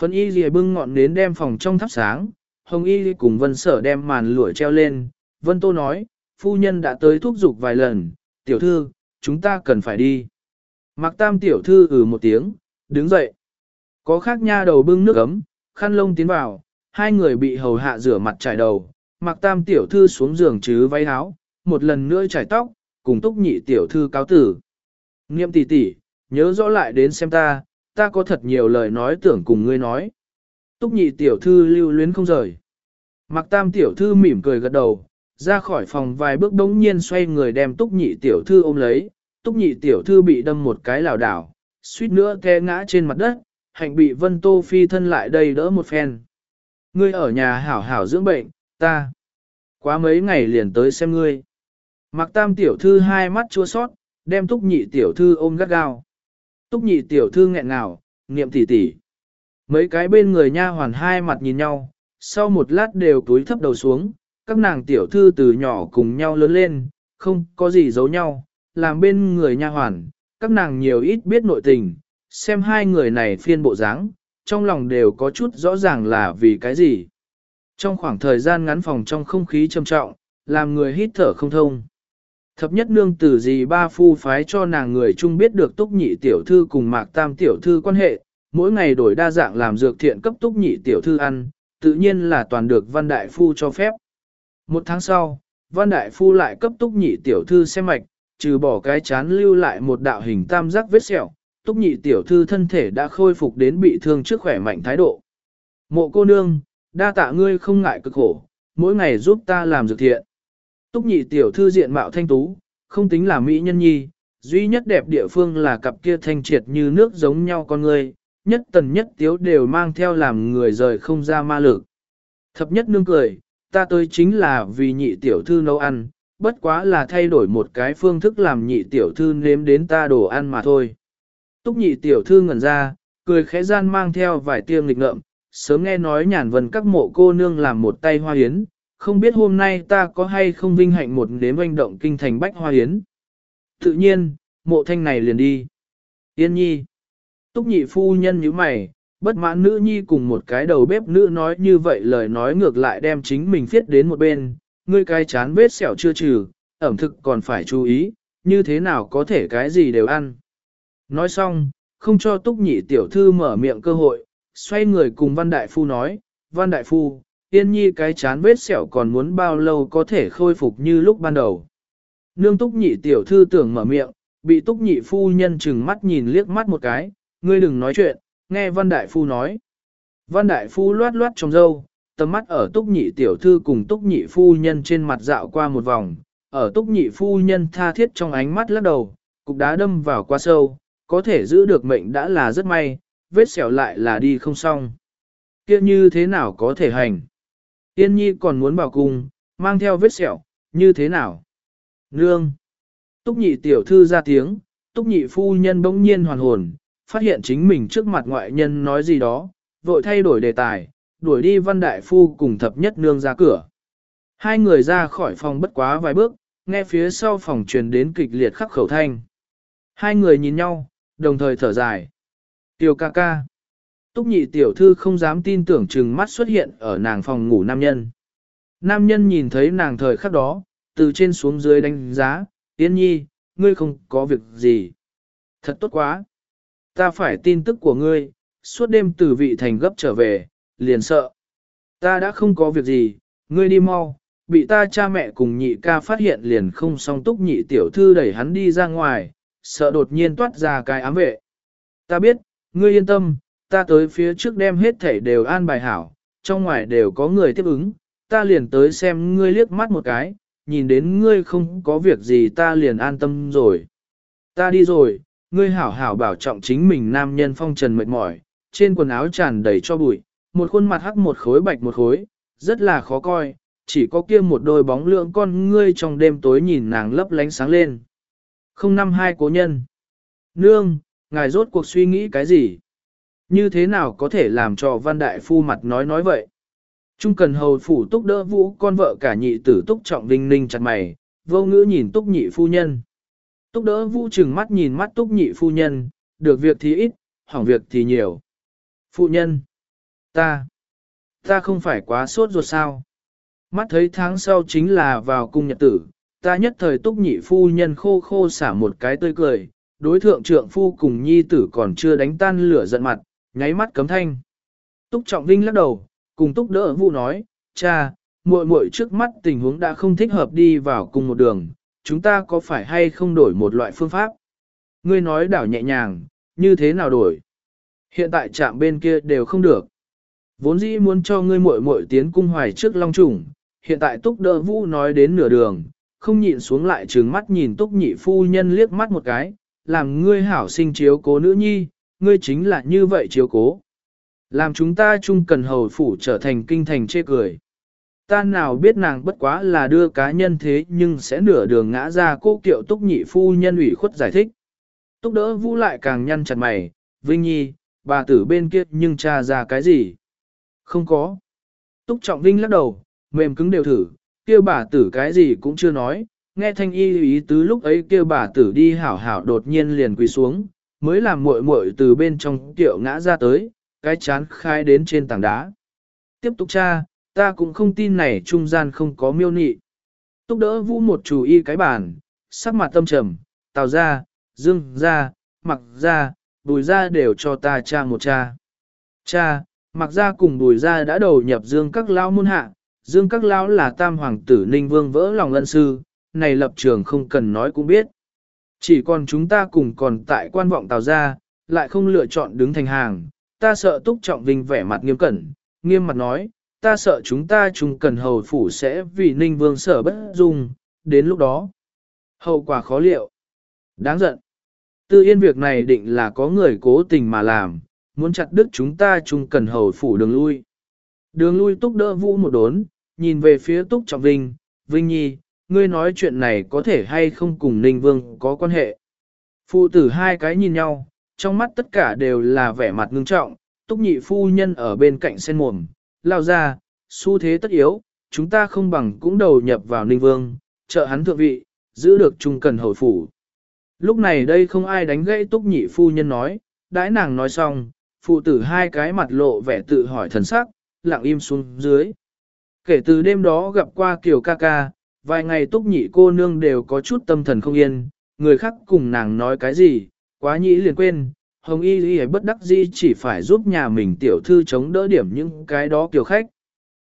A: Phấn y đi bưng ngọn nến đem phòng trong thắp sáng, hồng y cùng vân sở đem màn lụa treo lên, vân tô nói, phu nhân đã tới thúc giục vài lần, tiểu thư, chúng ta cần phải đi. Mặc tam tiểu thư ừ một tiếng, đứng dậy. Có khác nha đầu bưng nước ấm, khăn lông tiến vào, hai người bị hầu hạ rửa mặt trải đầu, mặc tam tiểu thư xuống giường chứ váy áo, một lần nữa trải tóc, cùng túc nhị tiểu thư cáo tử. Niệm tỷ tỷ, nhớ rõ lại đến xem ta, ta có thật nhiều lời nói tưởng cùng ngươi nói. Túc nhị tiểu thư lưu luyến không rời. Mặc tam tiểu thư mỉm cười gật đầu, ra khỏi phòng vài bước đống nhiên xoay người đem túc nhị tiểu thư ôm lấy, túc nhị tiểu thư bị đâm một cái lảo đảo, suýt nữa té ngã trên mặt đất, hạnh bị vân tô phi thân lại đây đỡ một phen. Ngươi ở nhà hảo hảo dưỡng bệnh, ta. Quá mấy ngày liền tới xem ngươi. Mặc tam tiểu thư hai mắt chua sót, đem túc nhị tiểu thư ôm gắt gao. Túc nhị tiểu thư nghẹn ngào, niệm tỉ tỉ. Mấy cái bên người nha hoàn hai mặt nhìn nhau, sau một lát đều túi thấp đầu xuống, các nàng tiểu thư từ nhỏ cùng nhau lớn lên, không có gì giấu nhau, làm bên người nha hoàn, các nàng nhiều ít biết nội tình, xem hai người này phiên bộ dáng, trong lòng đều có chút rõ ràng là vì cái gì. Trong khoảng thời gian ngắn phòng trong không khí trầm trọng, làm người hít thở không thông. Thập nhất nương tử gì ba phu phái cho nàng người chung biết được túc nhị tiểu thư cùng mạc tam tiểu thư quan hệ, mỗi ngày đổi đa dạng làm dược thiện cấp túc nhị tiểu thư ăn, tự nhiên là toàn được văn đại phu cho phép. Một tháng sau, văn đại phu lại cấp túc nhị tiểu thư xem mạch, trừ bỏ cái chán lưu lại một đạo hình tam giác vết sẹo, túc nhị tiểu thư thân thể đã khôi phục đến bị thương trước khỏe mạnh thái độ. Mộ cô nương, đa tạ ngươi không ngại cực khổ, mỗi ngày giúp ta làm dược thiện. Túc nhị tiểu thư diện mạo thanh tú, không tính là mỹ nhân nhi, duy nhất đẹp địa phương là cặp kia thanh triệt như nước giống nhau con người, nhất tần nhất tiếu đều mang theo làm người rời không ra ma lực. Thập nhất nương cười, ta tới chính là vì nhị tiểu thư nấu ăn, bất quá là thay đổi một cái phương thức làm nhị tiểu thư nếm đến ta đồ ăn mà thôi. Túc nhị tiểu thư ngẩn ra, cười khẽ gian mang theo vài tiêm lịch ngợm, sớm nghe nói nhàn vần các mộ cô nương làm một tay hoa hiến, không biết hôm nay ta có hay không vinh hạnh một nếm oanh động kinh thành bách hoa hiến. Tự nhiên, mộ thanh này liền đi. Yên nhi. Túc nhị phu nhân như mày, bất mãn nữ nhi cùng một cái đầu bếp nữ nói như vậy lời nói ngược lại đem chính mình viết đến một bên, ngươi cái chán vết sẹo chưa trừ, ẩm thực còn phải chú ý, như thế nào có thể cái gì đều ăn. Nói xong, không cho túc nhị tiểu thư mở miệng cơ hội, xoay người cùng văn đại phu nói, văn đại phu, Yên nhi cái chán vết sẹo còn muốn bao lâu có thể khôi phục như lúc ban đầu. Nương túc nhị tiểu thư tưởng mở miệng, bị túc nhị phu nhân chừng mắt nhìn liếc mắt một cái, ngươi đừng nói chuyện, nghe văn đại phu nói. Văn đại phu loát loát trong dâu, tầm mắt ở túc nhị tiểu thư cùng túc nhị phu nhân trên mặt dạo qua một vòng, ở túc nhị phu nhân tha thiết trong ánh mắt lắc đầu, cục đá đâm vào quá sâu, có thể giữ được mệnh đã là rất may, vết sẹo lại là đi không xong. kia như thế nào có thể hành? Tiên nhi còn muốn bảo cùng mang theo vết sẹo, như thế nào? Nương! Túc nhị tiểu thư ra tiếng, túc nhị phu nhân bỗng nhiên hoàn hồn, phát hiện chính mình trước mặt ngoại nhân nói gì đó, vội thay đổi đề tài, đuổi đi văn đại phu cùng thập nhất nương ra cửa. Hai người ra khỏi phòng bất quá vài bước, nghe phía sau phòng truyền đến kịch liệt khắc khẩu thanh. Hai người nhìn nhau, đồng thời thở dài. Tiểu ca ca. Túc nhị tiểu thư không dám tin tưởng chừng mắt xuất hiện ở nàng phòng ngủ nam nhân. Nam nhân nhìn thấy nàng thời khắc đó, từ trên xuống dưới đánh giá, Tiên nhi, ngươi không có việc gì. Thật tốt quá. Ta phải tin tức của ngươi, suốt đêm từ vị thành gấp trở về, liền sợ. Ta đã không có việc gì, ngươi đi mau, bị ta cha mẹ cùng nhị ca phát hiện liền không song túc nhị tiểu thư đẩy hắn đi ra ngoài, sợ đột nhiên toát ra cái ám vệ. Ta biết, ngươi yên tâm, ta tới phía trước đem hết thảy đều an bài hảo, trong ngoài đều có người tiếp ứng, ta liền tới xem ngươi liếc mắt một cái, nhìn đến ngươi không có việc gì ta liền an tâm rồi. Ta đi rồi, ngươi hảo hảo bảo trọng chính mình nam nhân phong trần mệt mỏi, trên quần áo tràn đầy cho bụi, một khuôn mặt hắc một khối bạch một khối, rất là khó coi, chỉ có kia một đôi bóng lượng con ngươi trong đêm tối nhìn nàng lấp lánh sáng lên. Không năm hai cố nhân. Nương, ngài rốt cuộc suy nghĩ cái gì? Như thế nào có thể làm cho văn đại phu mặt nói nói vậy? Trung cần hầu phủ túc đỡ vũ con vợ cả nhị tử túc trọng vinh ninh chặt mày, vô ngữ nhìn túc nhị phu nhân. Túc đỡ vũ trừng mắt nhìn mắt túc nhị phu nhân, được việc thì ít, hỏng việc thì nhiều. Phu nhân, ta, ta không phải quá sốt ruột sao. Mắt thấy tháng sau chính là vào cung nhật tử, ta nhất thời túc nhị phu nhân khô khô xả một cái tươi cười, đối thượng trượng phu cùng nhi tử còn chưa đánh tan lửa giận mặt, nháy mắt cấm thanh. Túc trọng vinh lắc đầu, cùng túc đỡ vũ nói, cha, muội muội trước mắt tình huống đã không thích hợp đi vào cùng một đường, chúng ta có phải hay không đổi một loại phương pháp? Ngươi nói đảo nhẹ nhàng, như thế nào đổi? Hiện tại trạm bên kia đều không được. Vốn dĩ muốn cho ngươi muội muội tiến cung hoài trước long trùng, hiện tại túc đỡ vũ nói đến nửa đường, không nhịn xuống lại trừng mắt nhìn túc nhị phu nhân liếc mắt một cái, làm ngươi hảo sinh chiếu cố nữ nhi, ngươi chính là như vậy chiếu cố. Làm chúng ta chung cần hầu phủ trở thành kinh thành chê cười. Ta nào biết nàng bất quá là đưa cá nhân thế nhưng sẽ nửa đường ngã ra cô kiệu túc nhị phu nhân ủy khuất giải thích. Túc đỡ vũ lại càng nhăn chặt mày, Vinh Nhi, bà tử bên kia nhưng tra ra cái gì? Không có. Túc trọng Vinh lắc đầu, mềm cứng đều thử, kia bà tử cái gì cũng chưa nói, nghe thanh y ý tứ lúc ấy kia bà tử đi hảo hảo đột nhiên liền quỳ xuống, mới làm muội muội từ bên trong tiệu ngã ra tới, cái chán khai đến trên tảng đá. Tiếp tục tra, ta cũng không tin này trung gian không có miêu nị. Túc đỡ vũ một chủ y cái bàn, sắc mặt tâm trầm, tào ra, dương ra, mặc ra, bùi ra đều cho ta cha một cha. Cha, mặc ra cùng bùi ra đã đầu nhập dương các lao môn hạ, dương các lão là tam hoàng tử ninh vương vỡ lòng lân sư, này lập trường không cần nói cũng biết. Chỉ còn chúng ta cùng còn tại quan vọng tào ra, lại không lựa chọn đứng thành hàng, ta sợ túc trọng vinh vẻ mặt nghiêm cẩn, nghiêm mặt nói, ta sợ chúng ta chung cần hầu phủ sẽ vì ninh vương sở bất dung, đến lúc đó. Hậu quả khó liệu. Đáng giận. Tư yên việc này định là có người cố tình mà làm, muốn chặt đứt chúng ta chung cần hầu phủ đường lui. Đường lui túc đỡ vũ một đốn, nhìn về phía túc trọng vinh, vinh nhi, ngươi nói chuyện này có thể hay không cùng ninh vương có quan hệ. Phụ tử hai cái nhìn nhau, trong mắt tất cả đều là vẻ mặt ngưng trọng, túc nhị phu nhân ở bên cạnh sen mồm, lao ra, xu thế tất yếu, chúng ta không bằng cũng đầu nhập vào ninh vương, trợ hắn thượng vị, giữ được trung cần hồi phủ. Lúc này đây không ai đánh gãy túc nhị phu nhân nói, đãi nàng nói xong, phụ tử hai cái mặt lộ vẻ tự hỏi thần sắc, lặng im xuống dưới. Kể từ đêm đó gặp qua kiểu ca ca, vài ngày túc nhị cô nương đều có chút tâm thần không yên, người khác cùng nàng nói cái gì, quá nhĩ liền quên, hồng y y bất đắc dĩ chỉ phải giúp nhà mình tiểu thư chống đỡ điểm những cái đó kiểu khách.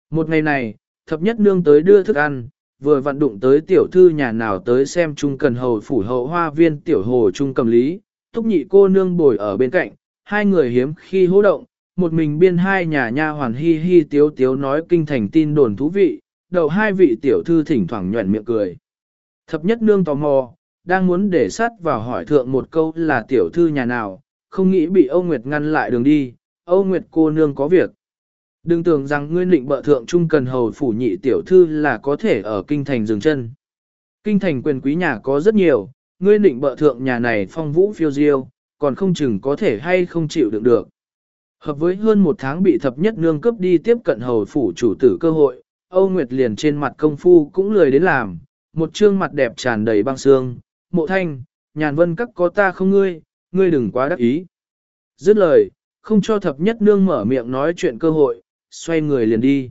A: Một ngày này, thập nhất nương tới đưa thức ăn, vừa vận đụng tới tiểu thư nhà nào tới xem trung cần hầu phủ hậu hoa viên tiểu hồ trung cầm lý, thúc nhị cô nương bồi ở bên cạnh, hai người hiếm khi hô động, một mình biên hai nhà nha hoàn hi hi tiếu tiếu nói kinh thành tin đồn thú vị, đầu hai vị tiểu thư thỉnh thoảng nhuẩn miệng cười. Thập nhất nương tò mò, đang muốn để sát vào hỏi thượng một câu là tiểu thư nhà nào, không nghĩ bị Âu Nguyệt ngăn lại đường đi, Âu Nguyệt cô nương có việc. Đừng tưởng rằng ngươi định bợ thượng trung cần hầu phủ nhị tiểu thư là có thể ở kinh thành dừng chân. Kinh thành quyền quý nhà có rất nhiều, ngươi định bợ thượng nhà này phong vũ phiêu diêu, còn không chừng có thể hay không chịu đựng được. Hợp với hơn một tháng bị thập nhất nương cấp đi tiếp cận hầu phủ chủ tử cơ hội, Âu Nguyệt liền trên mặt công phu cũng lười đến làm, một trương mặt đẹp tràn đầy băng xương, mộ thanh, nhàn vân các có ta không ngươi, ngươi đừng quá đắc ý. Dứt lời, không cho thập nhất nương mở miệng nói chuyện cơ hội, xoay người liền đi.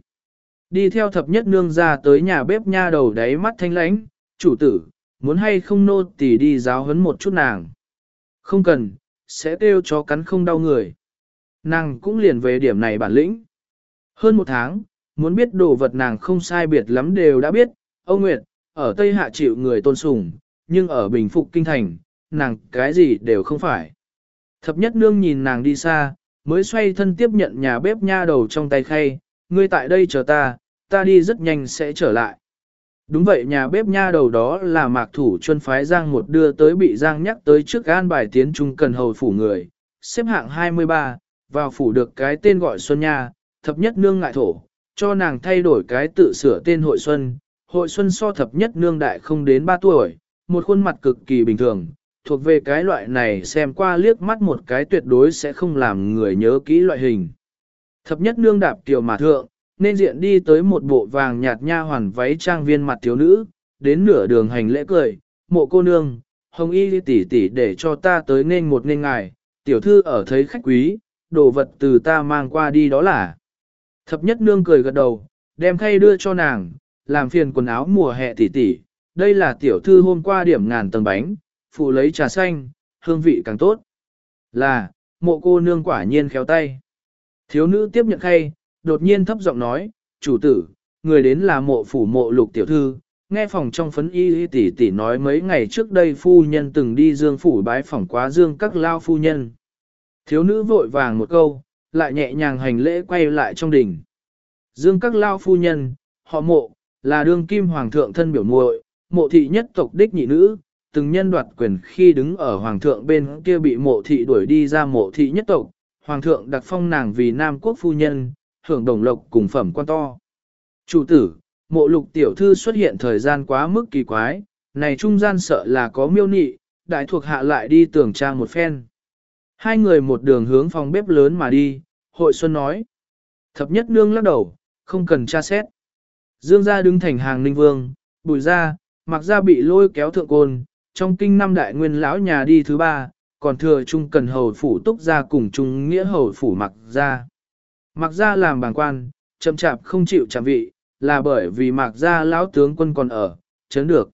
A: Đi theo thập nhất nương ra tới nhà bếp nha đầu đáy mắt thanh lãnh, chủ tử, muốn hay không nô tỳ đi giáo huấn một chút nàng. Không cần, sẽ kêu chó cắn không đau người. Nàng cũng liền về điểm này bản lĩnh. Hơn một tháng, muốn biết đồ vật nàng không sai biệt lắm đều đã biết, Âu Nguyệt, ở Tây Hạ chịu người tôn sùng, nhưng ở Bình Phục Kinh Thành, nàng cái gì đều không phải. Thập nhất nương nhìn nàng đi xa, mới xoay thân tiếp nhận nhà bếp nha đầu trong tay khay, ngươi tại đây chờ ta, ta đi rất nhanh sẽ trở lại. Đúng vậy nhà bếp nha đầu đó là mạc thủ chuân phái Giang một đưa tới bị Giang nhắc tới trước an bài tiến trung cần hầu phủ người, xếp hạng 23, vào phủ được cái tên gọi Xuân Nha, thập nhất nương ngại thổ, cho nàng thay đổi cái tự sửa tên hội Xuân, hội Xuân so thập nhất nương đại không đến 3 tuổi, một khuôn mặt cực kỳ bình thường, thuộc về cái loại này xem qua liếc mắt một cái tuyệt đối sẽ không làm người nhớ kỹ loại hình. Thập nhất nương đạp tiểu mà thượng, nên diện đi tới một bộ vàng nhạt nha hoàn váy trang viên mặt thiếu nữ, đến nửa đường hành lễ cười, mộ cô nương, hồng y tỷ tỷ để cho ta tới nên một nên ngài, tiểu thư ở thấy khách quý, đồ vật từ ta mang qua đi đó là. Thập nhất nương cười gật đầu, đem khay đưa cho nàng, làm phiền quần áo mùa hè tỷ tỷ, đây là tiểu thư hôm qua điểm ngàn tầng bánh, phụ lấy trà xanh, hương vị càng tốt. Là, mộ cô nương quả nhiên khéo tay. Thiếu nữ tiếp nhận khay, đột nhiên thấp giọng nói, chủ tử, người đến là mộ phủ mộ lục tiểu thư, nghe phòng trong phấn y y tỷ tỷ nói mấy ngày trước đây phu nhân từng đi dương phủ bái phỏng quá dương các lao phu nhân. Thiếu nữ vội vàng một câu, lại nhẹ nhàng hành lễ quay lại trong đỉnh. Dương các lao phu nhân, họ mộ, là đương kim hoàng thượng thân biểu muội, mộ thị nhất tộc đích nhị nữ, từng nhân đoạt quyền khi đứng ở hoàng thượng bên kia bị mộ thị đuổi đi ra mộ thị nhất tộc, hoàng thượng đặc phong nàng vì nam quốc phu nhân, hưởng đồng lộc cùng phẩm quan to. Chủ tử, mộ lục tiểu thư xuất hiện thời gian quá mức kỳ quái, này trung gian sợ là có miêu nị, đại thuộc hạ lại đi tưởng trang một phen. Hai người một đường hướng phòng bếp lớn mà đi, hội xuân nói. Thập nhất nương lắc đầu, không cần tra xét. Dương gia đứng thành hàng ninh vương, bùi ra, mặc ra bị lôi kéo thượng côn, trong kinh năm đại nguyên lão nhà đi thứ ba, còn thừa trung cần hầu phủ túc ra cùng trung nghĩa hầu phủ mặc ra. Mặc ra làm bàng quan, chậm chạp không chịu chạm vị, là bởi vì mặc ra lão tướng quân còn ở, chấn được.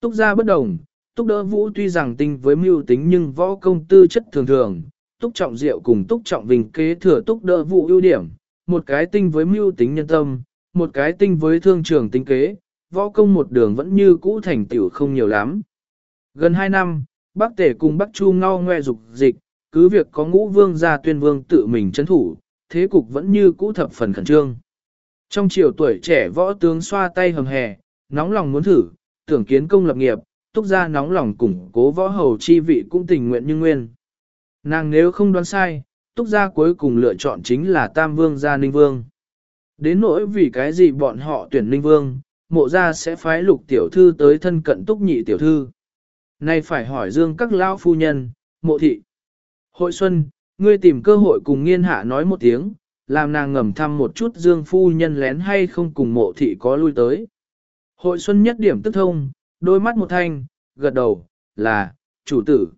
A: Túc ra bất đồng, túc đỡ vũ tuy rằng tinh với mưu tính nhưng võ công tư chất thường thường, túc trọng diệu cùng túc trọng vinh kế thừa túc đỡ vũ ưu điểm, một cái tinh với mưu tính nhân tâm, một cái tinh với thương trường tính kế, võ công một đường vẫn như cũ thành tiểu không nhiều lắm. Gần 2 năm, Bắc Tể cùng Bắc Chu ngao ngoe dục dịch, cứ việc có ngũ vương gia tuyên vương tự mình chấn thủ, thế cục vẫn như cũ thập phần khẩn trương. Trong chiều tuổi trẻ võ tướng xoa tay hầm hè, nóng lòng muốn thử, tưởng kiến công lập nghiệp, túc ra nóng lòng củng cố võ hầu chi vị cũng tình nguyện như nguyên. Nàng nếu không đoán sai, túc gia cuối cùng lựa chọn chính là Tam Vương gia Ninh Vương. Đến nỗi vì cái gì bọn họ tuyển Ninh Vương, mộ gia sẽ phái lục tiểu thư tới thân cận túc nhị tiểu thư. Nay phải hỏi dương các lão phu nhân, mộ thị. Hội xuân, ngươi tìm cơ hội cùng nghiên hạ nói một tiếng, làm nàng ngầm thăm một chút dương phu nhân lén hay không cùng mộ thị có lui tới. Hội xuân nhất điểm tức thông, đôi mắt một thanh, gật đầu, là, chủ tử.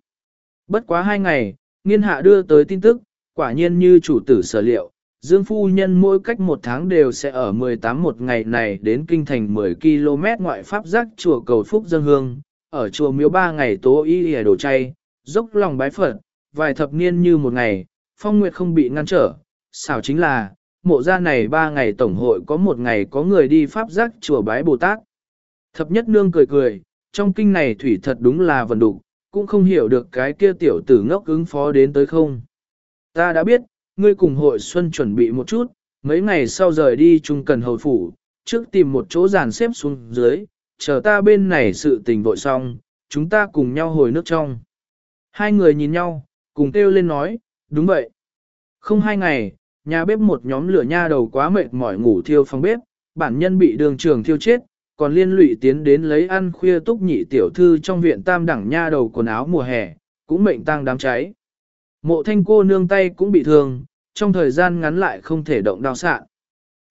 A: Bất quá hai ngày, nghiên hạ đưa tới tin tức, quả nhiên như chủ tử sở liệu, Dương phu nhân mỗi cách một tháng đều sẽ ở 18 một ngày này đến kinh thành 10 km ngoại pháp giác chùa cầu Phúc dân hương, ở chùa miếu ba ngày tố y y đồ chay, dốc lòng bái Phật, vài thập niên như một ngày, phong nguyệt không bị ngăn trở, xảo chính là, mộ gia này ba ngày tổng hội có một ngày có người đi pháp giác chùa bái Bồ Tát. Thập nhất nương cười cười, trong kinh này thủy thật đúng là vần đục, cũng không hiểu được cái kia tiểu tử ngốc ứng phó đến tới không. Ta đã biết, ngươi cùng hội xuân chuẩn bị một chút, mấy ngày sau rời đi chung cần hầu phủ, trước tìm một chỗ dàn xếp xuống dưới, chờ ta bên này sự tình vội xong, chúng ta cùng nhau hồi nước trong. Hai người nhìn nhau, cùng kêu lên nói, đúng vậy. Không hai ngày, nhà bếp một nhóm lửa nha đầu quá mệt mỏi ngủ thiêu phòng bếp, bản nhân bị đường trường thiêu chết, còn liên lụy tiến đến lấy ăn khuya túc nhị tiểu thư trong viện tam đẳng nha đầu quần áo mùa hè, cũng mệnh tăng đám cháy. Mộ thanh cô nương tay cũng bị thương, trong thời gian ngắn lại không thể động đao sạn.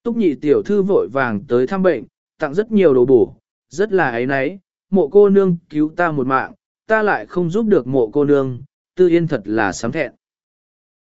A: Túc nhị tiểu thư vội vàng tới thăm bệnh, tặng rất nhiều đồ bổ, rất là ấy nấy, mộ cô nương cứu ta một mạng, ta lại không giúp được mộ cô nương, tư yên thật là sám thẹn.